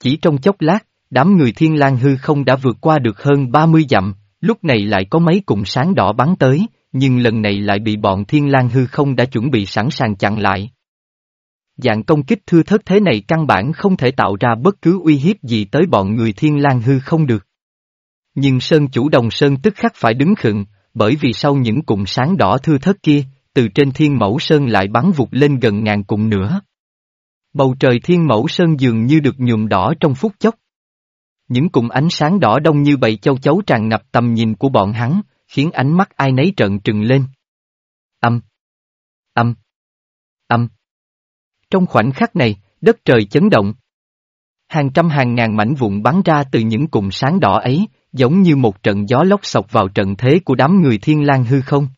Chỉ trong chốc lát, đám người thiên lang hư không đã vượt qua được hơn 30 dặm, lúc này lại có mấy cụm sáng đỏ bắn tới, nhưng lần này lại bị bọn thiên lang hư không đã chuẩn bị sẵn sàng chặn lại. Dạng công kích thưa thất thế này căn bản không thể tạo ra bất cứ uy hiếp gì tới bọn người thiên lang hư không được. Nhưng Sơn chủ đồng Sơn tức khắc phải đứng khựng, bởi vì sau những cụm sáng đỏ thưa thất kia, từ trên thiên mẫu Sơn lại bắn vụt lên gần ngàn cụm nữa. Bầu trời thiên mẫu Sơn dường như được nhuộm đỏ trong phút chốc. Những cụm ánh sáng đỏ đông như bầy châu chấu tràn ngập tầm nhìn của bọn hắn, khiến ánh mắt ai nấy trợn trừng lên. Âm. Âm. Âm. Trong khoảnh khắc này, đất trời chấn động. Hàng trăm hàng ngàn mảnh vụn bắn ra từ những cụm sáng đỏ ấy, giống như một trận gió lốc sọc vào trận thế của đám người thiên lang hư không.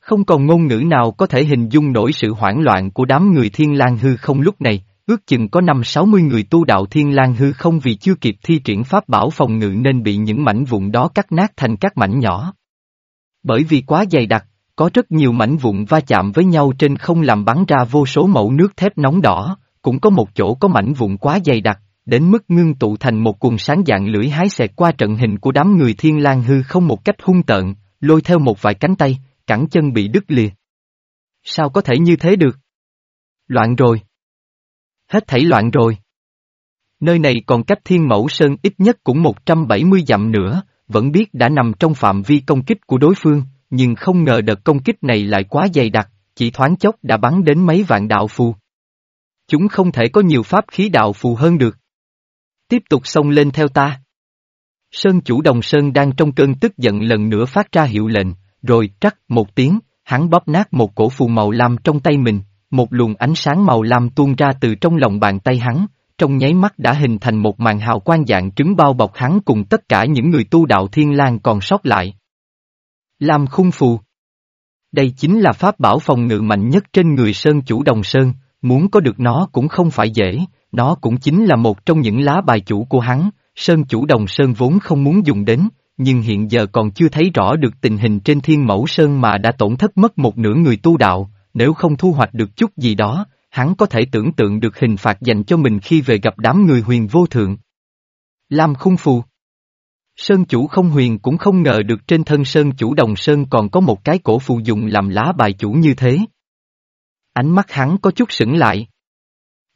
Không còn ngôn ngữ nào có thể hình dung nổi sự hoảng loạn của đám người thiên lang hư không lúc này, ước chừng có năm sáu mươi người tu đạo thiên lang hư không vì chưa kịp thi triển pháp bảo phòng ngự nên bị những mảnh vụn đó cắt nát thành các mảnh nhỏ. Bởi vì quá dày đặc, có rất nhiều mảnh vụn va chạm với nhau trên không làm bắn ra vô số mẫu nước thép nóng đỏ, cũng có một chỗ có mảnh vụn quá dày đặc, đến mức ngưng tụ thành một cuồng sáng dạng lưỡi hái xẹt qua trận hình của đám người thiên lang hư không một cách hung tợn, lôi theo một vài cánh tay, cẳng chân bị đứt lìa. Sao có thể như thế được? Loạn rồi. Hết thảy loạn rồi. Nơi này còn cách thiên mẫu sơn ít nhất cũng 170 dặm nữa, vẫn biết đã nằm trong phạm vi công kích của đối phương, nhưng không ngờ đợt công kích này lại quá dày đặc, chỉ thoáng chốc đã bắn đến mấy vạn đạo phù. Chúng không thể có nhiều pháp khí đạo phù hơn được. Tiếp tục xông lên theo ta. Sơn chủ đồng Sơn đang trong cơn tức giận lần nữa phát ra hiệu lệnh, rồi trắc một tiếng, hắn bóp nát một cổ phù màu lam trong tay mình, một luồng ánh sáng màu lam tuôn ra từ trong lòng bàn tay hắn, trong nháy mắt đã hình thành một màn hào quang dạng trứng bao bọc hắn cùng tất cả những người tu đạo thiên lang còn sót lại. Lam khung phù Đây chính là pháp bảo phòng ngự mạnh nhất trên người Sơn chủ Đồng Sơn, muốn có được nó cũng không phải dễ, nó cũng chính là một trong những lá bài chủ của hắn, Sơn chủ Đồng Sơn vốn không muốn dùng đến, nhưng hiện giờ còn chưa thấy rõ được tình hình trên thiên mẫu Sơn mà đã tổn thất mất một nửa người tu đạo, nếu không thu hoạch được chút gì đó, hắn có thể tưởng tượng được hình phạt dành cho mình khi về gặp đám người huyền vô thượng. Lam khung phù Sơn chủ không huyền cũng không ngờ được trên thân Sơn chủ đồng Sơn còn có một cái cổ phù dùng làm lá bài chủ như thế. Ánh mắt hắn có chút sững lại.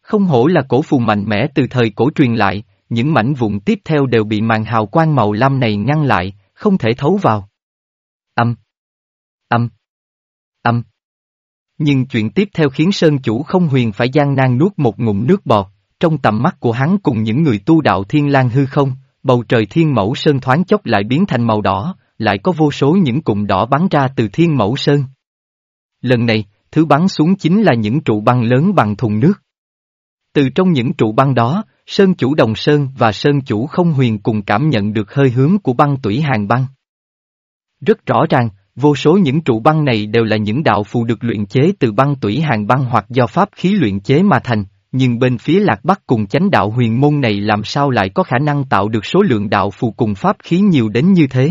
Không hổ là cổ phù mạnh mẽ từ thời cổ truyền lại, những mảnh vụn tiếp theo đều bị màn hào quang màu lam này ngăn lại, không thể thấu vào. Âm. Âm. Âm. Nhưng chuyện tiếp theo khiến Sơn Chủ không huyền phải gian nan nuốt một ngụm nước bọt, trong tầm mắt của hắn cùng những người tu đạo thiên lang hư không, bầu trời thiên mẫu sơn thoáng chốc lại biến thành màu đỏ, lại có vô số những cụm đỏ bắn ra từ thiên mẫu sơn. Lần này, thứ bắn xuống chính là những trụ băng lớn bằng thùng nước. Từ trong những trụ băng đó, Sơn chủ Đồng Sơn và Sơn chủ không huyền cùng cảm nhận được hơi hướng của băng tủy hàng băng. Rất rõ ràng, vô số những trụ băng này đều là những đạo phù được luyện chế từ băng tủy hàng băng hoặc do pháp khí luyện chế mà thành, nhưng bên phía lạc bắc cùng chánh đạo huyền môn này làm sao lại có khả năng tạo được số lượng đạo phù cùng pháp khí nhiều đến như thế.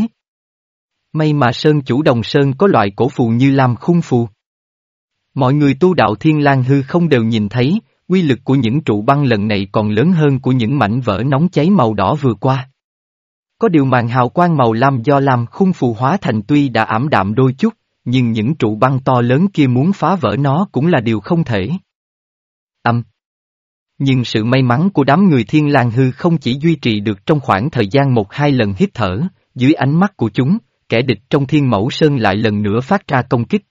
May mà Sơn chủ Đồng Sơn có loại cổ phù như Lam khung phù. Mọi người tu đạo thiên lang hư không đều nhìn thấy, Quy lực của những trụ băng lần này còn lớn hơn của những mảnh vỡ nóng cháy màu đỏ vừa qua. Có điều màn hào quang màu lam do làm khung phù hóa thành tuy đã ảm đạm đôi chút, nhưng những trụ băng to lớn kia muốn phá vỡ nó cũng là điều không thể. Âm. Nhưng sự may mắn của đám người thiên lang hư không chỉ duy trì được trong khoảng thời gian một hai lần hít thở, dưới ánh mắt của chúng, kẻ địch trong thiên mẫu sơn lại lần nữa phát ra công kích.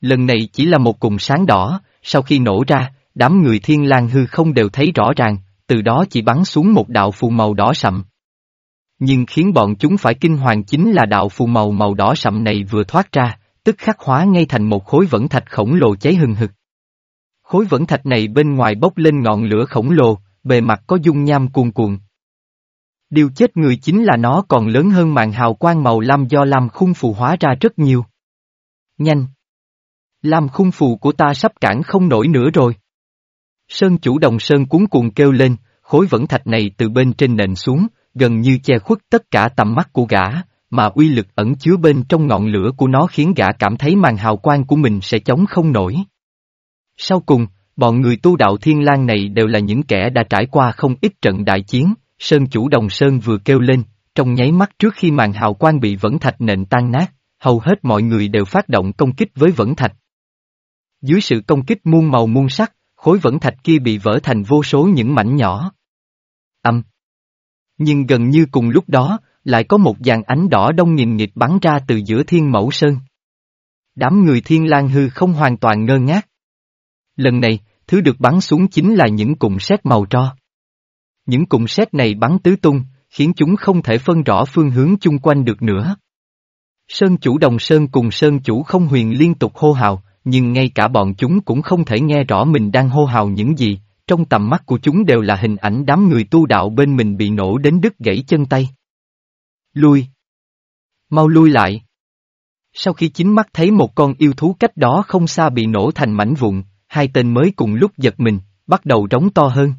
Lần này chỉ là một cùng sáng đỏ, sau khi nổ ra, đám người thiên lang hư không đều thấy rõ ràng, từ đó chỉ bắn xuống một đạo phù màu đỏ sậm. Nhưng khiến bọn chúng phải kinh hoàng chính là đạo phù màu màu đỏ sậm này vừa thoát ra, tức khắc hóa ngay thành một khối vẫn thạch khổng lồ cháy hừng hực. Khối vẫn thạch này bên ngoài bốc lên ngọn lửa khổng lồ, bề mặt có dung nham cuồn cuộn. Điều chết người chính là nó còn lớn hơn màn hào quang màu lam do lam khung phù hóa ra rất nhiều. Nhanh! Lam khung phù của ta sắp cản không nổi nữa rồi. Sơn chủ đồng sơn cuốn cuồng kêu lên, khối vẫn thạch này từ bên trên nền xuống, gần như che khuất tất cả tầm mắt của gã, mà uy lực ẩn chứa bên trong ngọn lửa của nó khiến gã cảm thấy màn hào quang của mình sẽ chống không nổi. Sau cùng, bọn người tu đạo thiên lang này đều là những kẻ đã trải qua không ít trận đại chiến, Sơn chủ đồng Sơn vừa kêu lên, trong nháy mắt trước khi màn hào quang bị vẫn thạch nện tan nát, hầu hết mọi người đều phát động công kích với vẫn thạch. Dưới sự công kích muôn màu muôn sắc, khối vẫn thạch kia bị vỡ thành vô số những mảnh nhỏ. Âm. Nhưng gần như cùng lúc đó, lại có một dàn ánh đỏ đông nghìn nghịch bắn ra từ giữa thiên mẫu sơn. Đám người thiên lang hư không hoàn toàn ngơ ngác. Lần này, thứ được bắn xuống chính là những cụm sét màu tro. Những cụm sét này bắn tứ tung, khiến chúng không thể phân rõ phương hướng chung quanh được nữa. Sơn chủ đồng sơn cùng sơn chủ không huyền liên tục hô hào, nhưng ngay cả bọn chúng cũng không thể nghe rõ mình đang hô hào những gì, trong tầm mắt của chúng đều là hình ảnh đám người tu đạo bên mình bị nổ đến đứt gãy chân tay. Lui! Mau lui lại! Sau khi chính mắt thấy một con yêu thú cách đó không xa bị nổ thành mảnh vụn, hai tên mới cùng lúc giật mình, bắt đầu rống to hơn.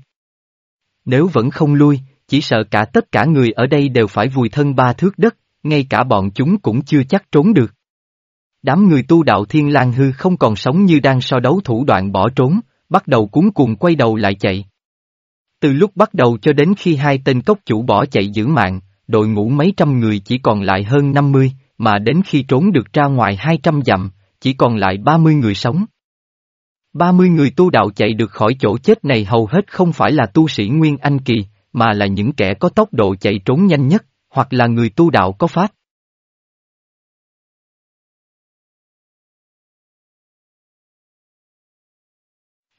Nếu vẫn không lui, chỉ sợ cả tất cả người ở đây đều phải vùi thân ba thước đất, ngay cả bọn chúng cũng chưa chắc trốn được. Đám người tu đạo thiên lang hư không còn sống như đang so đấu thủ đoạn bỏ trốn, bắt đầu cuốn cuồng quay đầu lại chạy. Từ lúc bắt đầu cho đến khi hai tên cốc chủ bỏ chạy giữ mạng, đội ngũ mấy trăm người chỉ còn lại hơn 50, mà đến khi trốn được ra ngoài 200 dặm, chỉ còn lại 30 người sống. 30 người tu đạo chạy được khỏi chỗ chết này hầu hết không phải là tu sĩ Nguyên Anh Kỳ, mà là những kẻ có tốc độ chạy trốn nhanh nhất, hoặc là người tu đạo có pháp.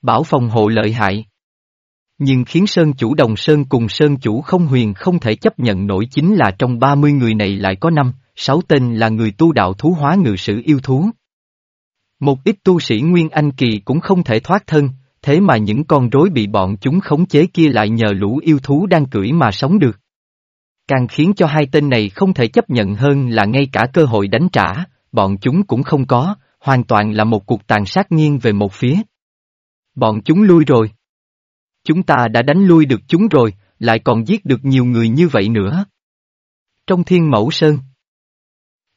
Bảo phòng hộ lợi hại. Nhưng khiến Sơn chủ đồng Sơn cùng Sơn chủ không huyền không thể chấp nhận nổi chính là trong 30 người này lại có năm, sáu tên là người tu đạo thú hóa ngự sử yêu thú. Một ít tu sĩ Nguyên Anh Kỳ cũng không thể thoát thân, thế mà những con rối bị bọn chúng khống chế kia lại nhờ lũ yêu thú đang cưỡi mà sống được. Càng khiến cho hai tên này không thể chấp nhận hơn là ngay cả cơ hội đánh trả, bọn chúng cũng không có, hoàn toàn là một cuộc tàn sát nghiêng về một phía. Bọn chúng lui rồi. Chúng ta đã đánh lui được chúng rồi, lại còn giết được nhiều người như vậy nữa. Trong thiên mẫu sơn,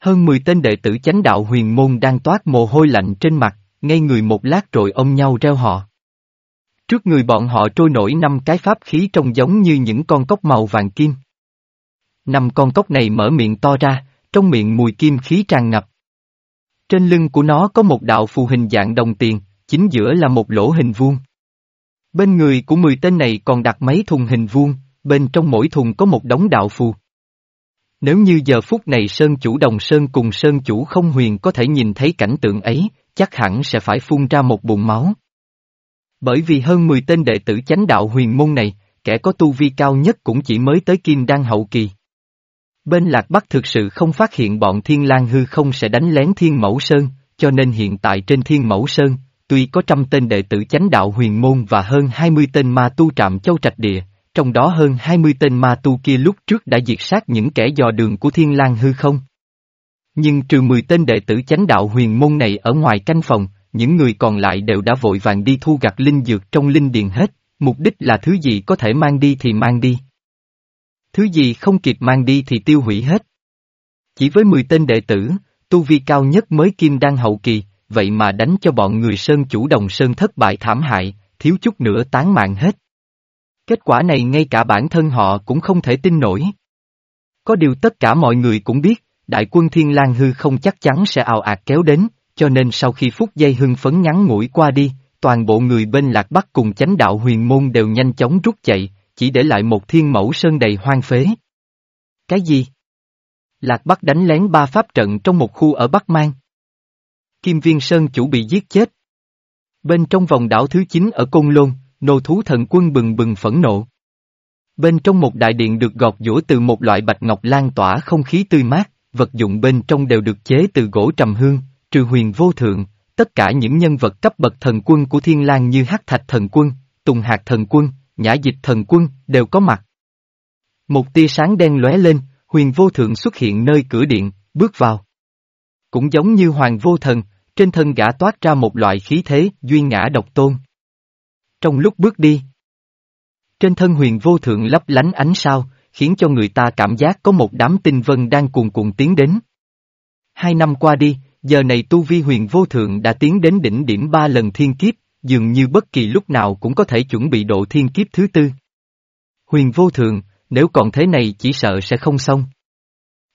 hơn 10 tên đệ tử chánh đạo huyền môn đang toát mồ hôi lạnh trên mặt, ngay người một lát rồi ôm nhau reo họ. Trước người bọn họ trôi nổi năm cái pháp khí trông giống như những con cốc màu vàng kim. Năm con cốc này mở miệng to ra, trong miệng mùi kim khí tràn ngập. Trên lưng của nó có một đạo phù hình dạng đồng tiền, chính giữa là một lỗ hình vuông. Bên người của 10 tên này còn đặt mấy thùng hình vuông, bên trong mỗi thùng có một đống đạo phù. Nếu như giờ phút này Sơn chủ đồng Sơn cùng Sơn chủ không huyền có thể nhìn thấy cảnh tượng ấy, chắc hẳn sẽ phải phun ra một bụng máu. Bởi vì hơn 10 tên đệ tử chánh đạo huyền môn này, kẻ có tu vi cao nhất cũng chỉ mới tới kim đan hậu kỳ. Bên Lạc Bắc thực sự không phát hiện bọn Thiên lang hư không sẽ đánh lén Thiên Mẫu Sơn, cho nên hiện tại trên Thiên Mẫu Sơn, tuy có trăm tên đệ tử chánh đạo huyền môn và hơn 20 tên ma tu trạm châu trạch địa, trong đó hơn 20 tên ma tu kia lúc trước đã diệt sát những kẻ dò đường của Thiên lang hư không. Nhưng trừ 10 tên đệ tử chánh đạo huyền môn này ở ngoài canh phòng, những người còn lại đều đã vội vàng đi thu gặt linh dược trong linh điền hết, mục đích là thứ gì có thể mang đi thì mang đi. Thứ gì không kịp mang đi thì tiêu hủy hết. Chỉ với 10 tên đệ tử, tu vi cao nhất mới kim đan hậu kỳ, vậy mà đánh cho bọn người Sơn chủ đồng Sơn thất bại thảm hại, thiếu chút nữa tán mạng hết. Kết quả này ngay cả bản thân họ cũng không thể tin nổi. Có điều tất cả mọi người cũng biết, đại quân Thiên lang hư không chắc chắn sẽ ào ạt kéo đến, cho nên sau khi phút giây hưng phấn ngắn ngủi qua đi, toàn bộ người bên Lạc Bắc cùng chánh đạo huyền môn đều nhanh chóng rút chạy, chỉ để lại một thiên mẫu sơn đầy hoang phế. Cái gì? Lạc Bắc đánh lén ba pháp trận trong một khu ở Bắc Mang. Kim Viên Sơn chủ bị giết chết. Bên trong vòng đảo thứ 9 ở Côn Lôn, nô thú thần quân bừng bừng phẫn nộ. Bên trong một đại điện được gọt giũa từ một loại bạch ngọc lan tỏa không khí tươi mát, vật dụng bên trong đều được chế từ gỗ trầm hương, trừ huyền vô thượng, tất cả những nhân vật cấp bậc thần quân của Thiên lang như Hắc Thạch thần quân, Tùng Hạt thần quân, Nhã Dịch thần quân đều có mặt. Một tia sáng đen lóe lên, huyền vô thượng xuất hiện nơi cửa điện, bước vào. Cũng giống như hoàng vô thần, trên thân gã toát ra một loại khí thế, duy ngã độc tôn. Trong lúc bước đi, trên thân huyền vô thượng lấp lánh ánh sao, khiến cho người ta cảm giác có một đám tinh vân đang cuồn cuộn tiến đến. Hai năm qua đi, giờ này tu vi huyền vô thượng đã tiến đến đỉnh điểm ba lần thiên kiếp, dường như bất kỳ lúc nào cũng có thể chuẩn bị độ thiên kiếp thứ tư. Huyền vô thượng, nếu còn thế này chỉ sợ sẽ không xong.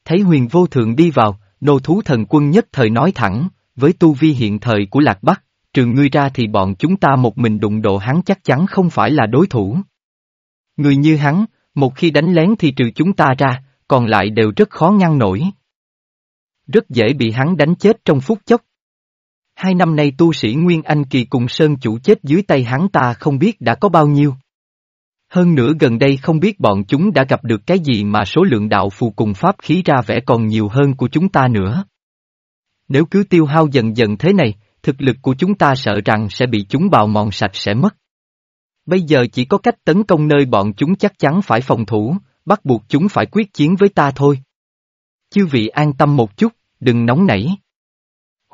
Thấy huyền vô thượng đi vào, nô thú thần quân nhất thời nói thẳng, với tu vi hiện thời của Lạc Bắc, trừ ngươi ra thì bọn chúng ta một mình đụng độ hắn chắc chắn không phải là đối thủ. Người như hắn, một khi đánh lén thì trừ chúng ta ra, còn lại đều rất khó ngăn nổi. Rất dễ bị hắn đánh chết trong phút chốc. Hai năm nay tu sĩ Nguyên Anh Kỳ cùng Sơn chủ chết dưới tay hắn ta không biết đã có bao nhiêu. Hơn nữa gần đây không biết bọn chúng đã gặp được cái gì mà số lượng đạo phù cùng pháp khí ra vẻ còn nhiều hơn của chúng ta nữa. Nếu cứ tiêu hao dần dần thế này, thực lực của chúng ta sợ rằng sẽ bị chúng bào mòn sạch sẽ mất. Bây giờ chỉ có cách tấn công nơi bọn chúng chắc chắn phải phòng thủ, bắt buộc chúng phải quyết chiến với ta thôi. Chư vị an tâm một chút, đừng nóng nảy.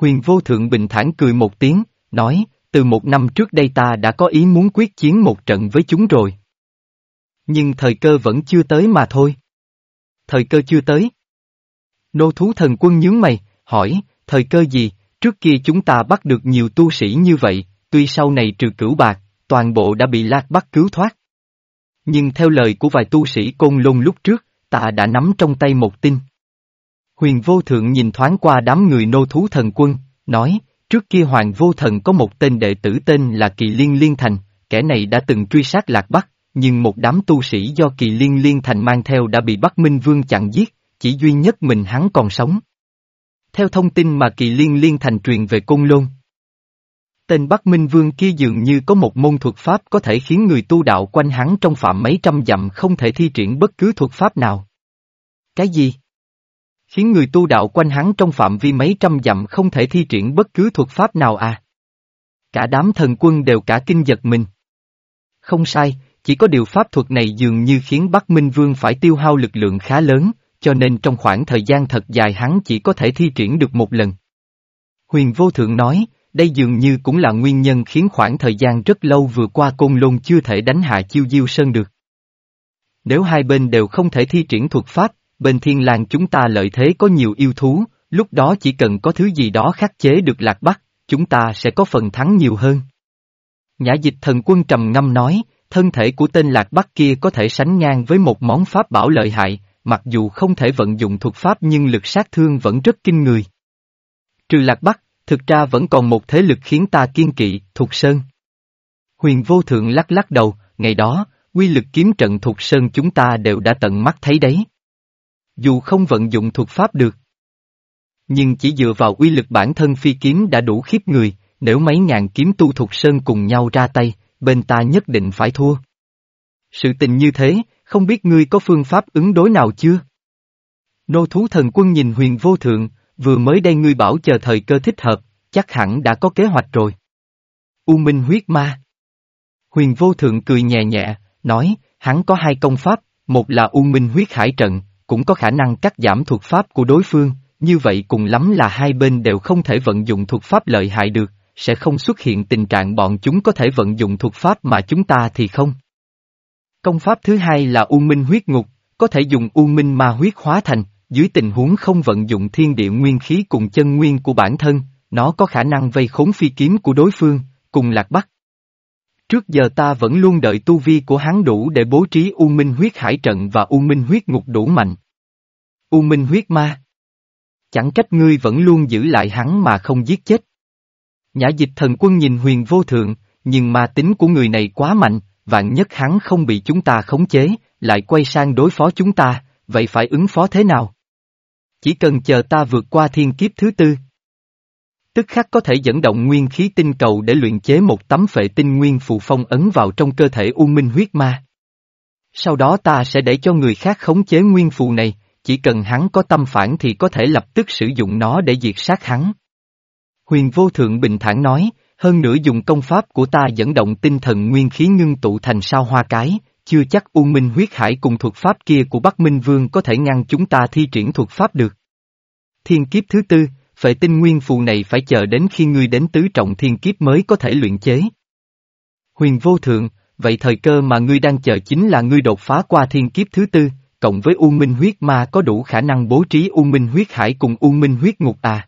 Huyền vô thượng bình thản cười một tiếng, nói, từ một năm trước đây ta đã có ý muốn quyết chiến một trận với chúng rồi. Nhưng thời cơ vẫn chưa tới mà thôi. Thời cơ chưa tới. Nô thú thần quân nhướng mày, hỏi, thời cơ gì, trước kia chúng ta bắt được nhiều tu sĩ như vậy, tuy sau này trừ cửu bạc, toàn bộ đã bị lạc bắt cứu thoát. Nhưng theo lời của vài tu sĩ côn lôn lúc trước, ta đã nắm trong tay một tin. Huyền vô thượng nhìn thoáng qua đám người nô thú thần quân, nói, trước kia hoàng vô thần có một tên đệ tử tên là Kỳ Liên Liên Thành, kẻ này đã từng truy sát lạc bắc, nhưng một đám tu sĩ do Kỳ Liên Liên Thành mang theo đã bị Bắc Minh Vương chặn giết, chỉ duy nhất mình hắn còn sống. Theo thông tin mà Kỳ Liên Liên Thành truyền về Côn Lôn, tên Bắc Minh Vương kia dường như có một môn thuật pháp có thể khiến người tu đạo quanh hắn trong phạm mấy trăm dặm không thể thi triển bất cứ thuật pháp nào. Cái gì? Khiến người tu đạo quanh hắn trong phạm vi mấy trăm dặm không thể thi triển bất cứ thuật pháp nào à. Cả đám thần quân đều cả kinh giật mình. Không sai, chỉ có điều pháp thuật này dường như khiến Bắc Minh Vương phải tiêu hao lực lượng khá lớn, cho nên trong khoảng thời gian thật dài hắn chỉ có thể thi triển được một lần. Huyền Vô Thượng nói, đây dường như cũng là nguyên nhân khiến khoảng thời gian rất lâu vừa qua Côn Lôn chưa thể đánh hạ Chiêu Diêu Sơn được. Nếu hai bên đều không thể thi triển thuật pháp, bên thiên làng chúng ta lợi thế có nhiều yêu thú, lúc đó chỉ cần có thứ gì đó khắc chế được lạc bắc, chúng ta sẽ có phần thắng nhiều hơn. Nhã dịch thần quân trầm ngâm nói, thân thể của tên lạc bắc kia có thể sánh ngang với một món pháp bảo lợi hại, mặc dù không thể vận dụng thuật pháp nhưng lực sát thương vẫn rất kinh người. Trừ lạc bắc, thực ra vẫn còn một thế lực khiến ta kiên kỵ, Thục Sơn. Huyền vô thượng lắc lắc đầu, ngày đó, quy lực kiếm trận Thục Sơn chúng ta đều đã tận mắt thấy đấy. Dù không vận dụng thuật pháp được. Nhưng chỉ dựa vào uy lực bản thân phi kiếm đã đủ khiếp người, nếu mấy ngàn kiếm tu Thục Sơn cùng nhau ra tay, bên ta nhất định phải thua. Sự tình như thế, không biết ngươi có phương pháp ứng đối nào chưa? Nô thú thần quân nhìn huyền vô thượng, vừa mới đây ngươi bảo chờ thời cơ thích hợp, chắc hẳn đã có kế hoạch rồi. U Minh huyết ma. Huyền vô thượng cười nhẹ nhẹ, nói, hắn có hai công pháp, một là U Minh huyết hải trận, cũng có khả năng cắt giảm thuật pháp của đối phương, như vậy cùng lắm là hai bên đều không thể vận dụng thuật pháp lợi hại được, sẽ không xuất hiện tình trạng bọn chúng có thể vận dụng thuật pháp mà chúng ta thì không. Công pháp thứ hai là U Minh huyết ngục, có thể dùng U Minh ma huyết hóa thành, dưới tình huống không vận dụng thiên địa nguyên khí cùng chân nguyên của bản thân, nó có khả năng vây khốn phi kiếm của đối phương, cùng lạc bắc. Trước giờ ta vẫn luôn đợi tu vi của hắn đủ để bố trí U Minh huyết hải trận và U Minh huyết ngục đủ mạnh. U Minh huyết ma. Chẳng trách ngươi vẫn luôn giữ lại hắn mà không giết chết. Nhã dịch thần quân nhìn huyền vô thượng, nhưng ma tính của người này quá mạnh, vạn nhất hắn không bị chúng ta khống chế, lại quay sang đối phó chúng ta, vậy phải ứng phó thế nào? Chỉ cần chờ ta vượt qua thiên kiếp thứ tư. Tức khắc có thể dẫn động nguyên khí tinh cầu để luyện chế một tấm phệ tinh nguyên phù phong ấn vào trong cơ thể U Minh huyết ma. Sau đó ta sẽ để cho người khác khống chế nguyên phù này, chỉ cần hắn có tâm phản thì có thể lập tức sử dụng nó để diệt sát hắn. Huyền vô thượng bình thản nói, hơn nữa dùng công pháp của ta dẫn động tinh thần nguyên khí ngưng tụ thành sao hoa cái, chưa chắc U Minh huyết hải cùng thuật pháp kia của Bắc Minh Vương có thể ngăn chúng ta thi triển thuật pháp được. Thiên kiếp thứ tư, phệ tinh nguyên phù này phải chờ đến khi ngươi đến tứ trọng thiên kiếp mới có thể luyện chế. Huyền vô thượng, vậy thời cơ mà ngươi đang chờ chính là ngươi đột phá qua thiên kiếp thứ tư, cộng với U Minh huyết ma có đủ khả năng bố trí U Minh huyết hải cùng U Minh huyết ngục à.